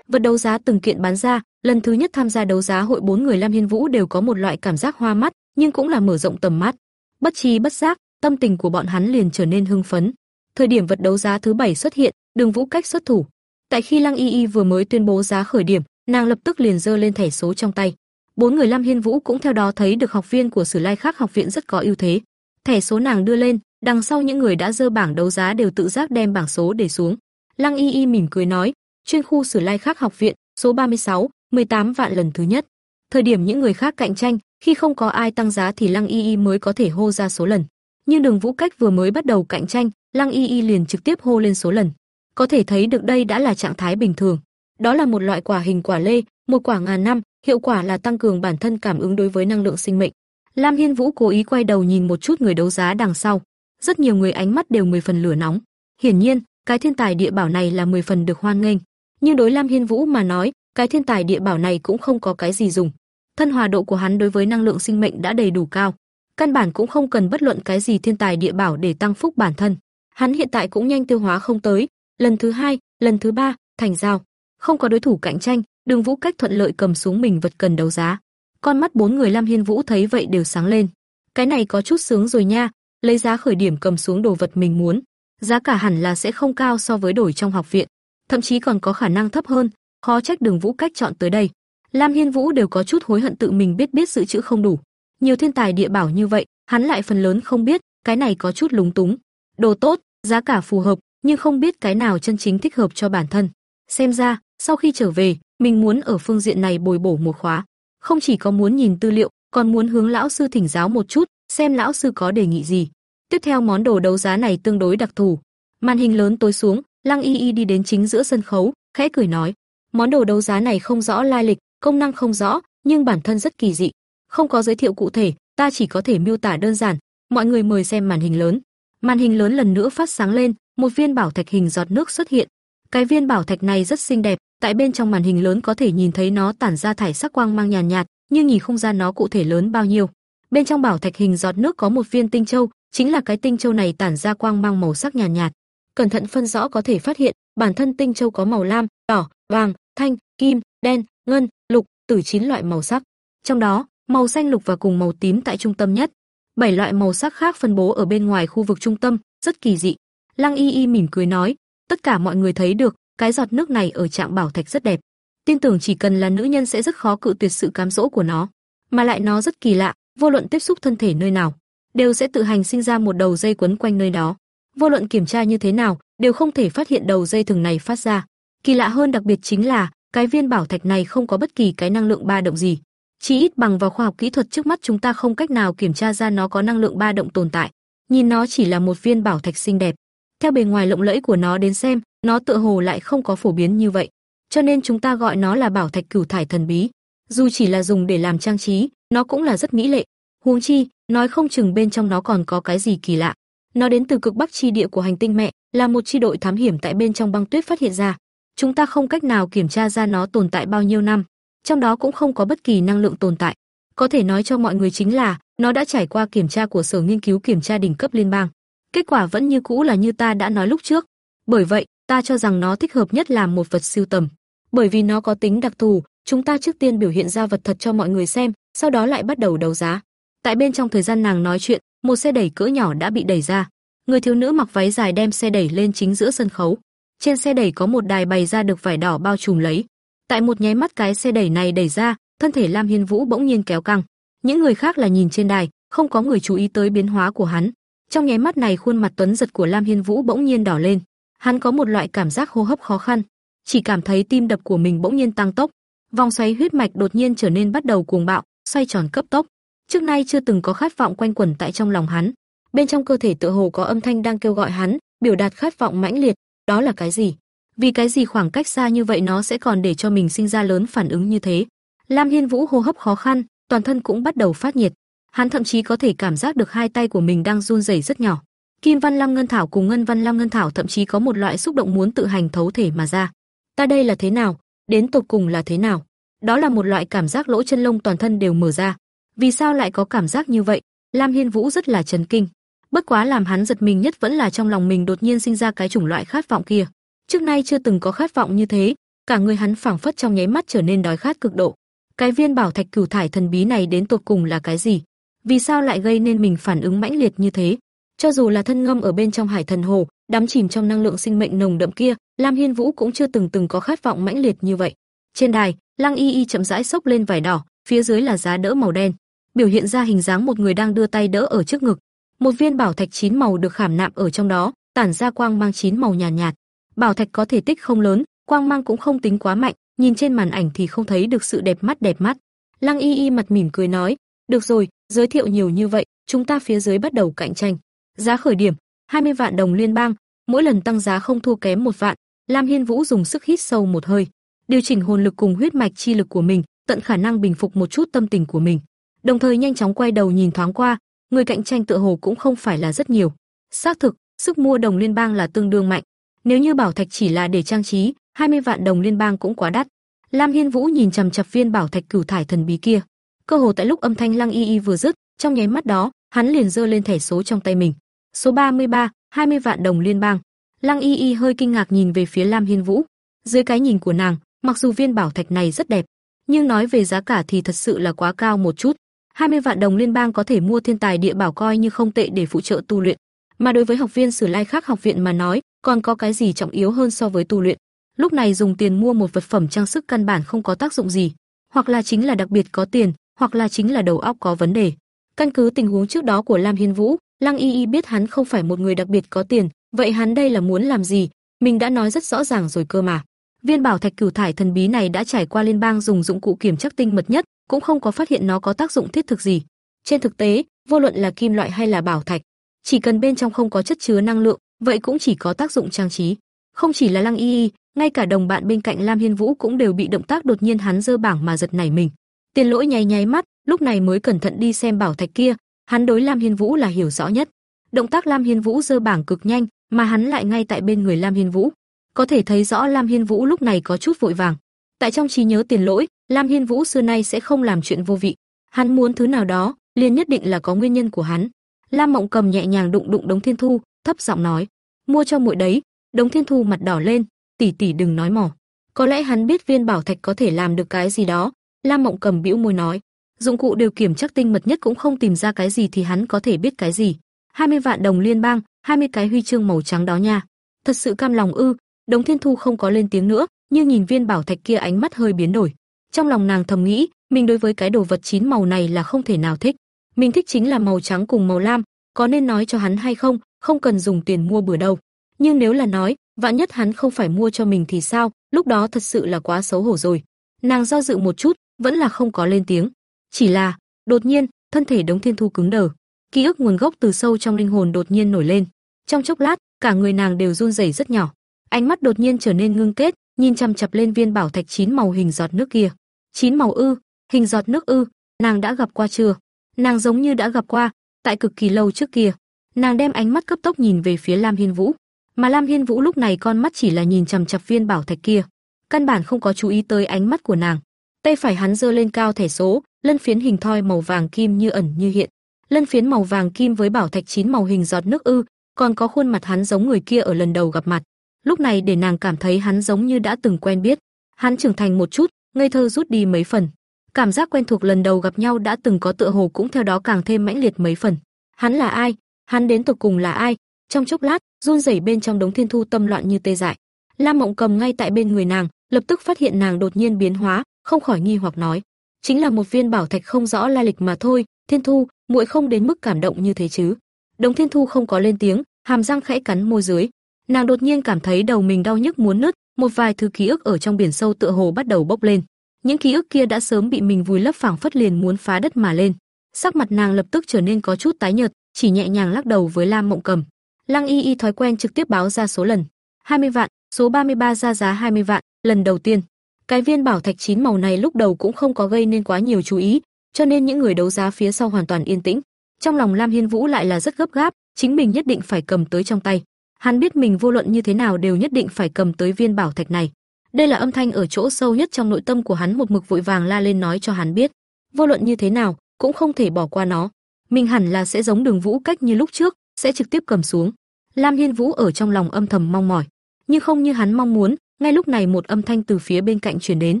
Vật đấu giá từng kiện bán ra, lần thứ nhất tham gia đấu giá hội bốn người Lam Hiên Vũ đều có một loại cảm giác hoa mắt, nhưng cũng là mở rộng tầm mắt. Bất chi bất giác, tâm tình của bọn hắn liền trở nên hưng phấn. Thời điểm vật đấu giá thứ bảy xuất hiện, Đường Vũ cách xuất thủ. Tại khi Lăng Y Y vừa mới tuyên bố giá khởi điểm, nàng lập tức liền giơ lên thẻ số trong tay. Bốn người Lam Hiên Vũ cũng theo đó thấy được học viên của Sử Lai Khác học viện rất có ưu thế. Thẻ số nàng đưa lên, đằng sau những người đã dơ bảng đấu giá đều tự giác đem bảng số để xuống. Lăng Y Y mỉm cười nói, chuyên khu Sử Lai Khác học viện, số 36, 18 vạn lần thứ nhất. Thời điểm những người khác cạnh tranh, khi không có ai tăng giá thì Lăng Y Y mới có thể hô ra số lần. Nhưng Đường Vũ Cách vừa mới bắt đầu cạnh tranh, Lăng Y Y liền trực tiếp hô lên số lần. Có thể thấy được đây đã là trạng thái bình thường. Đó là một loại quả hình quả lê, một quả ngàn năm, hiệu quả là tăng cường bản thân cảm ứng đối với năng lượng sinh mệnh. Lam Hiên Vũ cố ý quay đầu nhìn một chút người đấu giá đằng sau. Rất nhiều người ánh mắt đều mười phần lửa nóng. Hiển nhiên, cái thiên tài địa bảo này là mười phần được hoan nghênh. Nhưng đối Lam Hiên Vũ mà nói, cái thiên tài địa bảo này cũng không có cái gì dùng. Thân hòa độ của hắn đối với năng lượng sinh mệnh đã đầy đủ cao, căn bản cũng không cần bất luận cái gì thiên tài địa bảo để tăng phúc bản thân. Hắn hiện tại cũng nhanh tiêu hóa không tới, lần thứ hai, lần thứ ba, thành giao. Không có đối thủ cạnh tranh, Đường Vũ cách thuận lợi cầm xuống mình vật cần đấu giá. Con mắt bốn người Lam Hiên Vũ thấy vậy đều sáng lên. Cái này có chút sướng rồi nha, lấy giá khởi điểm cầm xuống đồ vật mình muốn. Giá cả hẳn là sẽ không cao so với đổi trong học viện thậm chí còn có khả năng thấp hơn, khó trách Đường Vũ cách chọn tới đây. Lam Hiên Vũ đều có chút hối hận tự mình biết biết sự chữ không đủ. Nhiều thiên tài địa bảo như vậy, hắn lại phần lớn không biết, cái này có chút lúng túng. Đồ tốt, giá cả phù hợp, nhưng không biết cái nào chân chính thích hợp cho bản thân. Xem ra, sau khi trở về, mình muốn ở phương diện này bồi bổ một khóa. Không chỉ có muốn nhìn tư liệu, còn muốn hướng lão sư thỉnh giáo một chút, xem lão sư có đề nghị gì. Tiếp theo món đồ đấu giá này tương đối đặc thù. Màn hình lớn tối xuống, Lăng Y Y đi đến chính giữa sân khấu, khẽ cười nói: "Món đồ đấu giá này không rõ lai lịch, công năng không rõ, nhưng bản thân rất kỳ dị. Không có giới thiệu cụ thể, ta chỉ có thể miêu tả đơn giản, mọi người mời xem màn hình lớn." Màn hình lớn lần nữa phát sáng lên, một viên bảo thạch hình giọt nước xuất hiện. Cái viên bảo thạch này rất xinh đẹp, tại bên trong màn hình lớn có thể nhìn thấy nó tản ra thải sắc quang mang nhàn nhạt, nhạt, nhưng nhìn không ra nó cụ thể lớn bao nhiêu. Bên trong bảo thạch hình giọt nước có một viên tinh châu, chính là cái tinh châu này tản ra quang mang màu sắc nhàn nhạt, nhạt cẩn thận phân rõ có thể phát hiện, bản thân tinh châu có màu lam, đỏ, vàng, thanh, kim, đen, ngân, lục, từ chín loại màu sắc. Trong đó, màu xanh lục và cùng màu tím tại trung tâm nhất. Bảy loại màu sắc khác phân bố ở bên ngoài khu vực trung tâm, rất kỳ dị. Lăng Y Y mỉm cười nói, tất cả mọi người thấy được, cái giọt nước này ở trạng bảo thạch rất đẹp. Tin tưởng chỉ cần là nữ nhân sẽ rất khó cự tuyệt sự cám dỗ của nó, mà lại nó rất kỳ lạ, vô luận tiếp xúc thân thể nơi nào, đều sẽ tự hành sinh ra một đầu dây quấn quanh nơi đó. Vô luận kiểm tra như thế nào, đều không thể phát hiện đầu dây thừng này phát ra. Kỳ lạ hơn đặc biệt chính là, cái viên bảo thạch này không có bất kỳ cái năng lượng ba động gì. Chỉ ít bằng vào khoa học kỹ thuật trước mắt chúng ta không cách nào kiểm tra ra nó có năng lượng ba động tồn tại. Nhìn nó chỉ là một viên bảo thạch xinh đẹp. Theo bề ngoài lộng lẫy của nó đến xem, nó tựa hồ lại không có phổ biến như vậy. Cho nên chúng ta gọi nó là bảo thạch cửu thải thần bí. Dù chỉ là dùng để làm trang trí, nó cũng là rất mỹ lệ. Huống chi, nói không chừng bên trong nó còn có cái gì kỳ lạ. Nó đến từ cực bắc chi địa của hành tinh mẹ, là một chi đội thám hiểm tại bên trong băng tuyết phát hiện ra. Chúng ta không cách nào kiểm tra ra nó tồn tại bao nhiêu năm, trong đó cũng không có bất kỳ năng lượng tồn tại. Có thể nói cho mọi người chính là, nó đã trải qua kiểm tra của sở nghiên cứu kiểm tra đỉnh cấp liên bang. Kết quả vẫn như cũ là như ta đã nói lúc trước. Bởi vậy, ta cho rằng nó thích hợp nhất làm một vật siêu tầm. Bởi vì nó có tính đặc thù, chúng ta trước tiên biểu hiện ra vật thật cho mọi người xem, sau đó lại bắt đầu đấu giá. Tại bên trong thời gian nàng nói chuyện, một xe đẩy cỡ nhỏ đã bị đẩy ra. Người thiếu nữ mặc váy dài đem xe đẩy lên chính giữa sân khấu. Trên xe đẩy có một đài bày ra được vải đỏ bao trùm lấy. Tại một nháy mắt cái xe đẩy này đẩy ra, thân thể Lam Hiên Vũ bỗng nhiên kéo căng. Những người khác là nhìn trên đài, không có người chú ý tới biến hóa của hắn. Trong nháy mắt này khuôn mặt tuấn giật của Lam Hiên Vũ bỗng nhiên đỏ lên. Hắn có một loại cảm giác hô hấp khó khăn, chỉ cảm thấy tim đập của mình bỗng nhiên tăng tốc, vòng xoáy huyết mạch đột nhiên trở nên bắt đầu cuồng bạo, xoay tròn cấp tốc. Trước nay chưa từng có khát vọng quanh quẩn tại trong lòng hắn. Bên trong cơ thể tựa hồ có âm thanh đang kêu gọi hắn, biểu đạt khát vọng mãnh liệt, đó là cái gì? Vì cái gì khoảng cách xa như vậy nó sẽ còn để cho mình sinh ra lớn phản ứng như thế? Lam Hiên Vũ hô hấp khó khăn, toàn thân cũng bắt đầu phát nhiệt. Hắn thậm chí có thể cảm giác được hai tay của mình đang run rẩy rất nhỏ. Kim Văn Lam Ngân Thảo cùng Ngân Văn Lam Ngân Thảo thậm chí có một loại xúc động muốn tự hành thấu thể mà ra. Ta đây là thế nào? Đến tột cùng là thế nào? Đó là một loại cảm giác lỗ chân lông toàn thân đều mở ra. Vì sao lại có cảm giác như vậy? Lam Hiên Vũ rất là chấn kinh. Bất quá làm hắn giật mình nhất vẫn là trong lòng mình đột nhiên sinh ra cái chủng loại khát vọng kia. Trước nay chưa từng có khát vọng như thế, cả người hắn phảng phất trong nháy mắt trở nên đói khát cực độ. Cái viên bảo thạch cửu thải thần bí này đến tột cùng là cái gì? Vì sao lại gây nên mình phản ứng mãnh liệt như thế? Cho dù là thân ngâm ở bên trong hải thần hồ, đắm chìm trong năng lượng sinh mệnh nồng đậm kia, Lam Hiên Vũ cũng chưa từng từng có khát vọng mãnh liệt như vậy. Trên đài, Lăng Y Y chậm rãi xốc lên vải đỏ, phía dưới là giá đỡ màu đen, biểu hiện ra hình dáng một người đang đưa tay đỡ ở trước ngực. Một viên bảo thạch chín màu được khảm nạm ở trong đó, tản ra quang mang chín màu nhàn nhạt, nhạt. Bảo thạch có thể tích không lớn, quang mang cũng không tính quá mạnh, nhìn trên màn ảnh thì không thấy được sự đẹp mắt đẹp mắt. Lăng Y Y mặt mỉm cười nói, "Được rồi, giới thiệu nhiều như vậy, chúng ta phía dưới bắt đầu cạnh tranh. Giá khởi điểm 20 vạn đồng liên bang, mỗi lần tăng giá không thua kém một vạn." Lam Hiên Vũ dùng sức hít sâu một hơi, điều chỉnh hồn lực cùng huyết mạch chi lực của mình, tận khả năng bình phục một chút tâm tình của mình. Đồng thời nhanh chóng quay đầu nhìn thoáng qua, người cạnh tranh tựa hồ cũng không phải là rất nhiều. Xác thực, sức mua đồng liên bang là tương đương mạnh. Nếu như bảo thạch chỉ là để trang trí, 20 vạn đồng liên bang cũng quá đắt. Lam Hiên Vũ nhìn chằm chằm viên bảo thạch cửu thải thần bí kia. Cơ hồ tại lúc âm thanh Lăng Y Y vừa dứt, trong nháy mắt đó, hắn liền giơ lên thẻ số trong tay mình. Số 33, 20 vạn đồng liên bang. Lăng Y Y hơi kinh ngạc nhìn về phía Lam Hiên Vũ. Dưới cái nhìn của nàng, mặc dù viên bảo thạch này rất đẹp, nhưng nói về giá cả thì thật sự là quá cao một chút. 20 vạn đồng liên bang có thể mua thiên tài địa bảo coi như không tệ để phụ trợ tu luyện, mà đối với học viên Sử Lai khác học viện mà nói, còn có cái gì trọng yếu hơn so với tu luyện. Lúc này dùng tiền mua một vật phẩm trang sức căn bản không có tác dụng gì, hoặc là chính là đặc biệt có tiền, hoặc là chính là đầu óc có vấn đề. Căn cứ tình huống trước đó của Lam Hiên Vũ, Lăng Y Y biết hắn không phải một người đặc biệt có tiền, vậy hắn đây là muốn làm gì? Mình đã nói rất rõ ràng rồi cơ mà. Viên bảo thạch cửu thải thần bí này đã trải qua liên bang dùng dụng cụ kiểm chắc tinh mật nhất, cũng không có phát hiện nó có tác dụng thiết thực gì. Trên thực tế, vô luận là kim loại hay là bảo thạch, chỉ cần bên trong không có chất chứa năng lượng, vậy cũng chỉ có tác dụng trang trí. Không chỉ là Lăng Y Y, ngay cả đồng bạn bên cạnh Lam Hiên Vũ cũng đều bị động tác đột nhiên hắn giơ bảng mà giật nảy mình. Tiền Lỗi nháy nháy mắt, lúc này mới cẩn thận đi xem bảo thạch kia, hắn đối Lam Hiên Vũ là hiểu rõ nhất. Động tác Lam Hiên Vũ giơ bảng cực nhanh, mà hắn lại ngay tại bên người Lam Hiên Vũ. Có thể thấy rõ Lam Hiên Vũ lúc này có chút vội vàng. Tại trong trí nhớ Tiền Lỗi, Lam Hiên Vũ xưa nay sẽ không làm chuyện vô vị. Hắn muốn thứ nào đó, liền nhất định là có nguyên nhân của hắn. Lam Mộng Cầm nhẹ nhàng đụng đụng Đống Thiên Thu, thấp giọng nói: "Mua cho muội đấy." Đống Thiên Thu mặt đỏ lên, "Tỷ tỷ đừng nói mỏ." Có lẽ hắn biết viên bảo thạch có thể làm được cái gì đó. Lam Mộng Cầm bĩu môi nói: "Dụng cụ đều kiểm chắc tinh mật nhất cũng không tìm ra cái gì thì hắn có thể biết cái gì? 20 vạn đồng liên bang, 20 cái huy chương màu trắng đó nha. Thật sự cam lòng ư?" Đống Thiên Thu không có lên tiếng nữa, nhưng nhìn viên bảo thạch kia ánh mắt hơi biến đổi. Trong lòng nàng thầm nghĩ, mình đối với cái đồ vật chín màu này là không thể nào thích. Mình thích chính là màu trắng cùng màu lam, có nên nói cho hắn hay không, không cần dùng tiền mua bừa đâu. Nhưng nếu là nói, vạn nhất hắn không phải mua cho mình thì sao, lúc đó thật sự là quá xấu hổ rồi. Nàng do dự một chút, vẫn là không có lên tiếng. Chỉ là, đột nhiên, thân thể Đống Thiên Thu cứng đờ. Ký ức nguồn gốc từ sâu trong linh hồn đột nhiên nổi lên. Trong chốc lát, cả người nàng đều run rẩy rất nhỏ. Ánh mắt đột nhiên trở nên ngưng kết, nhìn chăm chập lên viên bảo thạch chín màu hình giọt nước kia. Chín màu ư? Hình giọt nước ư? Nàng đã gặp qua chưa? Nàng giống như đã gặp qua, tại cực kỳ lâu trước kia. Nàng đem ánh mắt cấp tốc nhìn về phía Lam Hiên Vũ, mà Lam Hiên Vũ lúc này con mắt chỉ là nhìn chằm chằm viên bảo thạch kia, căn bản không có chú ý tới ánh mắt của nàng. Tay phải hắn giơ lên cao thẻ số, lân phiến hình thoi màu vàng kim như ẩn như hiện. Lân phiến màu vàng kim với bảo thạch chín màu hình giọt nước ư, còn có khuôn mặt hắn giống người kia ở lần đầu gặp mặt. Lúc này để nàng cảm thấy hắn giống như đã từng quen biết. Hắn trưởng thành một chút, ngây thơ rút đi mấy phần. Cảm giác quen thuộc lần đầu gặp nhau đã từng có tựa hồ cũng theo đó càng thêm mãnh liệt mấy phần. Hắn là ai? Hắn đến tột cùng là ai? Trong chốc lát, run rẩy bên trong đống thiên thu tâm loạn như tê dại. Lam Mộng Cầm ngay tại bên người nàng, lập tức phát hiện nàng đột nhiên biến hóa, không khỏi nghi hoặc nói: "Chính là một viên bảo thạch không rõ lai lịch mà thôi, Thiên Thu, muội không đến mức cảm động như thế chứ?" Đống Thiên Thu không có lên tiếng, hàm răng khẽ cắn môi dưới. Nàng đột nhiên cảm thấy đầu mình đau nhức muốn nứt, một vài thứ ký ức ở trong biển sâu tựa hồ bắt đầu bốc lên. Những ký ức kia đã sớm bị mình vùi lấp phảng phất liền muốn phá đất mà lên. Sắc mặt nàng lập tức trở nên có chút tái nhợt, chỉ nhẹ nhàng lắc đầu với Lam Mộng Cầm. Lăng Y Y thói quen trực tiếp báo ra số lần. 20 vạn, số 33 ra giá 20 vạn, lần đầu tiên. Cái viên bảo thạch chín màu này lúc đầu cũng không có gây nên quá nhiều chú ý, cho nên những người đấu giá phía sau hoàn toàn yên tĩnh. Trong lòng Lam Hiên Vũ lại là rất gấp gáp, chính mình nhất định phải cầm tới trong tay. Hắn biết mình vô luận như thế nào đều nhất định phải cầm tới viên bảo thạch này. Đây là âm thanh ở chỗ sâu nhất trong nội tâm của hắn một mực vội vàng la lên nói cho hắn biết, vô luận như thế nào cũng không thể bỏ qua nó. Mình hẳn là sẽ giống Đường Vũ cách như lúc trước, sẽ trực tiếp cầm xuống. Lam Hiên Vũ ở trong lòng âm thầm mong mỏi, nhưng không như hắn mong muốn, ngay lúc này một âm thanh từ phía bên cạnh truyền đến.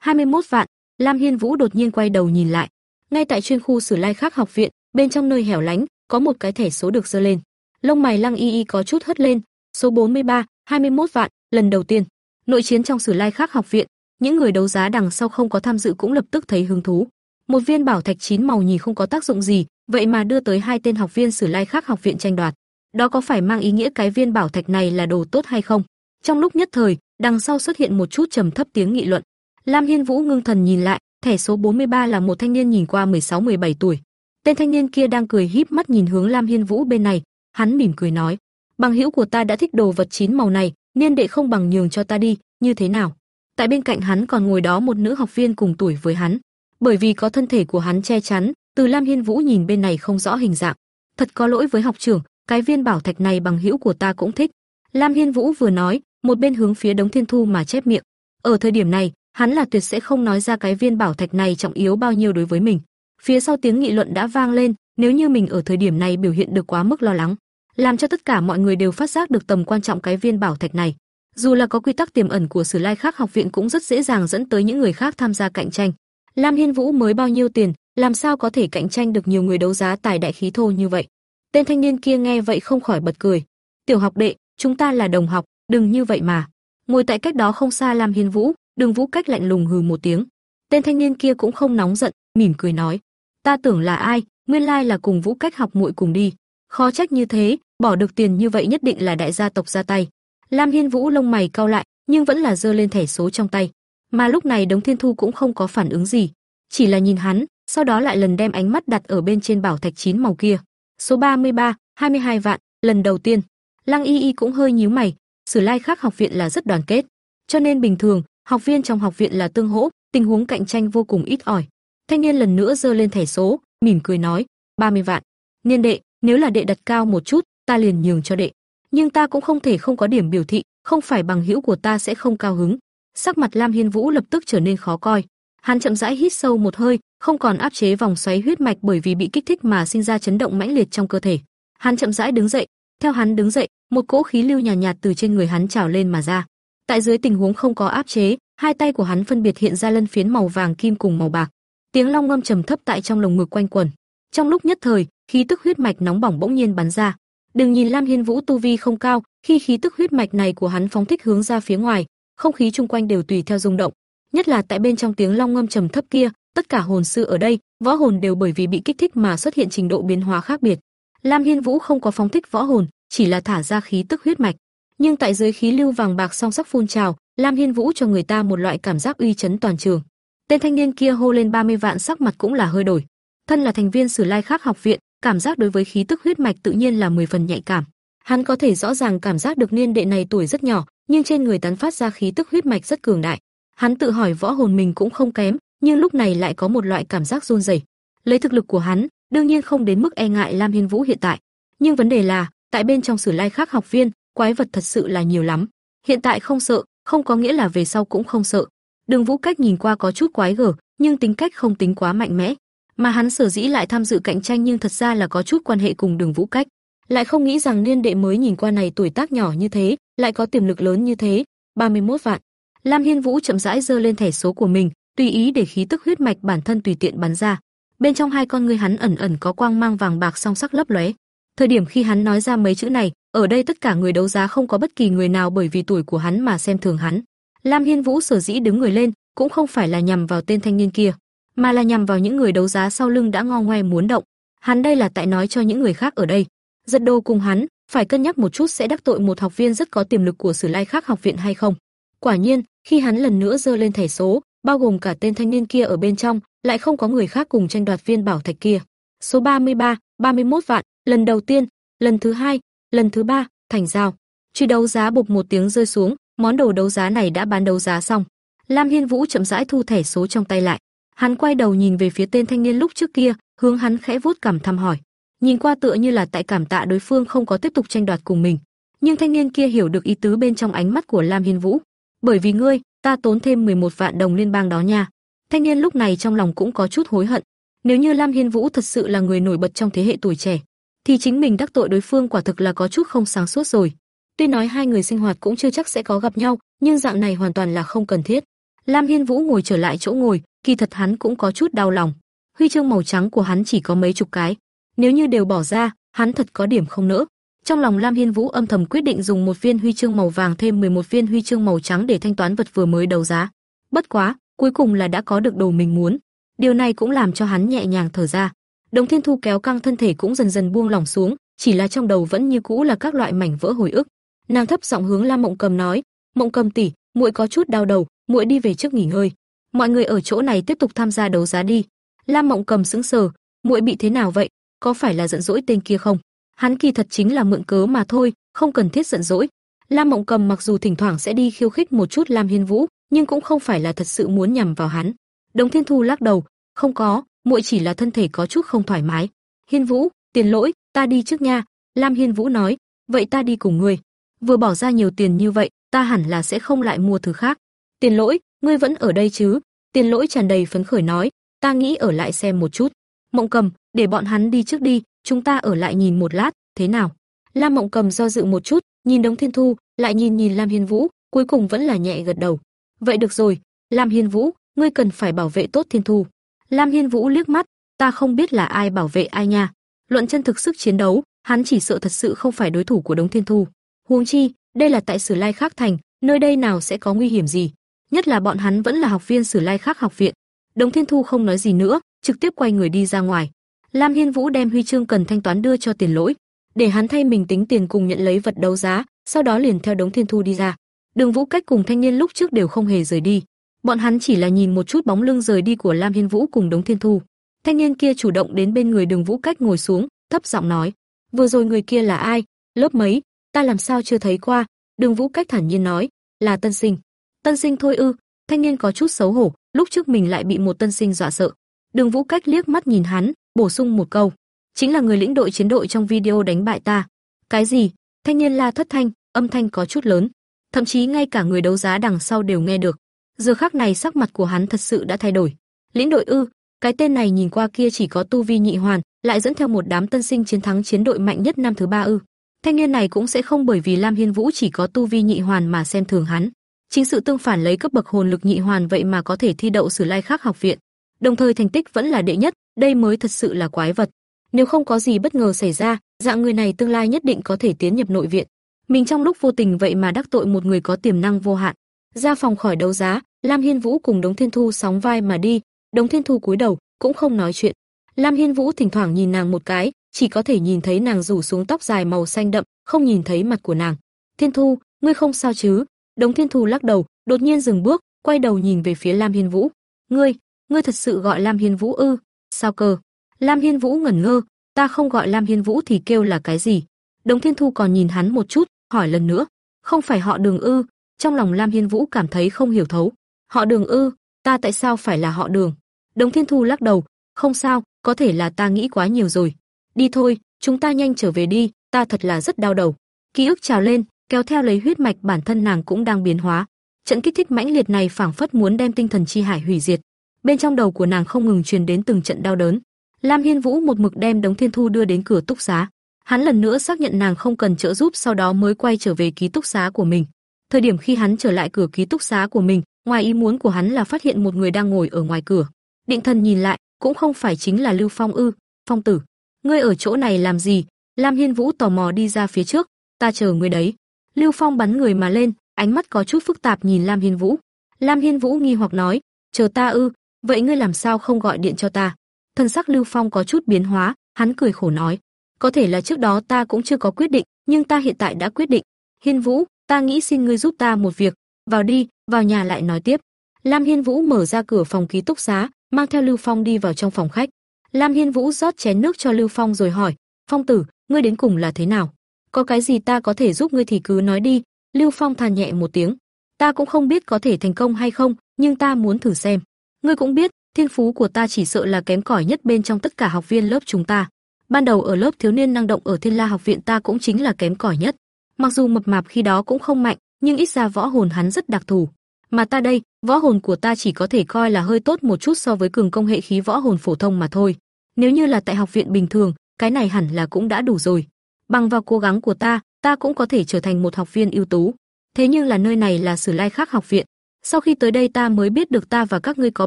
21 vạn, Lam Hiên Vũ đột nhiên quay đầu nhìn lại. Ngay tại chuyên khu Sử Lai Khắc học viện, bên trong nơi hẻo lánh, có một cái thẻ số được giơ lên. Lông mày Lăng Y Y có chút hất lên, số 43, 21 vạn, lần đầu tiên. Nội chiến trong Sử Lai Khắc học viện, những người đấu giá đằng sau không có tham dự cũng lập tức thấy hứng thú. Một viên bảo thạch chín màu nhìn không có tác dụng gì, vậy mà đưa tới hai tên học viên Sử Lai Khắc học viện tranh đoạt. Đó có phải mang ý nghĩa cái viên bảo thạch này là đồ tốt hay không? Trong lúc nhất thời, đằng sau xuất hiện một chút trầm thấp tiếng nghị luận. Lam Hiên Vũ ngưng thần nhìn lại, thẻ số 43 là một thanh niên nhìn qua 16-17 tuổi. Tên thanh niên kia đang cười híp mắt nhìn hướng Lam Hiên Vũ bên này, hắn mỉm cười nói: "Bằng hữu của ta đã thích đồ vật chín màu này, niên đệ không bằng nhường cho ta đi, như thế nào?" Tại bên cạnh hắn còn ngồi đó một nữ học viên cùng tuổi với hắn, bởi vì có thân thể của hắn che chắn, từ Lam Hiên Vũ nhìn bên này không rõ hình dạng. Thật có lỗi với học trưởng, cái viên bảo thạch này bằng hữu của ta cũng thích. Lam Hiên Vũ vừa nói, một bên hướng phía Đống Thiên Thu mà chép miệng. Ở thời điểm này, hắn là tuyệt sẽ không nói ra cái viên bảo thạch này trọng yếu bao nhiêu đối với mình. Phía sau tiếng nghị luận đã vang lên, nếu như mình ở thời điểm này biểu hiện được quá mức lo lắng, làm cho tất cả mọi người đều phát giác được tầm quan trọng cái viên bảo thạch này. Dù là có quy tắc tiềm ẩn của Sử Lai Khắc học viện cũng rất dễ dàng dẫn tới những người khác tham gia cạnh tranh. Lam Hiên Vũ mới bao nhiêu tiền, làm sao có thể cạnh tranh được nhiều người đấu giá tài đại khí thô như vậy? Tên thanh niên kia nghe vậy không khỏi bật cười. "Tiểu học đệ, chúng ta là đồng học, đừng như vậy mà." Ngồi tại cách đó không xa Lam Hiên Vũ, Đường Vũ cách lạnh lùng hừ một tiếng. Tên thanh niên kia cũng không nóng giận, mỉm cười nói: "Ta tưởng là ai, nguyên lai là cùng Vũ cách học muội cùng đi. Khó trách như thế, bỏ được tiền như vậy nhất định là đại gia tộc ra tay." Lam Hiên Vũ lông mày cau lại, nhưng vẫn là giơ lên thẻ số trong tay. Mà lúc này Đống Thiên Thu cũng không có phản ứng gì, chỉ là nhìn hắn, sau đó lại lần đem ánh mắt đặt ở bên trên bảo thạch chín màu kia. Số 33, 22 vạn, lần đầu tiên. Lăng Y Y cũng hơi nhíu mày, Sử Lai Khắc học viện là rất đoàn kết, cho nên bình thường, học viên trong học viện là tương hỗ, tình huống cạnh tranh vô cùng ít ỏi. Thanh niên lần nữa giơ lên thẻ số, mỉm cười nói, 30 vạn. Niên đệ, nếu là đệ đặt cao một chút, ta liền nhường cho đệ. Nhưng ta cũng không thể không có điểm biểu thị, không phải bằng hữu của ta sẽ không cao hứng. Sắc mặt Lam Hiên Vũ lập tức trở nên khó coi. Hắn chậm rãi hít sâu một hơi, không còn áp chế vòng xoáy huyết mạch bởi vì bị kích thích mà sinh ra chấn động mãnh liệt trong cơ thể. Hắn chậm rãi đứng dậy, theo hắn đứng dậy, một cỗ khí lưu nhàn nhạt, nhạt từ trên người hắn trào lên mà ra. Tại dưới tình huống không có áp chế, hai tay của hắn phân biệt hiện ra lân phiến màu vàng kim cùng màu bạc. Tiếng long ngâm trầm thấp tại trong lồng ngực quanh quẩn. Trong lúc nhất thời, khí tức huyết mạch nóng bỏng bỗng nhiên bắn ra. Đừng nhìn Lam Hiên Vũ tu vi không cao, Khi khí tức huyết mạch này của hắn phóng thích hướng ra phía ngoài, không khí chung quanh đều tùy theo rung động, nhất là tại bên trong tiếng long ngâm trầm thấp kia, tất cả hồn sư ở đây, võ hồn đều bởi vì bị kích thích mà xuất hiện trình độ biến hóa khác biệt. Lam Hiên Vũ không có phóng thích võ hồn, chỉ là thả ra khí tức huyết mạch, nhưng tại dưới khí lưu vàng bạc song sắc phun trào, Lam Hiên Vũ cho người ta một loại cảm giác uy chấn toàn trường. Tên thanh niên kia hô lên 30 vạn sắc mặt cũng là hơi đổi. Thân là thành viên Sử Lai Khác học viện, cảm giác đối với khí tức huyết mạch tự nhiên là 10 phần nhạy cảm. Hắn có thể rõ ràng cảm giác được niên đệ này tuổi rất nhỏ, nhưng trên người tán phát ra khí tức huyết mạch rất cường đại. Hắn tự hỏi võ hồn mình cũng không kém, nhưng lúc này lại có một loại cảm giác run rẩy. Lấy thực lực của hắn, đương nhiên không đến mức e ngại Lam Hiên Vũ hiện tại, nhưng vấn đề là, tại bên trong Sử Lai Khác học viên, quái vật thật sự là nhiều lắm. Hiện tại không sợ, không có nghĩa là về sau cũng không sợ. Đường Vũ Cách nhìn qua có chút quái gở, nhưng tính cách không tính quá mạnh mẽ, mà hắn sở dĩ lại tham dự cạnh tranh nhưng thật ra là có chút quan hệ cùng Đường Vũ Cách. Lại không nghĩ rằng niên đệ mới nhìn qua này tuổi tác nhỏ như thế, lại có tiềm lực lớn như thế, 31 vạn. Lam Hiên Vũ chậm rãi giơ lên thẻ số của mình, tùy ý để khí tức huyết mạch bản thân tùy tiện bắn ra. Bên trong hai con ngươi hắn ẩn ẩn có quang mang vàng bạc song sắc lấp lóe. Thời điểm khi hắn nói ra mấy chữ này, ở đây tất cả người đấu giá không có bất kỳ người nào bởi vì tuổi của hắn mà xem thường hắn. Lam Hiên Vũ sở dĩ đứng người lên, cũng không phải là nhằm vào tên thanh niên kia, mà là nhằm vào những người đấu giá sau lưng đã ngo ngoe muốn động. Hắn đây là tại nói cho những người khác ở đây, giật đồ cùng hắn, phải cân nhắc một chút sẽ đắc tội một học viên rất có tiềm lực của Sử Lai Khác học viện hay không. Quả nhiên, khi hắn lần nữa giơ lên thẻ số, bao gồm cả tên thanh niên kia ở bên trong, lại không có người khác cùng tranh đoạt viên bảo thạch kia. Số 33, 31 vạn, lần đầu tiên, lần thứ hai, lần thứ ba, thành giao. Truy đấu giá bục một tiếng rơi xuống, món đồ đấu giá này đã bán đấu giá xong. Lam Hiên Vũ chậm rãi thu thẻ số trong tay lại. Hắn quay đầu nhìn về phía tên thanh niên lúc trước kia, hướng hắn khẽ vuốt cảm thăm hỏi. Nhìn qua tựa như là tại cảm tạ đối phương không có tiếp tục tranh đoạt cùng mình. Nhưng thanh niên kia hiểu được ý tứ bên trong ánh mắt của Lam Hiên Vũ. Bởi vì ngươi, ta tốn thêm 11 vạn đồng liên bang đó nha. Thanh niên lúc này trong lòng cũng có chút hối hận. Nếu như Lam Hiên Vũ thật sự là người nổi bật trong thế hệ tuổi trẻ, thì chính mình đắc tội đối phương quả thực là có chút không sáng suốt rồi. Tuy nói hai người sinh hoạt cũng chưa chắc sẽ có gặp nhau, nhưng dạng này hoàn toàn là không cần thiết. Lam Hiên Vũ ngồi trở lại chỗ ngồi, kỳ thật hắn cũng có chút đau lòng. Huy chương màu trắng của hắn chỉ có mấy chục cái, nếu như đều bỏ ra, hắn thật có điểm không nỡ. Trong lòng Lam Hiên Vũ âm thầm quyết định dùng một viên huy chương màu vàng thêm 11 viên huy chương màu trắng để thanh toán vật vừa mới đấu giá. Bất quá, cuối cùng là đã có được đồ mình muốn. Điều này cũng làm cho hắn nhẹ nhàng thở ra. Đồng Thiên Thu kéo căng thân thể cũng dần dần buông lỏng xuống, chỉ là trong đầu vẫn như cũ là các loại mảnh vỡ hồi ức. Nàng thấp giọng hướng Lam Mộng Cầm nói, "Mộng Cầm tỷ, muội có chút đau đầu, muội đi về trước nghỉ ngơi. Mọi người ở chỗ này tiếp tục tham gia đấu giá đi." Lam Mộng Cầm sững sờ, "Muội bị thế nào vậy? Có phải là giận dỗi tên kia không?" Hắn kỳ thật chính là mượn cớ mà thôi, không cần thiết giận dỗi. Lam Mộng Cầm mặc dù thỉnh thoảng sẽ đi khiêu khích một chút Lam Hiên Vũ, nhưng cũng không phải là thật sự muốn nhằm vào hắn. Đồng Thiên Thu lắc đầu, "Không có, muội chỉ là thân thể có chút không thoải mái. Hiên Vũ, tiền lỗi, ta đi trước nha." Lam Hiên Vũ nói, "Vậy ta đi cùng ngươi. Vừa bỏ ra nhiều tiền như vậy, ta hẳn là sẽ không lại mua thứ khác." "Tiền lỗi, ngươi vẫn ở đây chứ?" Tiền lỗi tràn đầy phấn khởi nói, "Ta nghĩ ở lại xem một chút." Mộng Cầm, để bọn hắn đi trước đi, chúng ta ở lại nhìn một lát, thế nào? Lam Mộng Cầm do dự một chút, nhìn Đống Thiên Thu, lại nhìn nhìn Lam Hiên Vũ, cuối cùng vẫn là nhẹ gật đầu. "Vậy được rồi, Lam Hiên Vũ, ngươi cần phải bảo vệ tốt Thiên Thu." Lam Hiên Vũ liếc mắt, ta không biết là ai bảo vệ ai nha. Luận chân thực sức chiến đấu, hắn chỉ sợ thật sự không phải đối thủ của Đống Thiên Thu. Huống chi, đây là tại Sử Lai khác thành, nơi đây nào sẽ có nguy hiểm gì? Nhất là bọn hắn vẫn là học viên Sử Lai Khắc học viện. Đống Thiên Thu không nói gì nữa, trực tiếp quay người đi ra ngoài. Lam Hiên Vũ đem huy chương cần thanh toán đưa cho Tiền Lỗi, để hắn thay mình tính tiền cùng nhận lấy vật đấu giá, sau đó liền theo Đống Thiên Thu đi ra. Đường Vũ Cách cùng thanh niên lúc trước đều không hề rời đi, Bọn hắn chỉ là nhìn một chút bóng lưng rời đi của Lam Hiên Vũ cùng Đống Thiên Thu. Thanh niên kia chủ động đến bên người Đường Vũ Cách ngồi xuống, thấp giọng nói: "Vừa rồi người kia là ai? Lớp mấy? Ta làm sao chưa thấy qua?" Đường Vũ Cách thản nhiên nói: "Là Tân Sinh." "Tân Sinh thôi ư?" Thanh niên có chút xấu hổ, lúc trước mình lại bị một Tân Sinh dọa sợ. Đường Vũ Cách liếc mắt nhìn hắn, bổ sung một câu: "Chính là người lĩnh đội chiến đội trong video đánh bại ta." "Cái gì?" Thanh niên la thất thanh, âm thanh có chút lớn, thậm chí ngay cả người đấu giá đằng sau đều nghe được. Giờ khắc này sắc mặt của hắn thật sự đã thay đổi. Lĩnh đội ư? Cái tên này nhìn qua kia chỉ có tu vi nhị hoàn, lại dẫn theo một đám tân sinh chiến thắng chiến đội mạnh nhất năm thứ ba ư? Thanh niên này cũng sẽ không bởi vì Lam Hiên Vũ chỉ có tu vi nhị hoàn mà xem thường hắn. Chính sự tương phản lấy cấp bậc hồn lực nhị hoàn vậy mà có thể thi đậu Sử Lai khác học viện, đồng thời thành tích vẫn là đệ nhất, đây mới thật sự là quái vật. Nếu không có gì bất ngờ xảy ra, dạng người này tương lai nhất định có thể tiến nhập nội viện. Mình trong lúc vô tình vậy mà đắc tội một người có tiềm năng vô hạn. Ra phòng khỏi đấu giá, Lam Hiên Vũ cùng Đống Thiên Thu sóng vai mà đi, Đống Thiên Thu cúi đầu, cũng không nói chuyện. Lam Hiên Vũ thỉnh thoảng nhìn nàng một cái, chỉ có thể nhìn thấy nàng rủ xuống tóc dài màu xanh đậm, không nhìn thấy mặt của nàng. "Thiên Thu, ngươi không sao chứ?" Đống Thiên Thu lắc đầu, đột nhiên dừng bước, quay đầu nhìn về phía Lam Hiên Vũ. "Ngươi, ngươi thật sự gọi Lam Hiên Vũ ư? Sao cơ?" Lam Hiên Vũ ngẩn ngơ, "Ta không gọi Lam Hiên Vũ thì kêu là cái gì?" Đống Thiên Thu còn nhìn hắn một chút, hỏi lần nữa, "Không phải họ Đường ư?" Trong lòng Lam Hiên Vũ cảm thấy không hiểu thấu. "Họ Đường ư? Ta tại sao phải là họ Đường?" Đống Thiên Thu lắc đầu, "Không sao, có thể là ta nghĩ quá nhiều rồi. Đi thôi, chúng ta nhanh trở về đi, ta thật là rất đau đầu." Ký ức trào lên, kéo theo lấy huyết mạch bản thân nàng cũng đang biến hóa. Trận kích thích mãnh liệt này phảng phất muốn đem tinh thần chi hải hủy diệt. Bên trong đầu của nàng không ngừng truyền đến từng trận đau đớn. Lam Hiên Vũ một mực đem Đống Thiên Thu đưa đến cửa túc xá. Hắn lần nữa xác nhận nàng không cần trợ giúp sau đó mới quay trở về ký túc xá của mình. Thời điểm khi hắn trở lại cửa ký túc xá của mình, ngoài ý muốn của hắn là phát hiện một người đang ngồi ở ngoài cửa. Định Thần nhìn lại, cũng không phải chính là Lưu Phong ư? Phong tử, ngươi ở chỗ này làm gì? Lam Hiên Vũ tò mò đi ra phía trước, ta chờ ngươi đấy. Lưu Phong bắn người mà lên, ánh mắt có chút phức tạp nhìn Lam Hiên Vũ. Lam Hiên Vũ nghi hoặc nói, chờ ta ư? Vậy ngươi làm sao không gọi điện cho ta? Thân sắc Lưu Phong có chút biến hóa, hắn cười khổ nói, có thể là trước đó ta cũng chưa có quyết định, nhưng ta hiện tại đã quyết định. Hiên Vũ, ta nghĩ xin ngươi giúp ta một việc, vào đi, vào nhà lại nói tiếp. Lam Hiên Vũ mở ra cửa phòng ký túc xá, mang theo Lưu Phong đi vào trong phòng khách. Lam Hiên Vũ rót chén nước cho Lưu Phong rồi hỏi, "Phong tử, ngươi đến cùng là thế nào? Có cái gì ta có thể giúp ngươi thì cứ nói đi." Lưu Phong than nhẹ một tiếng, "Ta cũng không biết có thể thành công hay không, nhưng ta muốn thử xem. Ngươi cũng biết, thiên phú của ta chỉ sợ là kém cỏi nhất bên trong tất cả học viên lớp chúng ta. Ban đầu ở lớp thiếu niên năng động ở Thiên La học viện ta cũng chính là kém cỏi nhất. Mặc dù mập mạp khi đó cũng không mạnh, nhưng ít ra võ hồn hắn rất đặc thù. Mà ta đây, võ hồn của ta chỉ có thể coi là hơi tốt một chút so với cường công hệ khí võ hồn phổ thông mà thôi. Nếu như là tại học viện bình thường, cái này hẳn là cũng đã đủ rồi. Bằng vào cố gắng của ta, ta cũng có thể trở thành một học viên ưu tú. Thế nhưng là nơi này là Sử Lai Khắc học viện. Sau khi tới đây ta mới biết được ta và các ngươi có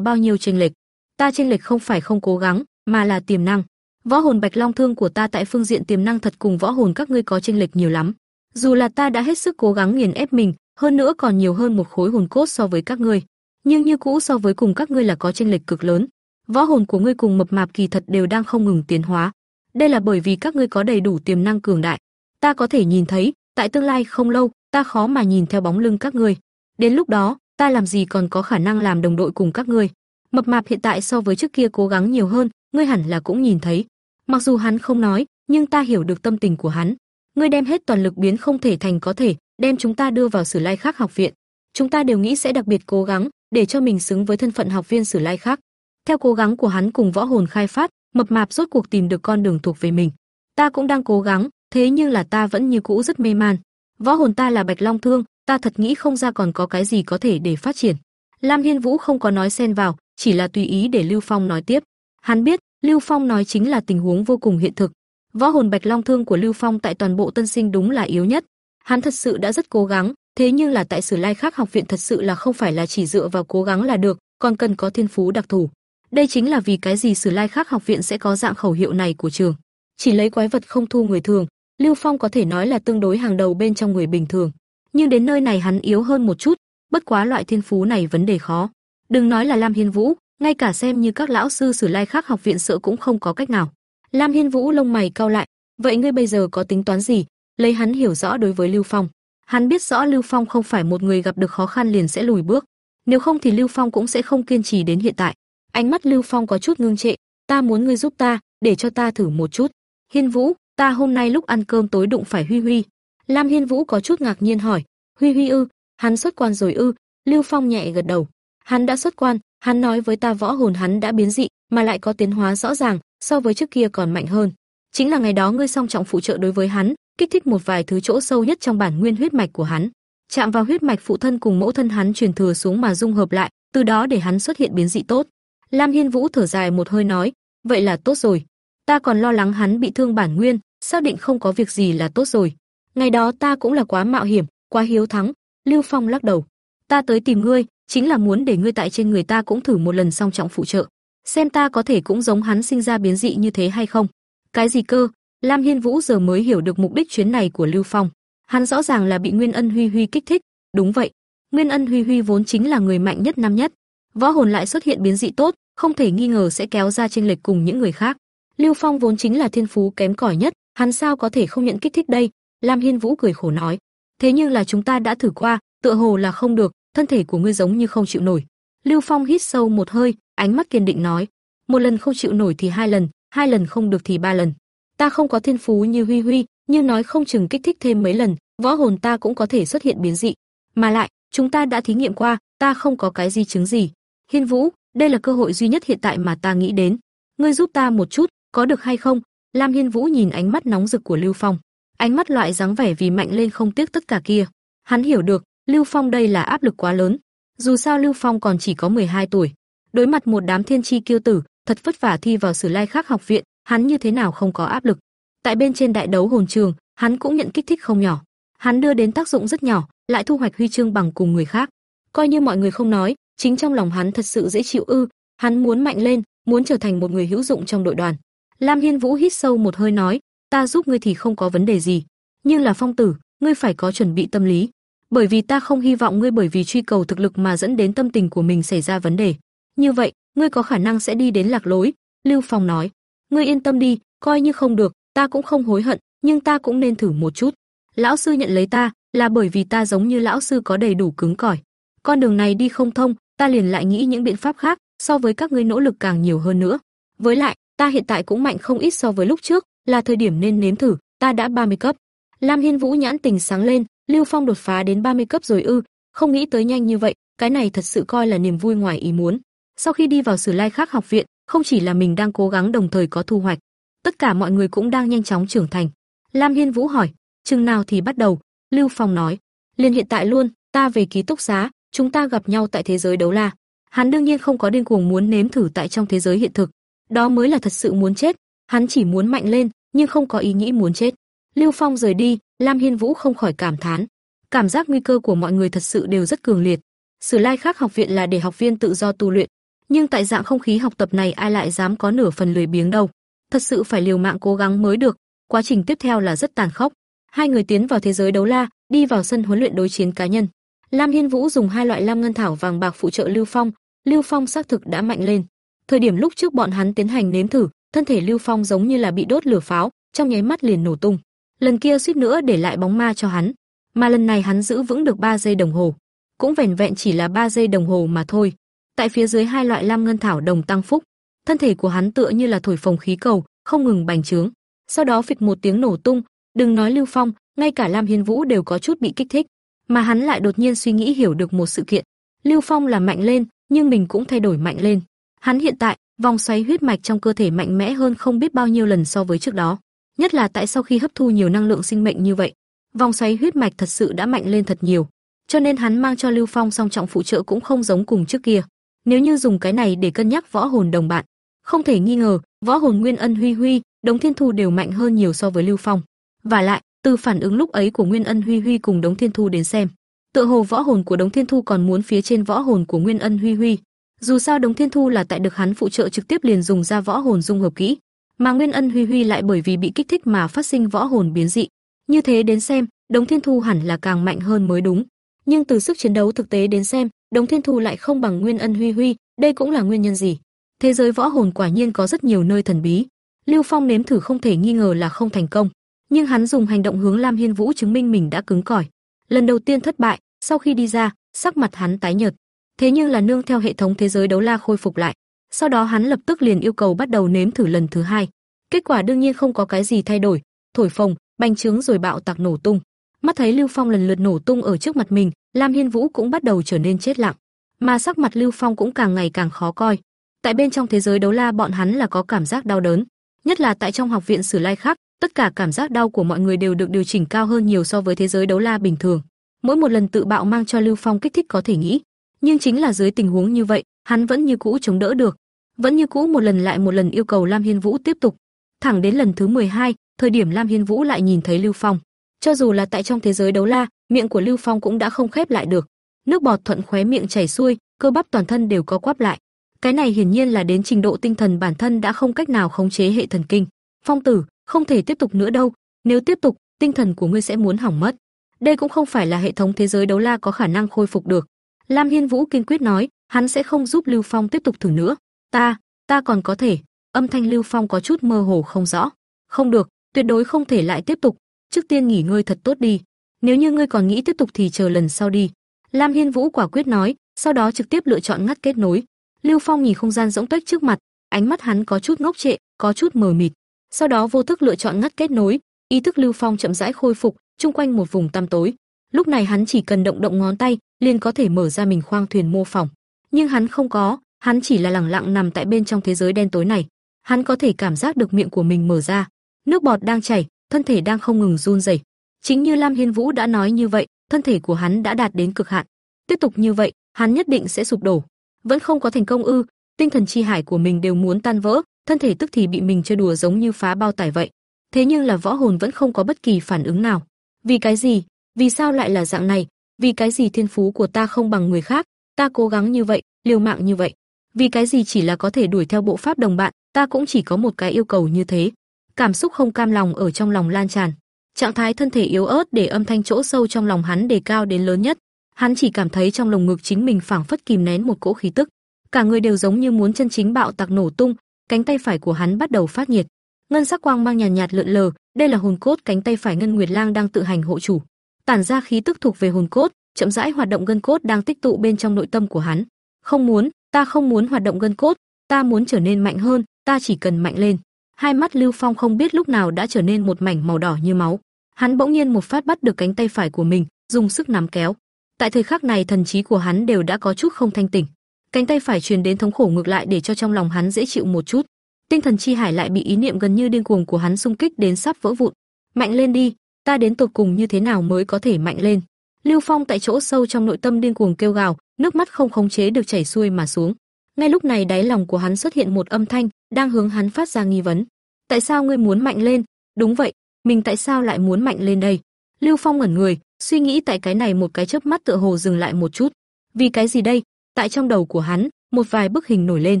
bao nhiêu chênh lệch. Ta chênh lệch không phải không cố gắng, mà là tiềm năng. Võ hồn Bạch Long Thương của ta tại phương diện tiềm năng thật cùng võ hồn các ngươi có chênh lệch nhiều lắm. Dù là ta đã hết sức cố gắng nghiền ép mình, hơn nữa còn nhiều hơn một khối hồn cốt so với các ngươi, nhưng như cũ so với cùng các ngươi là có chênh lệch cực lớn. Võ hồn của ngươi cùng mập mạp kỳ thật đều đang không ngừng tiến hóa. Đây là bởi vì các ngươi có đầy đủ tiềm năng cường đại. Ta có thể nhìn thấy, tại tương lai không lâu, ta khó mà nhìn theo bóng lưng các ngươi. Đến lúc đó, ta làm gì còn có khả năng làm đồng đội cùng các ngươi. Mập mạp hiện tại so với trước kia cố gắng nhiều hơn, ngươi hẳn là cũng nhìn thấy. Mặc dù hắn không nói, nhưng ta hiểu được tâm tình của hắn. Ngươi đem hết toàn lực biến không thể thành có thể, đem chúng ta đưa vào Sử Lai khác học viện. Chúng ta đều nghĩ sẽ đặc biệt cố gắng, để cho mình xứng với thân phận học viên Sử Lai khác. Theo cố gắng của hắn cùng võ hồn khai phát, mập mạp rốt cuộc tìm được con đường thuộc về mình. Ta cũng đang cố gắng, thế nhưng là ta vẫn như cũ rất mê man. Võ hồn ta là Bạch Long Thương, ta thật nghĩ không ra còn có cái gì có thể để phát triển. Lam Hiên Vũ không có nói xen vào, chỉ là tùy ý để Lưu Phong nói tiếp. Hắn biết, Lưu Phong nói chính là tình huống vô cùng hiện thực. Võ hồn Bạch Long Thương của Lưu Phong tại toàn bộ Tân Sinh đúng là yếu nhất. Hắn thật sự đã rất cố gắng, thế nhưng là tại Sử Lai Khắc học viện thật sự là không phải là chỉ dựa vào cố gắng là được, còn cần có thiên phú đặc thù. Đây chính là vì cái gì Sử Lai Khắc học viện sẽ có dạng khẩu hiệu này của trường. Chỉ lấy quái vật không thu người thường, Lưu Phong có thể nói là tương đối hàng đầu bên trong người bình thường. Nhưng đến nơi này hắn yếu hơn một chút, bất quá loại thiên phú này vấn đề khó. Đừng nói là Lam Hiên Vũ, ngay cả xem như các lão sư Sử Lai Khắc học viện sợ cũng không có cách nào. Lam Hiên Vũ lông mày cau lại, vậy ngươi bây giờ có tính toán gì? Lấy hắn hiểu rõ đối với Lưu Phong, hắn biết rõ Lưu Phong không phải một người gặp được khó khăn liền sẽ lùi bước, nếu không thì Lưu Phong cũng sẽ không kiên trì đến hiện tại. Ánh mắt Lưu Phong có chút ngưng trệ, ta muốn ngươi giúp ta, để cho ta thử một chút. Hiên Vũ, ta hôm nay lúc ăn cơm tối đụng phải Huy Huy. Lam Hiên Vũ có chút ngạc nhiên hỏi, Huy Huy ư, hắn xuất quan rồi ư? Lưu Phong nhẹ gật đầu. Hắn đã xuất quan, hắn nói với ta võ hồn hắn đã biến dị, mà lại có tiến hóa rõ ràng, so với trước kia còn mạnh hơn. Chính là ngày đó ngươi song trọng phụ trợ đối với hắn, kích thích một vài thứ chỗ sâu nhất trong bản nguyên huyết mạch của hắn, chạm vào huyết mạch phụ thân cùng mẫu thân hắn truyền thừa xuống mà dung hợp lại, từ đó để hắn xuất hiện biến dị tốt. Lam Hiên Vũ thở dài một hơi nói, vậy là tốt rồi. Ta còn lo lắng hắn bị thương bản nguyên, xác định không có việc gì là tốt rồi. Ngày đó ta cũng là quá mạo hiểm, quá hiếu thắng. Lưu Phong lắc đầu. Ta tới tìm ngươi, chính là muốn để ngươi tại trên người ta cũng thử một lần song trọng phụ trợ xem ta có thể cũng giống hắn sinh ra biến dị như thế hay không. Cái gì cơ? Lam Hiên Vũ giờ mới hiểu được mục đích chuyến này của Lưu Phong. Hắn rõ ràng là bị Nguyên Ân Huy Huy kích thích, đúng vậy. Nguyên Ân Huy Huy vốn chính là người mạnh nhất năm nhất, võ hồn lại xuất hiện biến dị tốt, không thể nghi ngờ sẽ kéo ra chênh lệch cùng những người khác. Lưu Phong vốn chính là thiên phú kém cỏi nhất, hắn sao có thể không nhận kích thích đây? Lam Hiên Vũ cười khổ nói. Thế nhưng là chúng ta đã thử qua, tựa hồ là không được, thân thể của ngươi giống như không chịu nổi. Lưu Phong hít sâu một hơi, ánh mắt kiên định nói, một lần không chịu nổi thì hai lần, hai lần không được thì ba lần. Ta không có thiên phú như Huy Huy, nhưng nói không chừng kích thích thêm mấy lần, võ hồn ta cũng có thể xuất hiện biến dị. Mà lại, chúng ta đã thí nghiệm qua, ta không có cái di chứng gì. Hiên Vũ, đây là cơ hội duy nhất hiện tại mà ta nghĩ đến. Ngươi giúp ta một chút, có được hay không? Lam Hiên Vũ nhìn ánh mắt nóng rực của Lưu Phong, ánh mắt loại dáng vẻ vì mạnh lên không tiếc tất cả kia. Hắn hiểu được, Lưu Phong đây là áp lực quá lớn. Dù sao Lưu Phong còn chỉ có 12 tuổi, đối mặt một đám thiên chi kiêu tử, thật vất vả thi vào Sử Lai Khắc học viện, hắn như thế nào không có áp lực. Tại bên trên đại đấu hồn trường, hắn cũng nhận kích thích không nhỏ. Hắn đưa đến tác dụng rất nhỏ, lại thu hoạch huy chương bằng cùng người khác. Coi như mọi người không nói, chính trong lòng hắn thật sự dễ chịu ư, hắn muốn mạnh lên, muốn trở thành một người hữu dụng trong đội đoàn. Lam Hiên Vũ hít sâu một hơi nói, ta giúp ngươi thì không có vấn đề gì, nhưng là phong tử, ngươi phải có chuẩn bị tâm lý, bởi vì ta không hy vọng ngươi bởi vì truy cầu thực lực mà dẫn đến tâm tình của mình xảy ra vấn đề. Như vậy, ngươi có khả năng sẽ đi đến lạc lối." Lưu Phong nói. "Ngươi yên tâm đi, coi như không được, ta cũng không hối hận, nhưng ta cũng nên thử một chút. Lão sư nhận lấy ta, là bởi vì ta giống như lão sư có đầy đủ cứng cỏi. Con đường này đi không thông, ta liền lại nghĩ những biện pháp khác, so với các ngươi nỗ lực càng nhiều hơn nữa. Với lại, ta hiện tại cũng mạnh không ít so với lúc trước, là thời điểm nên nếm thử, ta đã 30 cấp." Lam Hiên Vũ nhãn tình sáng lên, Lưu Phong đột phá đến 30 cấp rồi ư? Không nghĩ tới nhanh như vậy, cái này thật sự coi là niềm vui ngoài ý muốn. Sau khi đi vào Sử Lai Khắc học viện, không chỉ là mình đang cố gắng đồng thời có thu hoạch, tất cả mọi người cũng đang nhanh chóng trưởng thành. Lam Hiên Vũ hỏi, chừng nào thì bắt đầu? Lưu Phong nói, liền hiện tại luôn, ta về ký túc xá, chúng ta gặp nhau tại thế giới đấu la. Hắn đương nhiên không có điên cuồng muốn nếm thử tại trong thế giới hiện thực, đó mới là thật sự muốn chết, hắn chỉ muốn mạnh lên, nhưng không có ý nghĩ muốn chết. Lưu Phong rời đi, Lam Hiên Vũ không khỏi cảm thán, cảm giác nguy cơ của mọi người thật sự đều rất cường liệt. Sử Lai Khắc học viện là để học viên tự do tu luyện, nhưng tại dạng không khí học tập này ai lại dám có nửa phần lười biếng đâu. Thật sự phải liều mạng cố gắng mới được, quá trình tiếp theo là rất tàn khốc. Hai người tiến vào thế giới đấu la, đi vào sân huấn luyện đối chiến cá nhân. Lam Hiên Vũ dùng hai loại lam ngân thảo vàng bạc phụ trợ Lưu Phong, Lưu Phong xác thực đã mạnh lên. Thời điểm lúc trước bọn hắn tiến hành nếm thử, thân thể Lưu Phong giống như là bị đốt lửa pháo, trong nháy mắt liền nổ tung. Lần kia suýt nữa để lại bóng ma cho hắn, mà lần này hắn giữ vững được 3 giây đồng hồ. Cũng vẻn vẹn chỉ là 3 giây đồng hồ mà thôi. Tại phía dưới hai loại lam ngân thảo đồng tăng phúc, thân thể của hắn tựa như là thổi phồng khí cầu, không ngừng bành trướng. Sau đó phịch một tiếng nổ tung, đừng nói Lưu Phong, ngay cả Lam Hiên Vũ đều có chút bị kích thích, mà hắn lại đột nhiên suy nghĩ hiểu được một sự kiện. Lưu Phong là mạnh lên, nhưng mình cũng thay đổi mạnh lên. Hắn hiện tại, vòng xoáy huyết mạch trong cơ thể mạnh mẽ hơn không biết bao nhiêu lần so với trước đó nhất là tại sau khi hấp thu nhiều năng lượng sinh mệnh như vậy, vòng xoáy huyết mạch thật sự đã mạnh lên thật nhiều, cho nên hắn mang cho Lưu Phong song trọng phụ trợ cũng không giống cùng trước kia. Nếu như dùng cái này để cân nhắc võ hồn đồng bạn, không thể nghi ngờ, võ hồn Nguyên Ân Huy Huy, Đống Thiên Thu đều mạnh hơn nhiều so với Lưu Phong. Và lại, từ phản ứng lúc ấy của Nguyên Ân Huy Huy cùng Đống Thiên Thu đến xem, tựa hồ võ hồn của Đống Thiên Thu còn muốn phía trên võ hồn của Nguyên Ân Huy Huy. Dù sao Đống Thiên Thu là tại được hắn phụ trợ trực tiếp liền dùng ra võ hồn dung hợp kỹ, mà Nguyên Ân Huy Huy lại bởi vì bị kích thích mà phát sinh võ hồn biến dị. Như thế đến xem, Đống Thiên Thu hẳn là càng mạnh hơn mới đúng. Nhưng từ sức chiến đấu thực tế đến xem, Đống Thiên Thu lại không bằng Nguyên Ân Huy Huy, đây cũng là nguyên nhân gì? Thế giới võ hồn quả nhiên có rất nhiều nơi thần bí. Lưu Phong nếm thử không thể nghi ngờ là không thành công, nhưng hắn dùng hành động hướng Lam Hiên Vũ chứng minh mình đã cứng cỏi. Lần đầu tiên thất bại, sau khi đi ra, sắc mặt hắn tái nhợt. Thế nhưng là nương theo hệ thống thế giới đấu la khôi phục lại, sau đó hắn lập tức liền yêu cầu bắt đầu nếm thử lần thứ hai. Kết quả đương nhiên không có cái gì thay đổi, thổi phồng, bành trướng rồi bạo tạc nổ tung. Mắt thấy Lưu Phong lần lượt nổ tung ở trước mặt mình, Lam Hiên Vũ cũng bắt đầu trở nên chết lặng, mà sắc mặt Lưu Phong cũng càng ngày càng khó coi. Tại bên trong thế giới đấu la bọn hắn là có cảm giác đau đớn, nhất là tại trong học viện Sử Lai khác, tất cả cảm giác đau của mọi người đều được điều chỉnh cao hơn nhiều so với thế giới đấu la bình thường. Mỗi một lần tự bạo mang cho Lưu Phong kích thích có thể nghĩ, nhưng chính là dưới tình huống như vậy, hắn vẫn như cũ chống đỡ được, vẫn như cũ một lần lại một lần yêu cầu Lam Hiên Vũ tiếp tục. Thẳng đến lần thứ 12, thời điểm Lam Hiên Vũ lại nhìn thấy Lưu Phong, cho dù là tại trong thế giới đấu la, miệng của Lưu Phong cũng đã không khép lại được. Nước bọt thuận khóe miệng chảy xuôi, cơ bắp toàn thân đều có quắp lại. Cái này hiển nhiên là đến trình độ tinh thần bản thân đã không cách nào khống chế hệ thần kinh. Phong tử, không thể tiếp tục nữa đâu, nếu tiếp tục, tinh thần của ngươi sẽ muốn hỏng mất. Đây cũng không phải là hệ thống thế giới đấu la có khả năng khôi phục được. Lam Hiên Vũ kiên quyết nói, hắn sẽ không giúp Lưu Phong tiếp tục thử nữa. Ta, ta còn có thể. Âm thanh Lưu Phong có chút mơ hồ không rõ. Không được, tuyệt đối không thể lại tiếp tục. Trước tiên nghỉ ngơi thật tốt đi. Nếu như ngươi còn nghĩ tiếp tục thì chờ lần sau đi. Lam Hiên Vũ quả quyết nói, sau đó trực tiếp lựa chọn ngắt kết nối. Lưu Phong nhìn không gian rỗng tuếch trước mặt, ánh mắt hắn có chút ngốc trệ, có chút mờ mịt. Sau đó vô thức lựa chọn ngắt kết nối, ý thức Lưu Phong chậm rãi khôi phục, chung quanh một vùng tăm tối. Lúc này hắn chỉ cần động động ngón tay, liền có thể mở ra mình khoang thuyền mô phỏng. Nhưng hắn không có, hắn chỉ là lẳng lặng nằm tại bên trong thế giới đen tối này. Hắn có thể cảm giác được miệng của mình mở ra, nước bọt đang chảy, thân thể đang không ngừng run rẩy. Chính như Lam Hiên Vũ đã nói như vậy, thân thể của hắn đã đạt đến cực hạn. Tiếp tục như vậy, hắn nhất định sẽ sụp đổ. Vẫn không có thành công ư? Tinh thần chi hải của mình đều muốn tan vỡ, thân thể tức thì bị mình chơi đùa giống như phá bao tải vậy. Thế nhưng là võ hồn vẫn không có bất kỳ phản ứng nào. Vì cái gì? Vì sao lại là dạng này? Vì cái gì thiên phú của ta không bằng người khác? Ta cố gắng như vậy, liều mạng như vậy. Vì cái gì chỉ là có thể đuổi theo bộ pháp đồng bạn, ta cũng chỉ có một cái yêu cầu như thế. Cảm xúc không cam lòng ở trong lòng lan tràn. Trạng thái thân thể yếu ớt để âm thanh chỗ sâu trong lòng hắn đề cao đến lớn nhất. Hắn chỉ cảm thấy trong lồng ngực chính mình phảng phất kìm nén một cỗ khí tức, cả người đều giống như muốn chân chính bạo tạc nổ tung, cánh tay phải của hắn bắt đầu phát nhiệt. Ngân sắc quang mang nhàn nhạt, nhạt lượn lờ, đây là hồn cốt cánh tay phải Ngân Nguyệt Lang đang tự hành hộ chủ. Tản ra khí tức thuộc về hồn cốt, chậm rãi hoạt động gân cốt đang tích tụ bên trong nội tâm của hắn. Không muốn, ta không muốn hoạt động gân cốt, ta muốn trở nên mạnh hơn, ta chỉ cần mạnh lên. Hai mắt Lưu Phong không biết lúc nào đã trở nên một mảnh màu đỏ như máu. Hắn bỗng nhiên một phát bắt được cánh tay phải của mình, dùng sức nắm kéo. Tại thời khắc này thần trí của hắn đều đã có chút không thanh tỉnh. Cánh tay phải truyền đến thống khổ ngược lại để cho trong lòng hắn dễ chịu một chút. Tinh thần chi hải lại bị ý niệm gần như điên cuồng của hắn xung kích đến sắp vỡ vụn. Mạnh lên đi, ta đến tột cùng như thế nào mới có thể mạnh lên? Lưu Phong tại chỗ sâu trong nội tâm điên cuồng kêu gào, nước mắt không khống chế được chảy xuôi mà xuống. Ngay lúc này đáy lòng của hắn xuất hiện một âm thanh, đang hướng hắn phát ra nghi vấn. Tại sao ngươi muốn mạnh lên? Đúng vậy, mình tại sao lại muốn mạnh lên đây? Lưu Phong ngẩn người, suy nghĩ tại cái này một cái chớp mắt tựa hồ dừng lại một chút. Vì cái gì đây? Tại trong đầu của hắn, một vài bức hình nổi lên.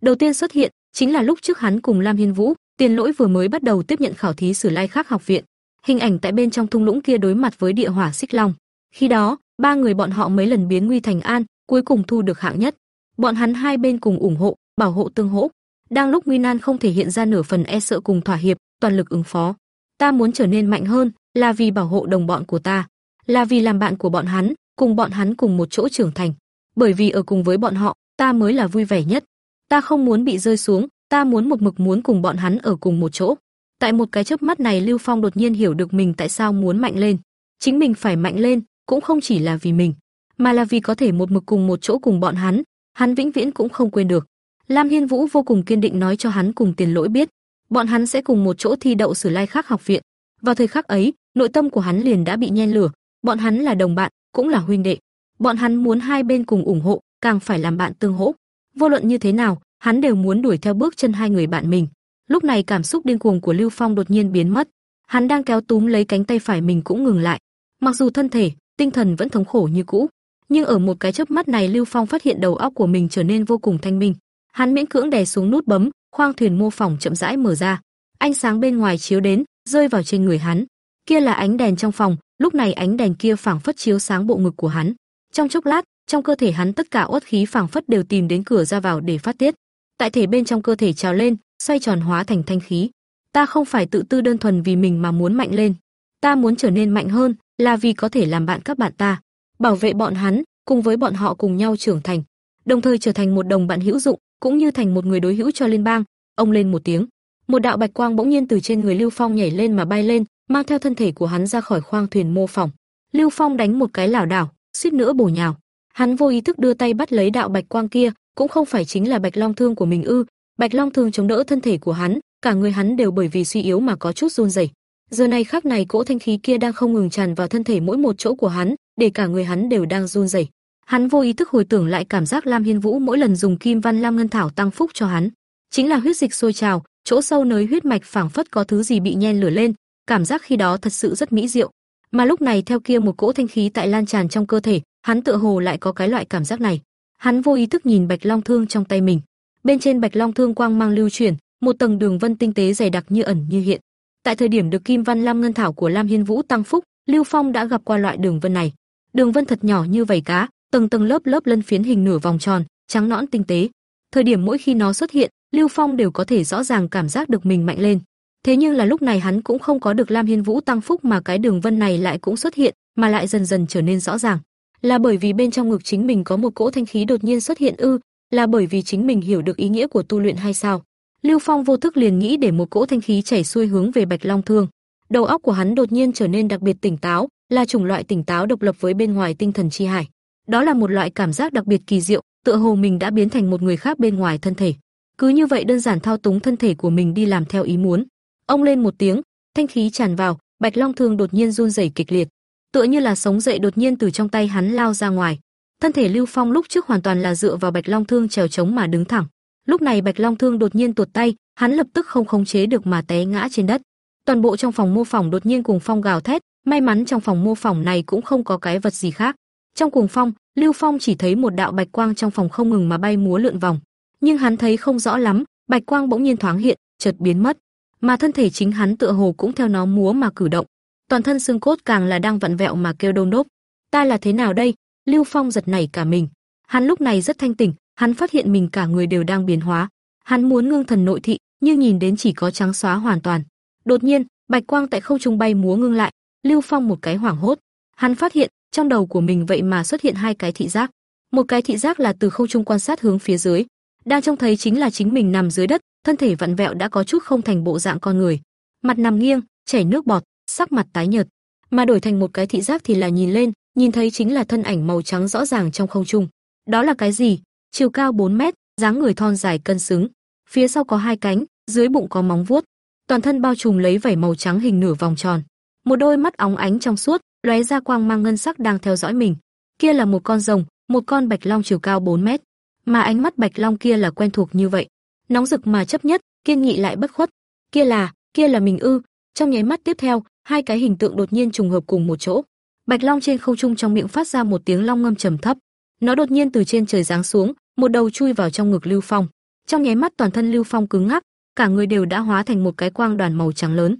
Đầu tiên xuất hiện chính là lúc trước hắn cùng Lam Hiên Vũ, Tiền Lỗi vừa mới bắt đầu tiếp nhận khảo thí Sử Lai Khắc học viện. Hình ảnh tại bên trong thung lũng kia đối mặt với địa hỏa xích long. Khi đó, ba người bọn họ mấy lần biến nguy thành an, cuối cùng thu được hạng nhất. Bọn hắn hai bên cùng ủng hộ, bảo hộ tương hỗ. Đang lúc nguy nan không thể hiện ra nửa phần e sợ cùng thỏa hiệp, toàn lực ứng phó. Ta muốn trở nên mạnh hơn, là vì bảo hộ đồng bọn của ta, là vì làm bạn của bọn hắn, cùng bọn hắn cùng một chỗ trưởng thành. Bởi vì ở cùng với bọn họ, ta mới là vui vẻ nhất. Ta không muốn bị rơi xuống, ta muốn một mực muốn cùng bọn hắn ở cùng một chỗ. Tại một cái chớp mắt này Lưu Phong đột nhiên hiểu được mình tại sao muốn mạnh lên. Chính mình phải mạnh lên, cũng không chỉ là vì mình, mà là vì có thể một mực cùng một chỗ cùng bọn hắn, hắn vĩnh viễn cũng không quên được. Lam Hiên Vũ vô cùng kiên định nói cho hắn cùng Tiền Lỗi biết, bọn hắn sẽ cùng một chỗ thi đậu Sử Lai Khắc học viện. Vào thời khắc ấy, nội tâm của hắn liền đã bị nhen lửa, bọn hắn là đồng bạn, cũng là huynh đệ. Bọn hắn muốn hai bên cùng ủng hộ, càng phải làm bạn tương hỗ. Vô luận như thế nào, hắn đều muốn đuổi theo bước chân hai người bạn mình. Lúc này cảm xúc điên cuồng của Lưu Phong đột nhiên biến mất, hắn đang kéo túm lấy cánh tay phải mình cũng ngừng lại. Mặc dù thân thể, tinh thần vẫn thống khổ như cũ, nhưng ở một cái chớp mắt này Lưu Phong phát hiện đầu óc của mình trở nên vô cùng thanh minh. Hắn miễn cưỡng đè xuống nút bấm, khoang thuyền mô phỏng chậm rãi mở ra. Ánh sáng bên ngoài chiếu đến, rơi vào trên người hắn. Kia là ánh đèn trong phòng, lúc này ánh đèn kia phảng phất chiếu sáng bộ ngực của hắn. Trong chốc lát, trong cơ thể hắn tất cả uất khí phảng phất đều tìm đến cửa ra vào để phát tiết. Tại thể bên trong cơ thể trào lên, xoay tròn hóa thành thanh khí. Ta không phải tự tư đơn thuần vì mình mà muốn mạnh lên, ta muốn trở nên mạnh hơn, là vì có thể làm bạn các bạn ta, bảo vệ bọn hắn, cùng với bọn họ cùng nhau trưởng thành, đồng thời trở thành một đồng bạn hữu dụng, cũng như thành một người đối hữu cho liên bang. Ông lên một tiếng, một đạo bạch quang bỗng nhiên từ trên người Lưu Phong nhảy lên mà bay lên, mang theo thân thể của hắn ra khỏi khoang thuyền mô phỏng. Lưu Phong đánh một cái lảo đảo, suýt nữa bổ nhào. Hắn vô ý thức đưa tay bắt lấy đạo bạch quang kia, cũng không phải chính là bạch long thương của mình ư? Bạch long thương chống đỡ thân thể của hắn, cả người hắn đều bởi vì suy yếu mà có chút run rẩy. Giờ này khắc này cỗ thanh khí kia đang không ngừng tràn vào thân thể mỗi một chỗ của hắn, để cả người hắn đều đang run rẩy. Hắn vô ý thức hồi tưởng lại cảm giác Lam Hiên Vũ mỗi lần dùng Kim Văn Lam Ngân Thảo tăng phúc cho hắn, chính là huyết dịch sôi trào, chỗ sâu nơi huyết mạch phảng phất có thứ gì bị nhen lửa lên, cảm giác khi đó thật sự rất mỹ diệu. Mà lúc này theo kia một cỗ thanh khí tại lan tràn trong cơ thể, hắn tựa hồ lại có cái loại cảm giác này. Hắn vô ý thức nhìn Bạch Long Thương trong tay mình. Bên trên Bạch Long Thương quang mang lưu chuyển, một tầng đường vân tinh tế dày đặc như ẩn như hiện. Tại thời điểm được Kim Văn Lam Ngân Thảo của Lam Hiên Vũ tăng phúc, Lưu Phong đã gặp qua loại đường vân này. Đường vân thật nhỏ như vảy cá, tầng tầng lớp lớp lân phiến hình nửa vòng tròn, trắng nõn tinh tế. Thời điểm mỗi khi nó xuất hiện, Lưu Phong đều có thể rõ ràng cảm giác được mình mạnh lên. Thế nhưng là lúc này hắn cũng không có được Lam Hiên Vũ tăng phúc mà cái đường vân này lại cũng xuất hiện, mà lại dần dần trở nên rõ ràng. Là bởi vì bên trong ngực chính mình có một cỗ thanh khí đột nhiên xuất hiện ư, là bởi vì chính mình hiểu được ý nghĩa của tu luyện hay sao? Lưu Phong vô thức liền nghĩ để một cỗ thanh khí chảy xuôi hướng về Bạch Long Thương. Đầu óc của hắn đột nhiên trở nên đặc biệt tỉnh táo, là chủng loại tỉnh táo độc lập với bên ngoài tinh thần chi hải. Đó là một loại cảm giác đặc biệt kỳ diệu, tựa hồ mình đã biến thành một người khác bên ngoài thân thể. Cứ như vậy đơn giản thao túng thân thể của mình đi làm theo ý muốn. Ông lên một tiếng, thanh khí tràn vào, Bạch Long Thương đột nhiên run rẩy kịch liệt, tựa như là sống dậy đột nhiên từ trong tay hắn lao ra ngoài. Thân thể Lưu Phong lúc trước hoàn toàn là dựa vào Bạch Long Thương trèo chống mà đứng thẳng. Lúc này Bạch Long Thương đột nhiên tuột tay, hắn lập tức không khống chế được mà té ngã trên đất. Toàn bộ trong phòng mô phỏng đột nhiên cùng phong gào thét, may mắn trong phòng mô phỏng này cũng không có cái vật gì khác. Trong cuồng phong, Lưu Phong chỉ thấy một đạo bạch quang trong phòng không ngừng mà bay múa lượn vòng, nhưng hắn thấy không rõ lắm, bạch quang bỗng nhiên thoáng hiện, chợt biến mất, mà thân thể chính hắn tựa hồ cũng theo nó múa mà cử động. Toàn thân xương cốt càng là đang vặn vẹo mà kêu đôn đốp. Ta là thế nào đây? Lưu Phong giật nảy cả mình. Hắn lúc này rất thanh tỉnh, hắn phát hiện mình cả người đều đang biến hóa. Hắn muốn ngưng thần nội thị, nhưng nhìn đến chỉ có trắng xóa hoàn toàn. Đột nhiên, bạch quang tại không trung bay múa ngưng lại, Lưu Phong một cái hoảng hốt. Hắn phát hiện, trong đầu của mình vậy mà xuất hiện hai cái thị giác. Một cái thị giác là từ không trung quan sát hướng phía dưới, đang trông thấy chính là chính mình nằm dưới đất, thân thể vặn vẹo đã có chút không thành bộ dạng con người. Mặt nằm nghiêng, chảy nước bọt, sắc mặt tái nhợt, mà đổi thành một cái thị giác thì là nhìn lên, nhìn thấy chính là thân ảnh màu trắng rõ ràng trong không trung. Đó là cái gì? Chiều cao 4 mét, dáng người thon dài cân xứng, phía sau có hai cánh, dưới bụng có móng vuốt, toàn thân bao trùm lấy vảy màu trắng hình nửa vòng tròn, một đôi mắt óng ánh trong suốt, lóe ra quang mang ngân sắc đang theo dõi mình. Kia là một con rồng, một con bạch long chiều cao 4 mét, mà ánh mắt bạch long kia là quen thuộc như vậy, nóng rực mà chấp nhất, kiên nghị lại bất khuất. Kia là, kia là mình ư? Trong nháy mắt tiếp theo, hai cái hình tượng đột nhiên trùng hợp cùng một chỗ. Bạch long trên không trung trong miệng phát ra một tiếng long ngâm trầm thấp. Nó đột nhiên từ trên trời giáng xuống, một đầu chui vào trong ngực Lưu Phong. Trong nháy mắt toàn thân Lưu Phong cứng ngắc, cả người đều đã hóa thành một cái quang đoàn màu trắng lớn.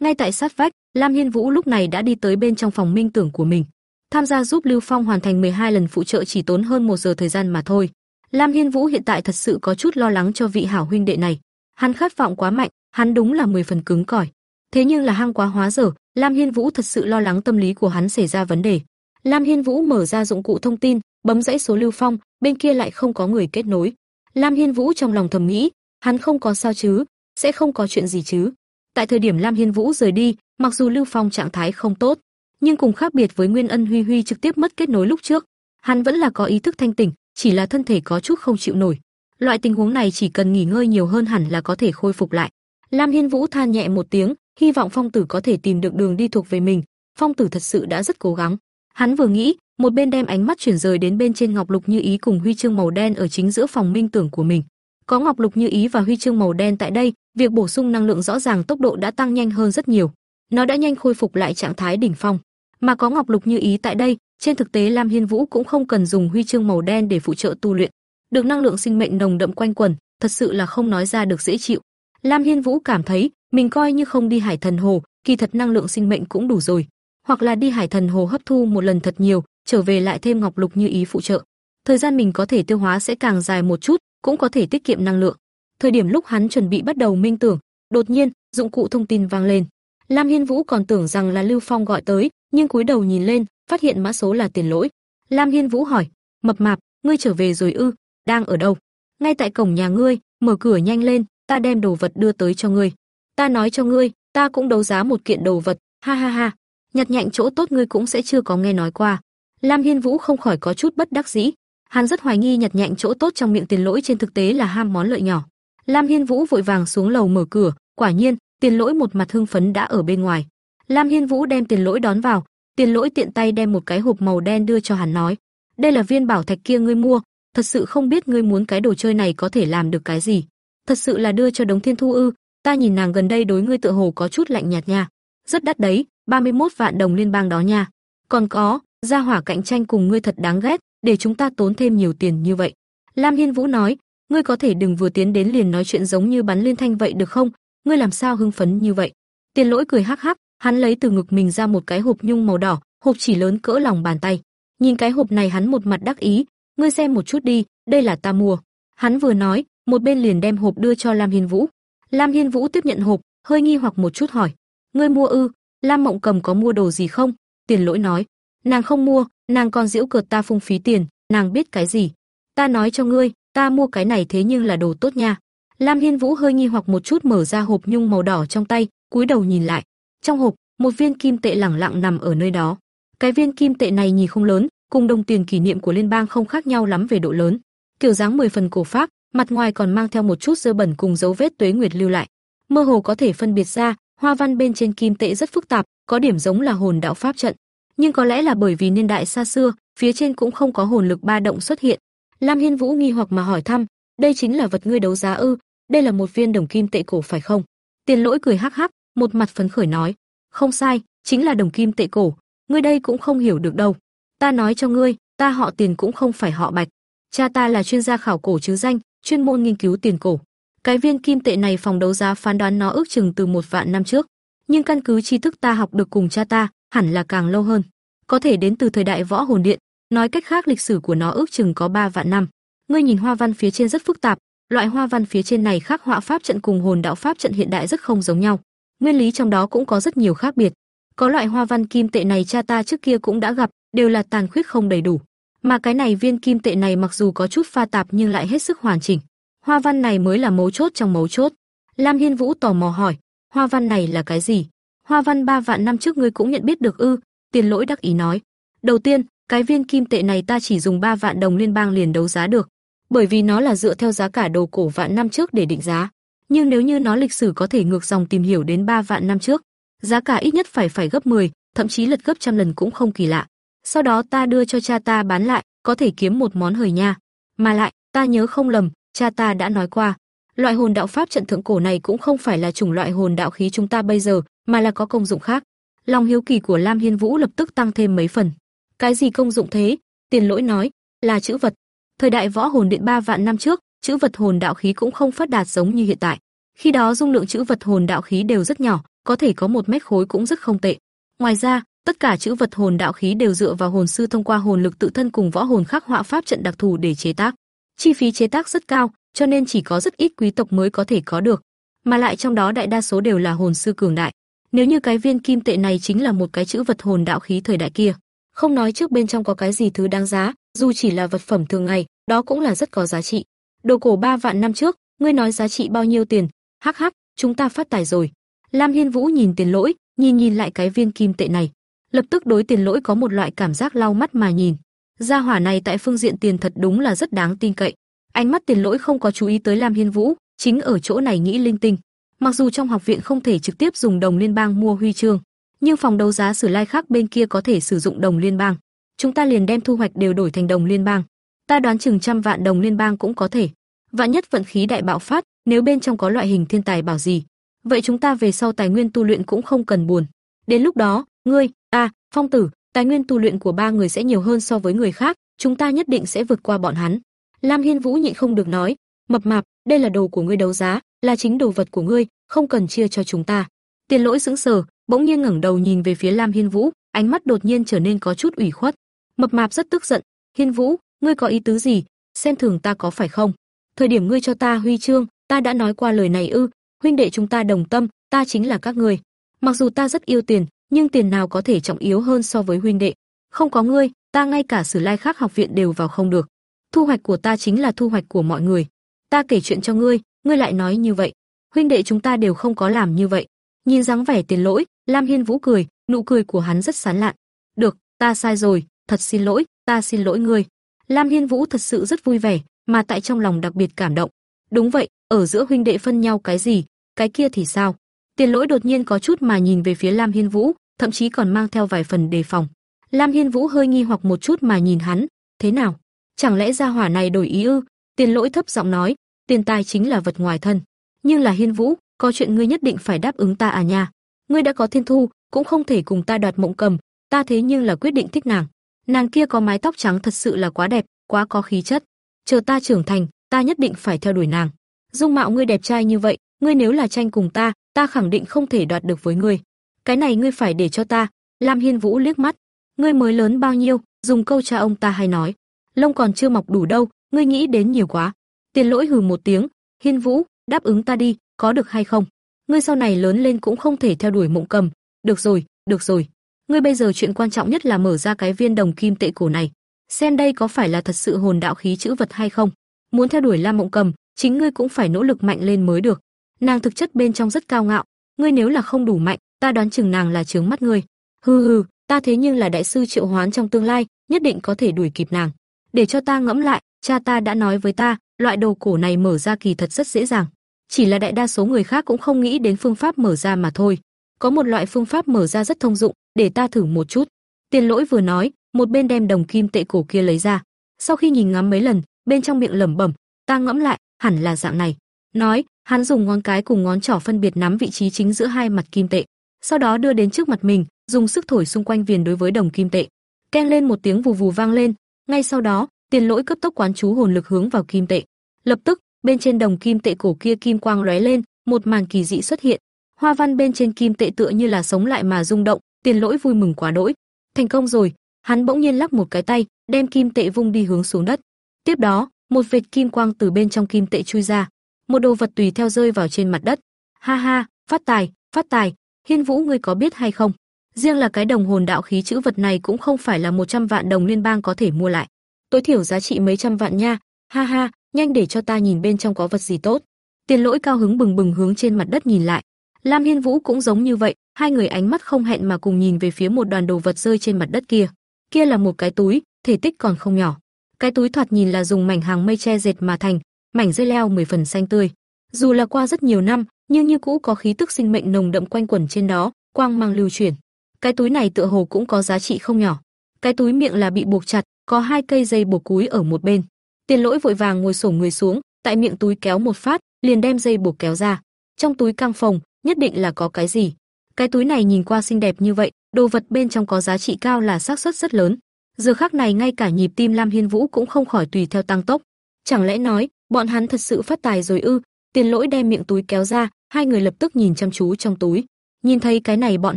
Ngay tại sát vách, Lam Hiên Vũ lúc này đã đi tới bên trong phòng minh tưởng của mình. Tham gia giúp Lưu Phong hoàn thành 12 lần phụ trợ chỉ tốn hơn một giờ thời gian mà thôi. Lam Hiên Vũ hiện tại thật sự có chút lo lắng cho vị hảo huynh đệ này. Hắn khát vọng quá mạnh, hắn đúng là 10 phần cứng cỏi. Thế nhưng là hăng quá hóa dở, Lam Hiên Vũ thật sự lo lắng tâm lý của hắn xảy ra vấn đề. Lam Hiên Vũ mở ra dụng cụ thông tin, bấm dãy số Lưu Phong, bên kia lại không có người kết nối. Lam Hiên Vũ trong lòng thầm nghĩ, hắn không có sao chứ, sẽ không có chuyện gì chứ. Tại thời điểm Lam Hiên Vũ rời đi, mặc dù Lưu Phong trạng thái không tốt, nhưng cùng khác biệt với Nguyên Ân Huy Huy trực tiếp mất kết nối lúc trước, hắn vẫn là có ý thức thanh tỉnh, chỉ là thân thể có chút không chịu nổi. Loại tình huống này chỉ cần nghỉ ngơi nhiều hơn hẳn là có thể khôi phục lại. Lam Hiên Vũ than nhẹ một tiếng, hy vọng Phong Tử có thể tìm được đường đi thuộc về mình. Phong Tử thật sự đã rất cố gắng. Hắn vừa nghĩ, một bên đem ánh mắt chuyển rời đến bên trên ngọc lục như ý cùng huy chương màu đen ở chính giữa phòng minh tưởng của mình. Có ngọc lục như ý và huy chương màu đen tại đây, việc bổ sung năng lượng rõ ràng tốc độ đã tăng nhanh hơn rất nhiều. Nó đã nhanh khôi phục lại trạng thái đỉnh phong. Mà có ngọc lục như ý tại đây, trên thực tế Lam Hiên Vũ cũng không cần dùng huy chương màu đen để phụ trợ tu luyện. Được năng lượng sinh mệnh nồng đậm quanh quẩn, thật sự là không nói ra được dễ chịu. Lam Hiên Vũ cảm thấy, mình coi như không đi Hải Thần Hồ, kỳ thật năng lượng sinh mệnh cũng đủ rồi, hoặc là đi Hải Thần Hồ hấp thu một lần thật nhiều, trở về lại thêm ngọc lục như ý phụ trợ. Thời gian mình có thể tiêu hóa sẽ càng dài một chút, cũng có thể tiết kiệm năng lượng. Thời điểm lúc hắn chuẩn bị bắt đầu minh tưởng, đột nhiên, dụng cụ thông tin vang lên. Lam Hiên Vũ còn tưởng rằng là Lưu Phong gọi tới, nhưng cúi đầu nhìn lên, phát hiện mã số là tiền lỗi. Lam Hiên Vũ hỏi: "Mập mạp, ngươi trở về rồi ư? Đang ở đâu?" "Ngay tại cổng nhà ngươi, mở cửa nhanh lên, ta đem đồ vật đưa tới cho ngươi." "Ta nói cho ngươi, ta cũng đấu giá một kiện đồ vật." Ha ha ha, nhặt nhạnh chỗ tốt ngươi cũng sẽ chưa có nghe nói qua. Lam Hiên Vũ không khỏi có chút bất đắc dĩ, Hắn rất hoài nghi nhặt nhạnh chỗ tốt trong miệng tiền lỗi trên thực tế là ham món lợi nhỏ. Lam Hiên Vũ vội vàng xuống lầu mở cửa, quả nhiên, tiền lỗi một mặt hưng phấn đã ở bên ngoài. Lam Hiên Vũ đem tiền lỗi đón vào, tiền lỗi tiện tay đem một cái hộp màu đen đưa cho hắn nói: "Đây là viên bảo thạch kia ngươi mua, thật sự không biết ngươi muốn cái đồ chơi này có thể làm được cái gì. Thật sự là đưa cho Đống Thiên Thu ư? Ta nhìn nàng gần đây đối ngươi tựa hồ có chút lạnh nhạt nha. Rất đắt đấy, 31 vạn đồng liên bang đó nha. Còn có, gia hỏa cạnh tranh cùng ngươi thật đáng ghét, để chúng ta tốn thêm nhiều tiền như vậy." Lam Hiên Vũ nói, ngươi có thể đừng vừa tiến đến liền nói chuyện giống như bắn liên thanh vậy được không? Ngươi làm sao hưng phấn như vậy? Tiền Lỗi cười hắc hắc, hắn lấy từ ngực mình ra một cái hộp nhung màu đỏ, hộp chỉ lớn cỡ lòng bàn tay. Nhìn cái hộp này hắn một mặt đắc ý, ngươi xem một chút đi, đây là ta mua. Hắn vừa nói, một bên liền đem hộp đưa cho Lam Hiên Vũ. Lam Hiên Vũ tiếp nhận hộp, hơi nghi hoặc một chút hỏi, ngươi mua ư? Lam Mộng Cầm có mua đồ gì không? Tiền Lỗi nói, nàng không mua, nàng còn giễu cợt ta phung phí tiền, nàng biết cái gì? Ta nói cho ngươi, ta mua cái này thế nhưng là đồ tốt nha. Lam Hiên Vũ hơi nghi hoặc một chút mở ra hộp nhung màu đỏ trong tay, cúi đầu nhìn lại. Trong hộp, một viên kim tệ lẳng lặng nằm ở nơi đó. Cái viên kim tệ này nhìn không lớn, cùng đồng tiền kỷ niệm của liên bang không khác nhau lắm về độ lớn. Kiểu dáng 10 phần cổ pháp mặt ngoài còn mang theo một chút dơ bẩn cùng dấu vết tuế nguyệt lưu lại. Mơ hồ có thể phân biệt ra, hoa văn bên trên kim tệ rất phức tạp, có điểm giống là hồn đạo pháp trận, nhưng có lẽ là bởi vì niên đại xa xưa, phía trên cũng không có hồn lực ba động xuất hiện. Lam Hiên Vũ nghi hoặc mà hỏi thăm, đây chính là vật ngươi đấu giá ư? Đây là một viên đồng kim tệ cổ phải không? Tiền Lỗi cười hắc hắc, một mặt phấn khởi nói, không sai, chính là đồng kim tệ cổ, ngươi đây cũng không hiểu được đâu. Ta nói cho ngươi, ta họ Tiền cũng không phải họ Bạch. Cha ta là chuyên gia khảo cổ chứ danh, chuyên môn nghiên cứu tiền cổ. Cái viên kim tệ này phòng đấu giá phán đoán nó ước chừng từ một vạn năm trước, nhưng căn cứ tri thức ta học được cùng cha ta, hẳn là càng lâu hơn. Có thể đến từ thời đại võ hồn điện, nói cách khác lịch sử của nó ước chừng có ba vạn năm. Ngươi nhìn hoa văn phía trên rất phức tạp, loại hoa văn phía trên này khác họa pháp trận cùng hồn đạo pháp trận hiện đại rất không giống nhau. Nguyên lý trong đó cũng có rất nhiều khác biệt. Có loại hoa văn kim tệ này cha ta trước kia cũng đã gặp, đều là tàn khuyết không đầy đủ. Mà cái này viên kim tệ này mặc dù có chút pha tạp nhưng lại hết sức hoàn chỉnh. Hoa văn này mới là mấu chốt trong mấu chốt. Lam Hiên Vũ tò mò hỏi, hoa văn này là cái gì? Hoa văn ba vạn năm trước ngươi cũng nhận biết được ư? Tiền Lỗi đắc ý nói. Đầu tiên, cái viên kim tệ này ta chỉ dùng 3 vạn đồng liên bang liền đấu giá được, bởi vì nó là dựa theo giá cả đồ cổ vạn năm trước để định giá. Nhưng nếu như nó lịch sử có thể ngược dòng tìm hiểu đến 3 vạn năm trước, giá cả ít nhất phải phải gấp 10, thậm chí lật gấp trăm lần cũng không kỳ lạ. Sau đó ta đưa cho cha ta bán lại, có thể kiếm một món hời nha. Mà lại, ta nhớ không lầm, cha ta đã nói qua, loại hồn đạo pháp trận thượng cổ này cũng không phải là chủng loại hồn đạo khí chúng ta bây giờ, mà là có công dụng khác. Lòng hiếu kỳ của Lam Hiên Vũ lập tức tăng thêm mấy phần. Cái gì công dụng thế? Tiền Lỗi nói, là chữ vật. Thời đại võ hồn điện ba vạn năm trước, chữ vật hồn đạo khí cũng không phát đạt giống như hiện tại. Khi đó dung lượng chữ vật hồn đạo khí đều rất nhỏ, có thể có một mét khối cũng rất không tệ. Ngoài ra, tất cả chữ vật hồn đạo khí đều dựa vào hồn sư thông qua hồn lực tự thân cùng võ hồn khắc họa pháp trận đặc thù để chế tác. Chi phí chế tác rất cao, cho nên chỉ có rất ít quý tộc mới có thể có được, mà lại trong đó đại đa số đều là hồn sư cường đại. Nếu như cái viên kim tệ này chính là một cái chữ vật hồn đạo khí thời đại kia, không nói trước bên trong có cái gì thứ đáng giá, dù chỉ là vật phẩm thường ngày, đó cũng là rất có giá trị. Đồ cổ ba vạn năm trước, ngươi nói giá trị bao nhiêu tiền? Hắc hắc, chúng ta phát tài rồi. Lam Hiên Vũ nhìn Tiền Lỗi, nhìn nhìn lại cái viên kim tệ này, lập tức đối Tiền Lỗi có một loại cảm giác lau mắt mà nhìn. Gia hỏa này tại phương diện tiền thật đúng là rất đáng tin cậy. Ánh mắt Tiền Lỗi không có chú ý tới Lam Hiên Vũ, chính ở chỗ này nghĩ linh tinh. Mặc dù trong học viện không thể trực tiếp dùng đồng liên bang mua huy chương, nhưng phòng đấu giá Sử Lai khác bên kia có thể sử dụng đồng liên bang. Chúng ta liền đem thu hoạch đều đổi thành đồng liên bang. Ta đoán chừng trăm vạn đồng liên bang cũng có thể. Vạn nhất vận khí đại bạo phát, nếu bên trong có loại hình thiên tài bảo gì, vậy chúng ta về sau tài nguyên tu luyện cũng không cần buồn. Đến lúc đó, ngươi, a, Phong Tử, tài nguyên tu luyện của ba người sẽ nhiều hơn so với người khác, chúng ta nhất định sẽ vượt qua bọn hắn. Lam Hiên Vũ nhịn không được nói, mập mạp, đây là đồ của ngươi đấu giá, là chính đồ vật của ngươi, không cần chia cho chúng ta. Tiền Lỗi sững sờ, bỗng nhiên ngẩng đầu nhìn về phía Lam Hiên Vũ, ánh mắt đột nhiên trở nên có chút ủy khuất. Mập mạp rất tức giận, "Hiên Vũ, ngươi có ý tứ gì? Xem thường ta có phải không? Thời điểm ngươi cho ta huy chương, ta đã nói qua lời này ư? Huynh đệ chúng ta đồng tâm, ta chính là các ngươi. Mặc dù ta rất yêu tiền, nhưng tiền nào có thể trọng yếu hơn so với huynh đệ? Không có ngươi, ta ngay cả Sử Lai khác học viện đều vào không được. Thu hoạch của ta chính là thu hoạch của mọi người. Ta kể chuyện cho ngươi, ngươi lại nói như vậy. Huynh đệ chúng ta đều không có làm như vậy. Nhìn dáng vẻ tiền lỗi, Lam Hiên Vũ cười, nụ cười của hắn rất sán lạn. "Được, ta sai rồi, thật xin lỗi, ta xin lỗi ngươi." Lam Hiên Vũ thật sự rất vui vẻ, mà tại trong lòng đặc biệt cảm động. Đúng vậy, ở giữa huynh đệ phân nhau cái gì, cái kia thì sao? Tiền Lỗi đột nhiên có chút mà nhìn về phía Lam Hiên Vũ, thậm chí còn mang theo vài phần đề phòng. Lam Hiên Vũ hơi nghi hoặc một chút mà nhìn hắn, thế nào? Chẳng lẽ gia hỏa này đổi ý ư? Tiền Lỗi thấp giọng nói, tiền tài chính là vật ngoài thân, nhưng là Hiên Vũ, có chuyện ngươi nhất định phải đáp ứng ta à nha. Ngươi đã có thiên thu, cũng không thể cùng ta đoạt mộng cầm, ta thế nhưng là quyết định thích nàng. Nàng kia có mái tóc trắng thật sự là quá đẹp, quá có khí chất. Chờ ta trưởng thành, ta nhất định phải theo đuổi nàng. Dung mạo ngươi đẹp trai như vậy, ngươi nếu là tranh cùng ta, ta khẳng định không thể đoạt được với ngươi. Cái này ngươi phải để cho ta." Lam Hiên Vũ liếc mắt, "Ngươi mới lớn bao nhiêu?" Dùng câu cha ông ta hay nói, "Lông còn chưa mọc đủ đâu, ngươi nghĩ đến nhiều quá." Tiền Lỗi hừ một tiếng, "Hiên Vũ, đáp ứng ta đi, có được hay không? Ngươi sau này lớn lên cũng không thể theo đuổi Mộng Cầm." "Được rồi, được rồi. Ngươi bây giờ chuyện quan trọng nhất là mở ra cái viên đồng kim tệ cổ này, xem đây có phải là thật sự hồn đạo khí chữ vật hay không. Muốn theo đuổi Lam Mộng Cầm, chính ngươi cũng phải nỗ lực mạnh lên mới được. Nàng thực chất bên trong rất cao ngạo, ngươi nếu là không đủ mạnh, ta đoán chừng nàng là chướng mắt ngươi. Hừ hừ, ta thế nhưng là đại sư Triệu Hoán trong tương lai, nhất định có thể đuổi kịp nàng. Để cho ta ngẫm lại, cha ta đã nói với ta, loại đồ cổ này mở ra kỳ thật rất dễ dàng. Chỉ là đại đa số người khác cũng không nghĩ đến phương pháp mở ra mà thôi. Có một loại phương pháp mở ra rất thông dụng, để ta thử một chút. Tiền Lỗi vừa nói, một bên đem đồng kim tệ cổ kia lấy ra. Sau khi nhìn ngắm mấy lần, bên trong miệng lẩm bẩm, ta ngẫm lại, hẳn là dạng này. Nói, hắn dùng ngón cái cùng ngón trỏ phân biệt nắm vị trí chính giữa hai mặt kim tệ, sau đó đưa đến trước mặt mình, dùng sức thổi xung quanh viền đối với đồng kim tệ. Keng lên một tiếng vù vù vang lên, ngay sau đó, Tiền Lỗi cấp tốc quán chú hồn lực hướng vào kim tệ. Lập tức, bên trên đồng kim tệ cổ kia kim quang lóe lên, một màn kỳ dị xuất hiện. Hoa văn bên trên kim tệ tựa như là sống lại mà rung động, Tiền Lỗi vui mừng quá đỗi. Thành công rồi, hắn bỗng nhiên lắc một cái tay, đem kim tệ vung đi hướng xuống đất. Tiếp đó, một vệt kim quang từ bên trong kim tệ chui ra, một đồ vật tùy theo rơi vào trên mặt đất. Ha ha, phát tài, phát tài, Hiên Vũ ngươi có biết hay không? Riêng là cái đồng hồn đạo khí chữ vật này cũng không phải là 100 vạn đồng liên bang có thể mua lại. Tối thiểu giá trị mấy trăm vạn nha. Ha ha, nhanh để cho ta nhìn bên trong có vật gì tốt. Tiền Lỗi cao hứng bừng bừng hướng trên mặt đất nhìn lại. Lam Hiên Vũ cũng giống như vậy, hai người ánh mắt không hẹn mà cùng nhìn về phía một đoàn đồ vật rơi trên mặt đất kia. Kia là một cái túi, thể tích còn không nhỏ. Cái túi thoạt nhìn là dùng mảnh hàng mây che dệt mà thành, mảnh dây leo mười phần xanh tươi. Dù là qua rất nhiều năm, nhưng như cũ có khí tức sinh mệnh nồng đậm quanh quẩn trên đó, quang mang lưu chuyển. Cái túi này tựa hồ cũng có giá trị không nhỏ. Cái túi miệng là bị buộc chặt, có hai cây dây buộc cúi ở một bên. Tiền Lỗi vội vàng ngồi xổm người xuống, tại miệng túi kéo một phát, liền đem dây buộc kéo ra. Trong túi căng phòng, nhất định là có cái gì. Cái túi này nhìn qua xinh đẹp như vậy, đồ vật bên trong có giá trị cao là xác suất rất lớn. Giờ khắc này ngay cả nhịp tim Lam Hiên Vũ cũng không khỏi tùy theo tăng tốc. Chẳng lẽ nói, bọn hắn thật sự phát tài rồi ư? Tiền Lỗi đem miệng túi kéo ra, hai người lập tức nhìn chăm chú trong túi. Nhìn thấy cái này bọn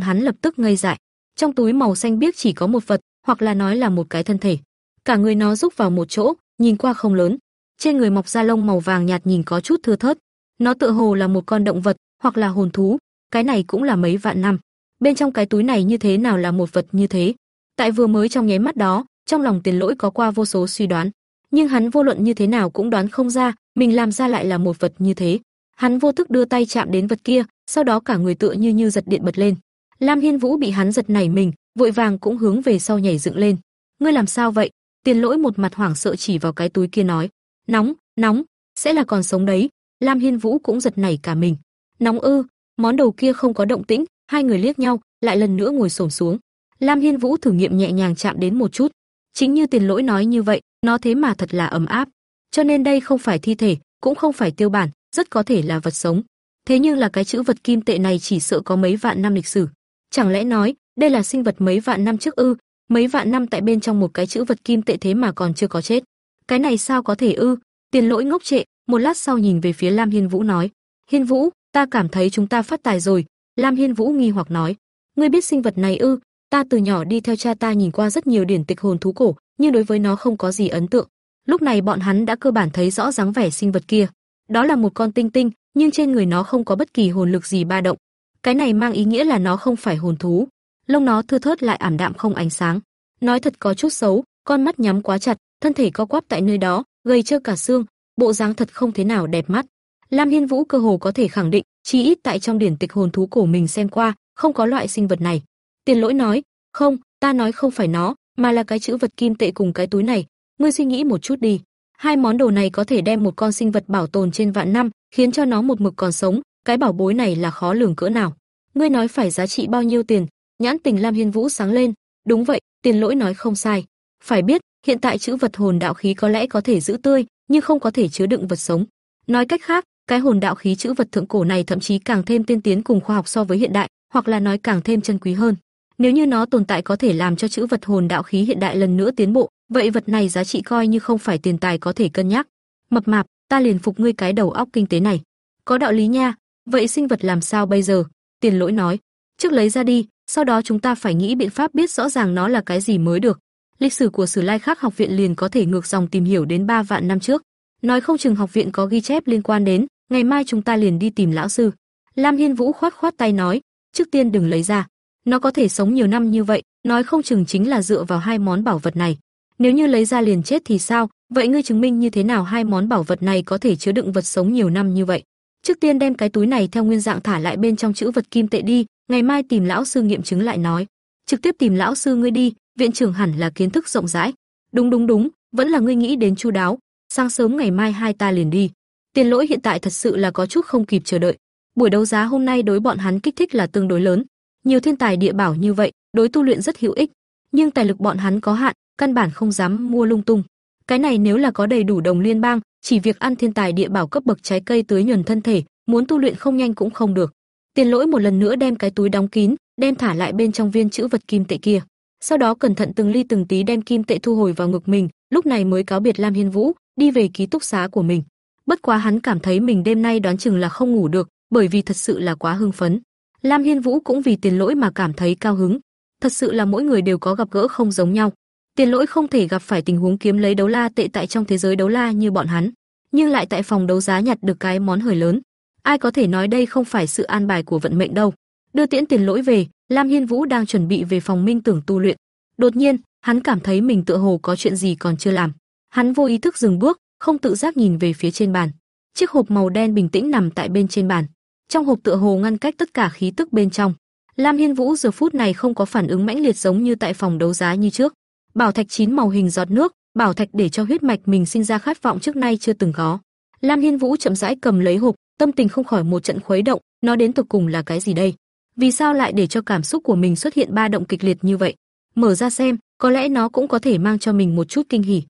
hắn lập tức ngây dại. Trong túi màu xanh biếc chỉ có một vật, hoặc là nói là một cái thân thể. Cả người nó rúc vào một chỗ, nhìn qua không lớn. Trên người mọc da lông màu vàng nhạt nhìn có chút thưa thớt. Nó tựa hồ là một con động vật, hoặc là hồn thú, cái này cũng là mấy vạn năm. Bên trong cái túi này như thế nào là một vật như thế? Tại vừa mới trong nháy mắt đó, trong lòng Tiền Lỗi có qua vô số suy đoán, nhưng hắn vô luận như thế nào cũng đoán không ra, mình làm ra lại là một vật như thế. Hắn vô thức đưa tay chạm đến vật kia, sau đó cả người tựa như như giật điện bật lên. Lam Hiên Vũ bị hắn giật nảy mình, vội vàng cũng hướng về sau nhảy dựng lên. "Ngươi làm sao vậy?" Tiền Lỗi một mặt hoảng sợ chỉ vào cái túi kia nói. "Nóng, nóng, sẽ là còn sống đấy." Lam Hiên Vũ cũng giật nảy cả mình. "Nóng ư?" Món đầu kia không có động tĩnh, hai người liếc nhau, lại lần nữa ngồi xổm xuống. Lam Hiên Vũ thử nghiệm nhẹ nhàng chạm đến một chút. Chính như Tiền Lỗi nói như vậy, nó thế mà thật là ấm áp. Cho nên đây không phải thi thể, cũng không phải tiêu bản, rất có thể là vật sống. Thế nhưng là cái chữ vật kim tệ này chỉ sợ có mấy vạn năm lịch sử. Chẳng lẽ nói, đây là sinh vật mấy vạn năm trước ư? Mấy vạn năm tại bên trong một cái chữ vật kim tệ thế mà còn chưa có chết. Cái này sao có thể ư? Tiền lỗi ngốc trệ, một lát sau nhìn về phía Lam Hiên Vũ nói. Hiên Vũ, ta cảm thấy chúng ta phát tài rồi. Lam Hiên Vũ nghi hoặc nói. Ngươi biết sinh vật này ư? Ta từ nhỏ đi theo cha ta nhìn qua rất nhiều điển tịch hồn thú cổ, nhưng đối với nó không có gì ấn tượng. Lúc này bọn hắn đã cơ bản thấy rõ dáng vẻ sinh vật kia. Đó là một con tinh tinh, nhưng trên người nó không có bất kỳ hồn lực gì ba động. Cái này mang ý nghĩa là nó không phải hồn thú. Lông nó thưa thớt lại ảm đạm không ánh sáng. Nói thật có chút xấu, con mắt nhắm quá chặt, thân thể co quắp tại nơi đó, gầy trơ cả xương, bộ dáng thật không thế nào đẹp mắt. Lam Hiên Vũ cơ hồ có thể khẳng định, chỉ ít tại trong điển tịch hồn thú cổ mình xem qua, không có loại sinh vật này. Tiền Lỗi nói, "Không, ta nói không phải nó, mà là cái chữ vật kim tệ cùng cái túi này, ngươi suy nghĩ một chút đi. Hai món đồ này có thể đem một con sinh vật bảo tồn trên vạn năm, khiến cho nó một mực còn sống, cái bảo bối này là khó lường cỡ nào. Ngươi nói phải giá trị bao nhiêu tiền? Nhãn Tình Lam Hiên Vũ sáng lên, đúng vậy, Tiền Lỗi nói không sai. Phải biết, hiện tại chữ vật hồn đạo khí có lẽ có thể giữ tươi, nhưng không có thể chứa đựng vật sống. Nói cách khác, cái hồn đạo khí chữ vật thượng cổ này thậm chí càng thêm tiên tiến cùng khoa học so với hiện đại, hoặc là nói càng thêm chân quý hơn. Nếu như nó tồn tại có thể làm cho chữ vật hồn đạo khí hiện đại lần nữa tiến bộ, vậy vật này giá trị coi như không phải tiền tài có thể cân nhắc. Mập mạp, ta liền phục ngươi cái đầu óc kinh tế này. Có đạo lý nha, vậy sinh vật làm sao bây giờ? Tiền lỗi nói, trước lấy ra đi, sau đó chúng ta phải nghĩ biện pháp biết rõ ràng nó là cái gì mới được. Lịch sử của Sử Lai Khắc học viện liền có thể ngược dòng tìm hiểu đến 3 vạn năm trước. Nói không chừng học viện có ghi chép liên quan đến, ngày mai chúng ta liền đi tìm lão sư. Lam Hiên Vũ khoát khoát tay nói, trước tiên đừng lấy ra. Nó có thể sống nhiều năm như vậy, nói không chừng chính là dựa vào hai món bảo vật này. Nếu như lấy ra liền chết thì sao? Vậy ngươi chứng minh như thế nào hai món bảo vật này có thể chứa đựng vật sống nhiều năm như vậy? Trước tiên đem cái túi này theo nguyên dạng thả lại bên trong chữ vật kim tệ đi, ngày mai tìm lão sư nghiệm chứng lại nói. Trực tiếp tìm lão sư ngươi đi, viện trưởng hẳn là kiến thức rộng rãi. Đúng đúng đúng, vẫn là ngươi nghĩ đến chu đáo. Sáng sớm ngày mai hai ta liền đi. Tiền lỗi hiện tại thật sự là có chút không kịp chờ đợi. Buổi đấu giá hôm nay đối bọn hắn kích thích là tương đối lớn. Nhiều thiên tài địa bảo như vậy, đối tu luyện rất hữu ích, nhưng tài lực bọn hắn có hạn, căn bản không dám mua lung tung. Cái này nếu là có đầy đủ đồng liên bang, chỉ việc ăn thiên tài địa bảo cấp bậc trái cây tưới nhuần thân thể, muốn tu luyện không nhanh cũng không được. Tiền Lỗi một lần nữa đem cái túi đóng kín, đem thả lại bên trong viên chữ vật kim tệ kia. Sau đó cẩn thận từng ly từng tí đem kim tệ thu hồi vào ngực mình, lúc này mới cáo biệt Lam Hiên Vũ, đi về ký túc xá của mình. Bất quá hắn cảm thấy mình đêm nay đoán chừng là không ngủ được, bởi vì thật sự là quá hưng phấn. Lam Hiên Vũ cũng vì Tiền Lỗi mà cảm thấy cao hứng. Thật sự là mỗi người đều có gặp gỡ không giống nhau. Tiền Lỗi không thể gặp phải tình huống kiếm lấy đấu la tệ tại trong thế giới đấu la như bọn hắn, nhưng lại tại phòng đấu giá nhặt được cái món hời lớn. Ai có thể nói đây không phải sự an bài của vận mệnh đâu. Đưa tiễn Tiền Lỗi về, Lam Hiên Vũ đang chuẩn bị về phòng minh tưởng tu luyện. Đột nhiên, hắn cảm thấy mình tựa hồ có chuyện gì còn chưa làm. Hắn vô ý thức dừng bước, không tự giác nhìn về phía trên bàn. Chiếc hộp màu đen bình tĩnh nằm tại bên trên bàn. Trong hộp tựa hồ ngăn cách tất cả khí tức bên trong. Lam Hiên Vũ giờ phút này không có phản ứng mãnh liệt giống như tại phòng đấu giá như trước. Bảo thạch chín màu hình giọt nước, bảo thạch để cho huyết mạch mình sinh ra khát vọng trước nay chưa từng có. Lam Hiên Vũ chậm rãi cầm lấy hộp, tâm tình không khỏi một trận khuấy động, nó đến tục cùng là cái gì đây? Vì sao lại để cho cảm xúc của mình xuất hiện ba động kịch liệt như vậy? Mở ra xem, có lẽ nó cũng có thể mang cho mình một chút kinh hỉ.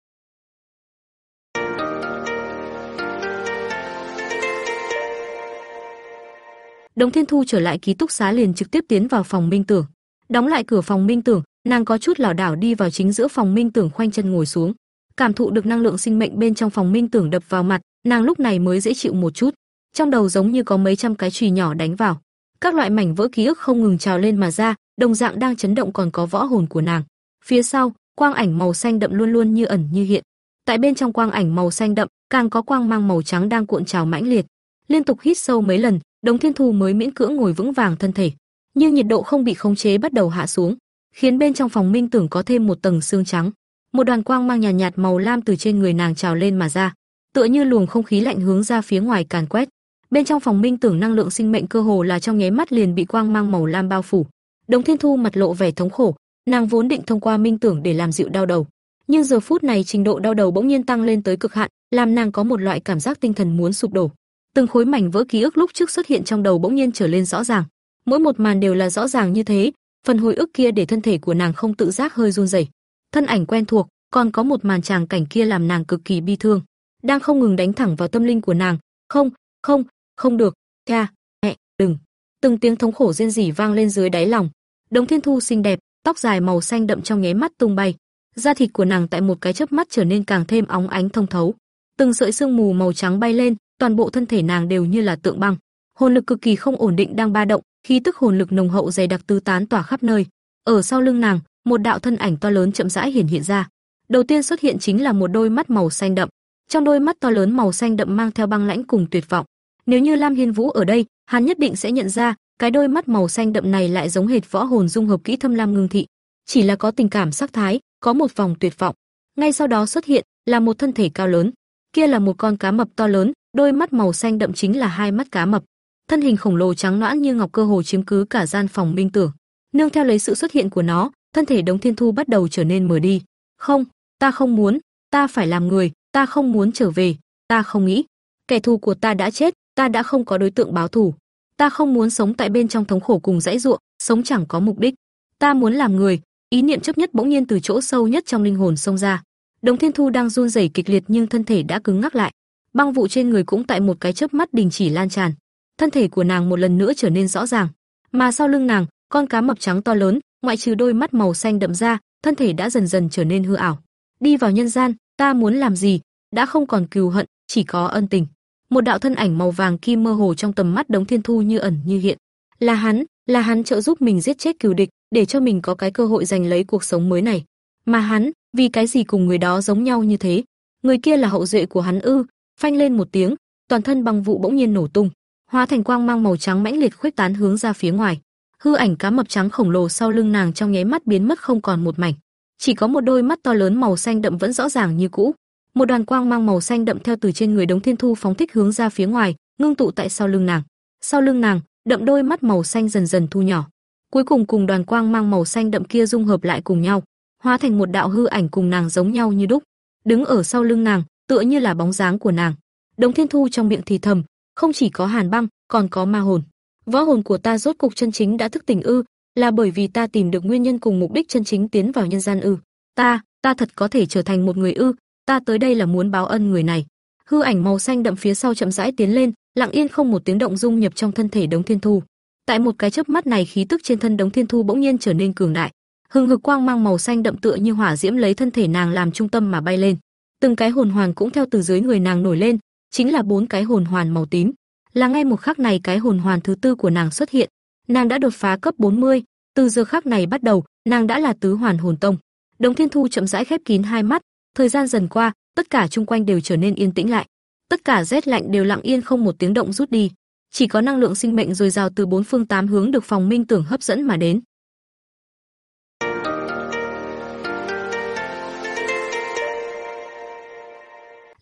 Đồng Thiên Thu trở lại ký túc xá liền trực tiếp tiến vào phòng Minh Tưởng. Đóng lại cửa phòng Minh Tưởng, nàng có chút lảo đảo đi vào chính giữa phòng Minh Tưởng khoanh chân ngồi xuống. Cảm thụ được năng lượng sinh mệnh bên trong phòng Minh Tưởng đập vào mặt, nàng lúc này mới dễ chịu một chút. Trong đầu giống như có mấy trăm cái chùy nhỏ đánh vào. Các loại mảnh vỡ ký ức không ngừng trào lên mà ra, đồng dạng đang chấn động còn có võ hồn của nàng. Phía sau, quang ảnh màu xanh đậm luôn luôn như ẩn như hiện. Tại bên trong quang ảnh màu xanh đậm, càng có quang mang màu trắng đang cuộn trào mãnh liệt. Liên tục hít sâu mấy lần, Đồng Thiên Thù mới miễn cưỡng ngồi vững vàng thân thể, nhưng nhiệt độ không bị khống chế bắt đầu hạ xuống, khiến bên trong phòng minh tưởng có thêm một tầng xương trắng. Một đoàn quang mang nhàn nhạt, nhạt màu lam từ trên người nàng trào lên mà ra, tựa như luồng không khí lạnh hướng ra phía ngoài càn quét. Bên trong phòng minh tưởng năng lượng sinh mệnh cơ hồ là trong nháy mắt liền bị quang mang màu lam bao phủ. Đồng Thiên Thu mặt lộ vẻ thống khổ, nàng vốn định thông qua minh tưởng để làm dịu đau đầu, nhưng giờ phút này trình độ đau đầu bỗng nhiên tăng lên tới cực hạn, làm nàng có một loại cảm giác tinh thần muốn sụp đổ. Từng khối mảnh vỡ ký ức lúc trước xuất hiện trong đầu bỗng nhiên trở lên rõ ràng. Mỗi một màn đều là rõ ràng như thế, phần hồi ức kia để thân thể của nàng không tự giác hơi run rẩy. Thân ảnh quen thuộc, còn có một màn tràng cảnh kia làm nàng cực kỳ bi thương, đang không ngừng đánh thẳng vào tâm linh của nàng. Không, không, không được, cha, mẹ, đừng. Từng tiếng thống khổ rên rỉ vang lên dưới đáy lòng. Đống Thiên Thu xinh đẹp, tóc dài màu xanh đậm trong nháy mắt tung bay, da thịt của nàng tại một cái chớp mắt trở nên càng thêm óng ánh thông thấu. Từng sợi sương mù màu trắng bay lên, toàn bộ thân thể nàng đều như là tượng băng. Hồn lực cực kỳ không ổn định đang ba động, khí tức hồn lực nồng hậu dày đặc tứ tán tỏa khắp nơi. Ở sau lưng nàng, một đạo thân ảnh to lớn chậm rãi hiển hiện ra. Đầu tiên xuất hiện chính là một đôi mắt màu xanh đậm. Trong đôi mắt to lớn màu xanh đậm mang theo băng lãnh cùng tuyệt vọng. Nếu như Lam Hiên Vũ ở đây, hắn nhất định sẽ nhận ra, cái đôi mắt màu xanh đậm này lại giống hệt võ hồn dung hợp kỹ thâm lam ngưng thị, chỉ là có tình cảm sắc thái, có một vòng tuyệt vọng. Ngay sau đó xuất hiện là một thân thể cao lớn, kia là một con cá mập to lớn, đôi mắt màu xanh đậm chính là hai mắt cá mập. Thân hình khổng lồ trắng nõn như ngọc cơ hồ chiếm cứ cả gian phòng minh tưởng. Nương theo lấy sự xuất hiện của nó, thân thể Đống Thiên Thu bắt đầu trở nên mờ đi. "Không, ta không muốn, ta phải làm người, ta không muốn trở về, ta không nghĩ. Kẻ thù của ta đã chết, ta đã không có đối tượng báo thù. Ta không muốn sống tại bên trong thống khổ cùng dãy ruộng, sống chẳng có mục đích. Ta muốn làm người." Ý niệm chấp nhất bỗng nhiên từ chỗ sâu nhất trong linh hồn xông ra. Đống Thiên Thu đang run rẩy kịch liệt nhưng thân thể đã cứng ngắc lại. Băng vụ trên người cũng tại một cái chớp mắt đình chỉ lan tràn. Thân thể của nàng một lần nữa trở nên rõ ràng, mà sau lưng nàng, con cá mập trắng to lớn, ngoại trừ đôi mắt màu xanh đậm ra, thân thể đã dần dần trở nên hư ảo. Đi vào nhân gian, ta muốn làm gì, đã không còn cừu hận, chỉ có ân tình. Một đạo thân ảnh màu vàng kim mơ hồ trong tầm mắt Đống Thiên Thu như ẩn như hiện. Là hắn, là hắn trợ giúp mình giết chết cừu địch, để cho mình có cái cơ hội giành lấy cuộc sống mới này. Mà hắn, vì cái gì cùng người đó giống nhau như thế? Người kia là hậu duệ của hắn ư? Phanh lên một tiếng, toàn thân băng vụ bỗng nhiên nổ tung, hóa thành quang mang màu trắng mãnh liệt khuếch tán hướng ra phía ngoài. Hư ảnh cá mập trắng khổng lồ sau lưng nàng trong nháy mắt biến mất không còn một mảnh, chỉ có một đôi mắt to lớn màu xanh đậm vẫn rõ ràng như cũ. Một đoàn quang mang màu xanh đậm theo từ trên người Đống Thiên Thu phóng thích hướng ra phía ngoài, ngưng tụ tại sau lưng nàng. Sau lưng nàng, đậm đôi mắt màu xanh dần dần thu nhỏ. Cuối cùng cùng đoàn quang mang màu xanh đậm kia dung hợp lại cùng nhau, hóa thành một đạo hư ảnh cùng nàng giống nhau như đúc. Đứng ở sau lưng nàng, tựa như là bóng dáng của nàng. Đống Thiên Thu trong miệng thì thầm, không chỉ có Hàn Băng, còn có ma hồn. Võ hồn của ta rốt cục chân chính đã thức tỉnh ư, là bởi vì ta tìm được nguyên nhân cùng mục đích chân chính tiến vào nhân gian ư? Ta, ta thật có thể trở thành một người ư? Ta tới đây là muốn báo ân người này. Hư ảnh màu xanh đậm phía sau chậm rãi tiến lên, lặng yên không một tiếng động dung nhập trong thân thể Đống Thiên Thu. Tại một cái chớp mắt này khí tức trên thân Đống Thiên Thu bỗng nhiên trở nên cường đại, hừng hực quang mang màu xanh đậm tựa như hỏa diễm lấy thân thể nàng làm trung tâm mà bay lên. Từng cái hồn hoàn cũng theo từ dưới người nàng nổi lên, chính là bốn cái hồn hoàn màu tím. Là ngay một khắc này cái hồn hoàn thứ tư của nàng xuất hiện, nàng đã đột phá cấp 40, từ giờ khắc này bắt đầu, nàng đã là tứ hoàn hồn tông. đồng Thiên Thu chậm rãi khép kín hai mắt, thời gian dần qua, tất cả xung quanh đều trở nên yên tĩnh lại. Tất cả rét lạnh đều lặng yên không một tiếng động rút đi, chỉ có năng lượng sinh mệnh dồi dào từ bốn phương tám hướng được phòng minh tưởng hấp dẫn mà đến.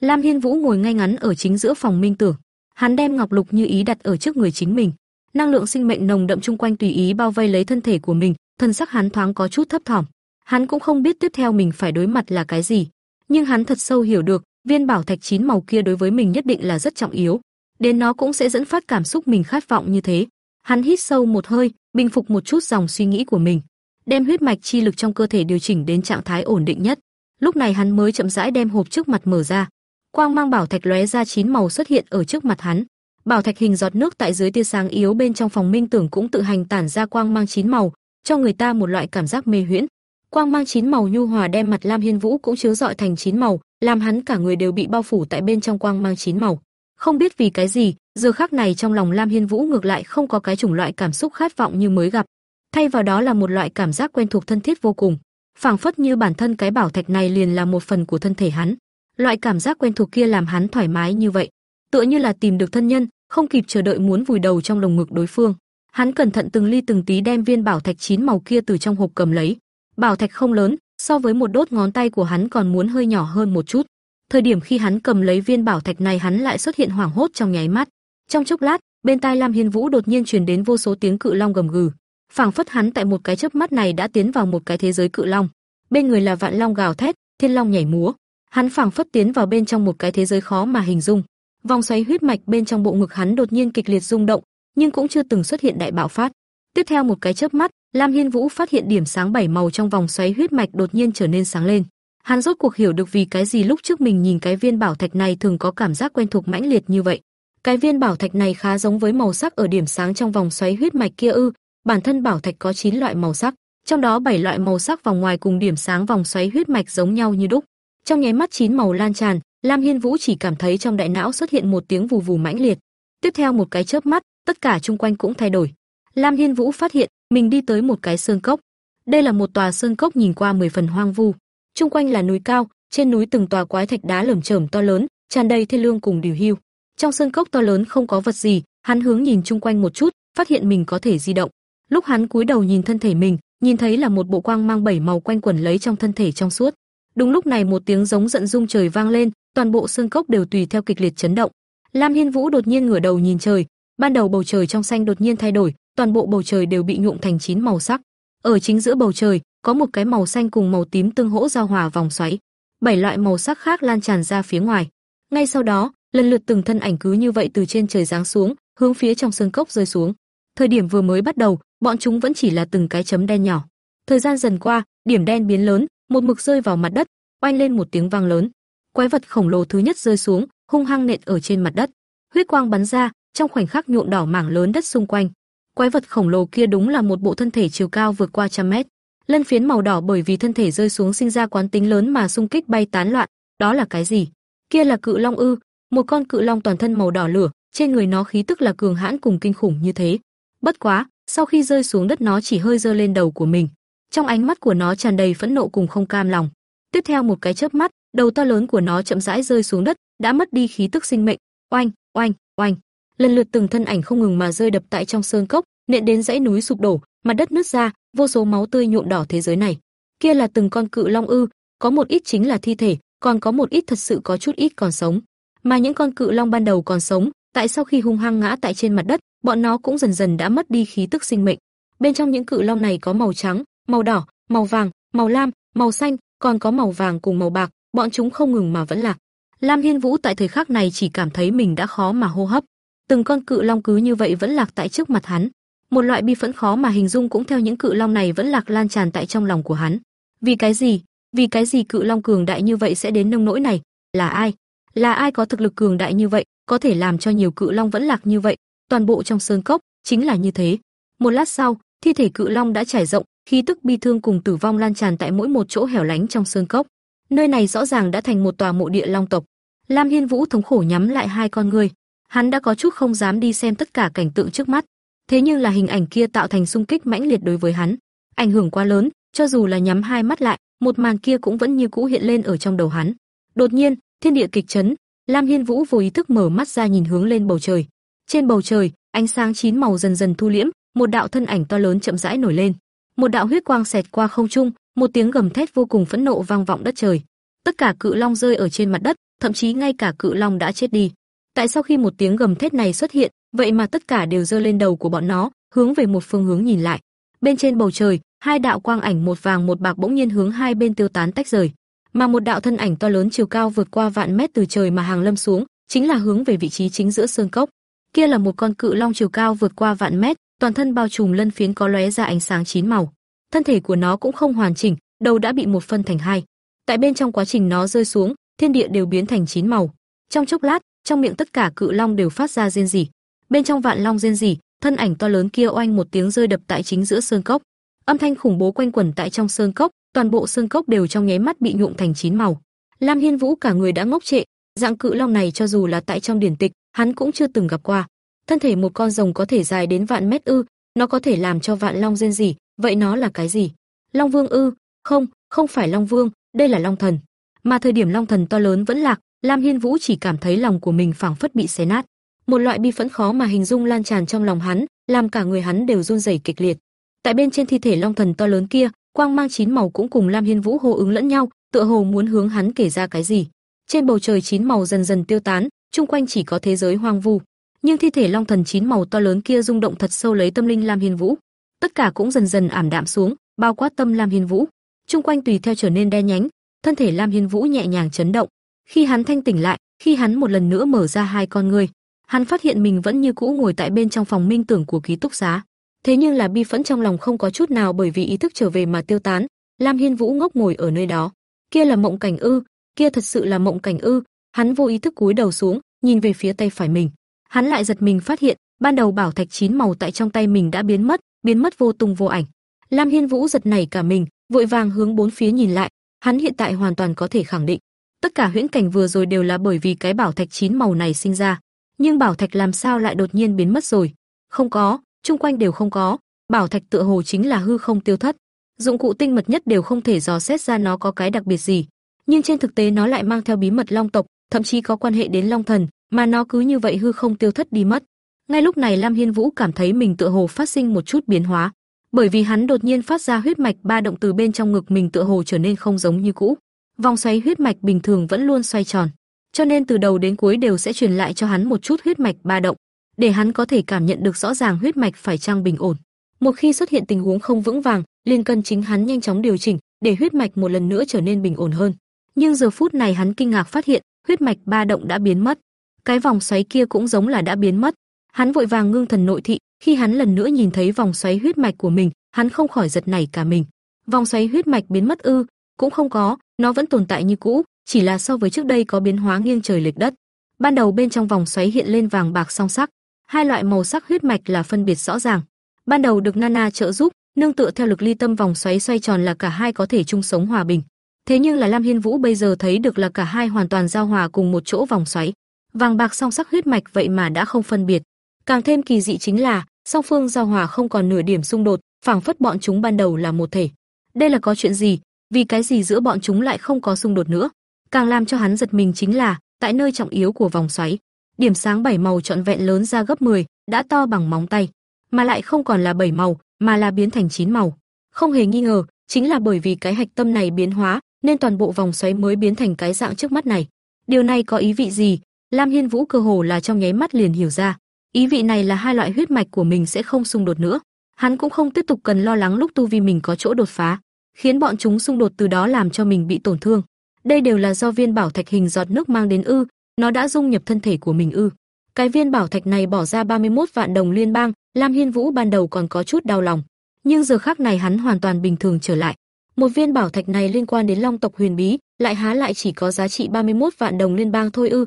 Lam Hiên Vũ ngồi ngay ngắn ở chính giữa phòng minh tưởng, hắn đem ngọc lục như ý đặt ở trước người chính mình, năng lượng sinh mệnh nồng đậm chung quanh tùy ý bao vây lấy thân thể của mình, thân sắc hắn thoáng có chút thấp thỏm. Hắn cũng không biết tiếp theo mình phải đối mặt là cái gì, nhưng hắn thật sâu hiểu được, viên bảo thạch chín màu kia đối với mình nhất định là rất trọng yếu, đến nó cũng sẽ dẫn phát cảm xúc mình khát vọng như thế. Hắn hít sâu một hơi, bình phục một chút dòng suy nghĩ của mình, đem huyết mạch chi lực trong cơ thể điều chỉnh đến trạng thái ổn định nhất. Lúc này hắn mới chậm rãi đem hộp trước mặt mở ra. Quang mang bảo thạch lóe ra chín màu xuất hiện ở trước mặt hắn. Bảo thạch hình giọt nước tại dưới tia sáng yếu bên trong phòng minh tưởng cũng tự hành tản ra quang mang chín màu, cho người ta một loại cảm giác mê huyễn. Quang mang chín màu nhu hòa đem mặt Lam Hiên Vũ cũng chiếu rọi thành chín màu, làm hắn cả người đều bị bao phủ tại bên trong quang mang chín màu. Không biết vì cái gì, giờ khắc này trong lòng Lam Hiên Vũ ngược lại không có cái chủng loại cảm xúc khát vọng như mới gặp, thay vào đó là một loại cảm giác quen thuộc thân thiết vô cùng, phảng phất như bản thân cái bảo thạch này liền là một phần của thân thể hắn. Loại cảm giác quen thuộc kia làm hắn thoải mái như vậy, tựa như là tìm được thân nhân, không kịp chờ đợi muốn vùi đầu trong lồng ngực đối phương. Hắn cẩn thận từng ly từng tí đem viên bảo thạch chín màu kia từ trong hộp cầm lấy. Bảo thạch không lớn, so với một đốt ngón tay của hắn còn muốn hơi nhỏ hơn một chút. Thời điểm khi hắn cầm lấy viên bảo thạch này hắn lại xuất hiện hoảng hốt trong nháy mắt. Trong chốc lát, bên tai Lam Hiên Vũ đột nhiên truyền đến vô số tiếng cự long gầm gừ. Phảng phất hắn tại một cái chớp mắt này đã tiến vào một cái thế giới cự long. Bên người là vạn long gào thét, thiên long nhảy múa. Hắn phảng phất tiến vào bên trong một cái thế giới khó mà hình dung. Vòng xoáy huyết mạch bên trong bộ ngực hắn đột nhiên kịch liệt rung động, nhưng cũng chưa từng xuất hiện đại bạo phát. Tiếp theo một cái chớp mắt, Lam Hiên Vũ phát hiện điểm sáng bảy màu trong vòng xoáy huyết mạch đột nhiên trở nên sáng lên. Hắn rốt cuộc hiểu được vì cái gì lúc trước mình nhìn cái viên bảo thạch này thường có cảm giác quen thuộc mãnh liệt như vậy. Cái viên bảo thạch này khá giống với màu sắc ở điểm sáng trong vòng xoáy huyết mạch kia ư? Bản thân bảo thạch có 9 loại màu sắc, trong đó 7 loại màu sắc vòng ngoài cùng điểm sáng vòng xoáy huyết mạch giống nhau như đúc. Trong nháy mắt chín màu lan tràn, Lam Hiên Vũ chỉ cảm thấy trong đại não xuất hiện một tiếng vù vù mãnh liệt. Tiếp theo một cái chớp mắt, tất cả xung quanh cũng thay đổi. Lam Hiên Vũ phát hiện mình đi tới một cái sơn cốc. Đây là một tòa sơn cốc nhìn qua mười phần hoang vu. chung quanh là núi cao, trên núi từng tòa quái thạch đá lởm chởm to lớn, tràn đầy thê lương cùng điều hưu. Trong sơn cốc to lớn không có vật gì, hắn hướng nhìn chung quanh một chút, phát hiện mình có thể di động. Lúc hắn cúi đầu nhìn thân thể mình, nhìn thấy là một bộ quang mang bảy màu quanh quẩn lấy trong thân thể trong suốt. Đúng lúc này một tiếng giống giận rung trời vang lên, toàn bộ sơn cốc đều tùy theo kịch liệt chấn động. Lam Hiên Vũ đột nhiên ngửa đầu nhìn trời, ban đầu bầu trời trong xanh đột nhiên thay đổi, toàn bộ bầu trời đều bị nhuộm thành chín màu sắc. Ở chính giữa bầu trời, có một cái màu xanh cùng màu tím tương hỗ giao hòa vòng xoáy. Bảy loại màu sắc khác lan tràn ra phía ngoài. Ngay sau đó, lần lượt từng thân ảnh cứ như vậy từ trên trời giáng xuống, hướng phía trong sơn cốc rơi xuống. Thời điểm vừa mới bắt đầu, bọn chúng vẫn chỉ là từng cái chấm đen nhỏ. Thời gian dần qua, điểm đen biến lớn, một mực rơi vào mặt đất, oanh lên một tiếng vang lớn. Quái vật khổng lồ thứ nhất rơi xuống, hung hăng nện ở trên mặt đất. Huyết quang bắn ra, trong khoảnh khắc nhuộm đỏ mảng lớn đất xung quanh. Quái vật khổng lồ kia đúng là một bộ thân thể chiều cao vượt qua trăm mét. Lân phiến màu đỏ bởi vì thân thể rơi xuống sinh ra quán tính lớn mà xung kích bay tán loạn, đó là cái gì? Kia là cự long ư? Một con cự long toàn thân màu đỏ lửa, trên người nó khí tức là cường hãn cùng kinh khủng như thế. Bất quá, sau khi rơi xuống đất nó chỉ hơi giơ lên đầu của mình. Trong ánh mắt của nó tràn đầy phẫn nộ cùng không cam lòng. Tiếp theo một cái chớp mắt, đầu to lớn của nó chậm rãi rơi xuống đất, đã mất đi khí tức sinh mệnh. Oanh, oanh, oanh. Lần lượt từng thân ảnh không ngừng mà rơi đập tại trong sơn cốc, nện đến dãy núi sụp đổ, mặt đất nứt ra, vô số máu tươi nhuộm đỏ thế giới này. Kia là từng con cự long ư, có một ít chính là thi thể, còn có một ít thật sự có chút ít còn sống. Mà những con cự long ban đầu còn sống, tại sau khi hung hăng ngã tại trên mặt đất, bọn nó cũng dần dần đã mất đi khí tức sinh mệnh. Bên trong những cự long này có màu trắng, màu đỏ, màu vàng, màu lam, màu xanh, còn có màu vàng cùng màu bạc, bọn chúng không ngừng mà vẫn lạc. Lam Hiên Vũ tại thời khắc này chỉ cảm thấy mình đã khó mà hô hấp. Từng con cự long cứ như vậy vẫn lạc tại trước mặt hắn. Một loại bi phẫn khó mà hình dung cũng theo những cự long này vẫn lạc lan tràn tại trong lòng của hắn. Vì cái gì? Vì cái gì cự long cường đại như vậy sẽ đến nông nỗi này? Là ai? Là ai có thực lực cường đại như vậy, có thể làm cho nhiều cự long vẫn lạc như vậy? Toàn bộ trong sơn cốc chính là như thế. Một lát sau, thi thể cự long đã trải rộng, khí tức bi thương cùng tử vong lan tràn tại mỗi một chỗ hẻo lánh trong sơn cốc. Nơi này rõ ràng đã thành một tòa mộ địa long tộc. Lam Hiên Vũ thống khổ nhắm lại hai con người, hắn đã có chút không dám đi xem tất cả cảnh tượng trước mắt. Thế nhưng là hình ảnh kia tạo thành xung kích mãnh liệt đối với hắn, ảnh hưởng quá lớn, cho dù là nhắm hai mắt lại, một màn kia cũng vẫn như cũ hiện lên ở trong đầu hắn. Đột nhiên, thiên địa kịch chấn, Lam Hiên Vũ vô ý thức mở mắt ra nhìn hướng lên bầu trời. Trên bầu trời, ánh sáng chín màu dần dần thu liễm, một đạo thân ảnh to lớn chậm rãi nổi lên. Một đạo huyết quang xẹt qua không trung, một tiếng gầm thét vô cùng phẫn nộ vang vọng đất trời. Tất cả cự long rơi ở trên mặt đất, thậm chí ngay cả cự long đã chết đi. Tại sao khi một tiếng gầm thét này xuất hiện, vậy mà tất cả đều giơ lên đầu của bọn nó, hướng về một phương hướng nhìn lại. Bên trên bầu trời, hai đạo quang ảnh một vàng một bạc bỗng nhiên hướng hai bên tiêu tán tách rời, mà một đạo thân ảnh to lớn chiều cao vượt qua vạn mét từ trời mà hàng lâm xuống, chính là hướng về vị trí chính giữa sơn cốc. Kia là một con cự long chiều cao vượt qua vạn mét, toàn thân bao trùm lân phiến có lóe ra ánh sáng chín màu. Thân thể của nó cũng không hoàn chỉnh, đầu đã bị một phân thành hai. Tại bên trong quá trình nó rơi xuống, thiên địa đều biến thành chín màu. Trong chốc lát, trong miệng tất cả cự long đều phát ra rên rỉ. Bên trong vạn long rên rỉ, thân ảnh to lớn kia oanh một tiếng rơi đập tại chính giữa sơn cốc. Âm thanh khủng bố quanh quẩn tại trong sơn cốc, toàn bộ sơn cốc đều trong nháy mắt bị nhuộm thành chín màu. Lam Hiên Vũ cả người đã ngốc trệ, dạng cự long này cho dù là tại trong điển tịch, hắn cũng chưa từng gặp qua. Thân thể một con rồng có thể dài đến vạn mét ư, nó có thể làm cho vạn long rên rỉ, vậy nó là cái gì? Long Vương ư? Không, không phải Long Vương, đây là Long Thần. Mà thời điểm Long Thần to lớn vẫn lạc, Lam Hiên Vũ chỉ cảm thấy lòng của mình phảng phất bị xé nát. Một loại bi phẫn khó mà hình dung lan tràn trong lòng hắn, làm cả người hắn đều run rẩy kịch liệt. Tại bên trên thi thể Long Thần to lớn kia, quang mang chín màu cũng cùng Lam Hiên Vũ hô ứng lẫn nhau, tựa hồ muốn hướng hắn kể ra cái gì. Trên bầu trời chín màu dần dần tiêu tán, chung quanh chỉ có thế giới hoang vu. Nhưng thi thể Long Thần chín màu to lớn kia rung động thật sâu lấy tâm linh Lam Hiên Vũ. Tất cả cũng dần dần ảm đạm xuống, bao quát tâm Lam Hiên Vũ. Chung quanh tùy theo trở nên đen nhánh, thân thể Lam Hiên Vũ nhẹ nhàng chấn động. Khi hắn thanh tỉnh lại, khi hắn một lần nữa mở ra hai con ngươi, hắn phát hiện mình vẫn như cũ ngồi tại bên trong phòng minh tưởng của ký túc xá. Thế nhưng là bi phẫn trong lòng không có chút nào bởi vì ý thức trở về mà tiêu tán. Lam Hiên Vũ ngốc ngồi ở nơi đó. Kia là mộng cảnh ư? Kia thật sự là mộng cảnh ư? Hắn vô ý thức cúi đầu xuống, nhìn về phía tay phải mình. Hắn lại giật mình phát hiện, ban đầu bảo thạch chín màu tại trong tay mình đã biến mất, biến mất vô tung vô ảnh. Lam Hiên Vũ giật nảy cả mình, vội vàng hướng bốn phía nhìn lại, hắn hiện tại hoàn toàn có thể khẳng định, tất cả huyễn cảnh vừa rồi đều là bởi vì cái bảo thạch chín màu này sinh ra. Nhưng bảo thạch làm sao lại đột nhiên biến mất rồi? Không có, chung quanh đều không có, bảo thạch tựa hồ chính là hư không tiêu thất. Dụng cụ tinh mật nhất đều không thể dò xét ra nó có cái đặc biệt gì, nhưng trên thực tế nó lại mang theo bí mật long tộc, thậm chí có quan hệ đến long thần, mà nó cứ như vậy hư không tiêu thất đi mất. Ngay lúc này Lam Hiên Vũ cảm thấy mình tựa hồ phát sinh một chút biến hóa, bởi vì hắn đột nhiên phát ra huyết mạch ba động từ bên trong ngực mình tựa hồ trở nên không giống như cũ. Vòng xoáy huyết mạch bình thường vẫn luôn xoay tròn, cho nên từ đầu đến cuối đều sẽ truyền lại cho hắn một chút huyết mạch ba động, để hắn có thể cảm nhận được rõ ràng huyết mạch phải trang bình ổn. Một khi xuất hiện tình huống không vững vàng, liền cần chính hắn nhanh chóng điều chỉnh, để huyết mạch một lần nữa trở nên bình ổn hơn. Nhưng giờ phút này hắn kinh ngạc phát hiện, huyết mạch ba động đã biến mất. Cái vòng xoáy kia cũng giống là đã biến mất. Hắn vội vàng ngưng thần nội thị, khi hắn lần nữa nhìn thấy vòng xoáy huyết mạch của mình, hắn không khỏi giật nảy cả mình. Vòng xoáy huyết mạch biến mất ư? Cũng không có, nó vẫn tồn tại như cũ, chỉ là so với trước đây có biến hóa nghiêng trời lệch đất. Ban đầu bên trong vòng xoáy hiện lên vàng bạc song sắc, hai loại màu sắc huyết mạch là phân biệt rõ ràng. Ban đầu được Nana trợ giúp, nương tựa theo lực ly tâm vòng xoáy xoay tròn là cả hai có thể chung sống hòa bình. Thế nhưng là Lam Hiên Vũ bây giờ thấy được là cả hai hoàn toàn giao hòa cùng một chỗ vòng xoáy. Vàng bạc song sắc huyết mạch vậy mà đã không phân biệt. Càng thêm kỳ dị chính là, song phương giao hòa không còn nửa điểm xung đột, phảng phất bọn chúng ban đầu là một thể. Đây là có chuyện gì? Vì cái gì giữa bọn chúng lại không có xung đột nữa? Càng làm cho hắn giật mình chính là, tại nơi trọng yếu của vòng xoáy, điểm sáng bảy màu trọn vẹn lớn ra gấp 10, đã to bằng móng tay, mà lại không còn là bảy màu, mà là biến thành chín màu. Không hề nghi ngờ, chính là bởi vì cái hạch tâm này biến hóa, nên toàn bộ vòng xoáy mới biến thành cái dạng trước mắt này. Điều này có ý vị gì? Lam Hiên Vũ cơ hồ là trong nháy mắt liền hiểu ra. Ý vị này là hai loại huyết mạch của mình sẽ không xung đột nữa. Hắn cũng không tiếp tục cần lo lắng lúc tu vi mình có chỗ đột phá, khiến bọn chúng xung đột từ đó làm cho mình bị tổn thương. Đây đều là do viên bảo thạch hình giọt nước mang đến ư, nó đã dung nhập thân thể của mình ư. Cái viên bảo thạch này bỏ ra 31 vạn đồng liên bang, Lam Hiên Vũ ban đầu còn có chút đau lòng, nhưng giờ khắc này hắn hoàn toàn bình thường trở lại. Một viên bảo thạch này liên quan đến Long tộc huyền bí, lại há lại chỉ có giá trị 31 vạn đồng liên bang thôi ư?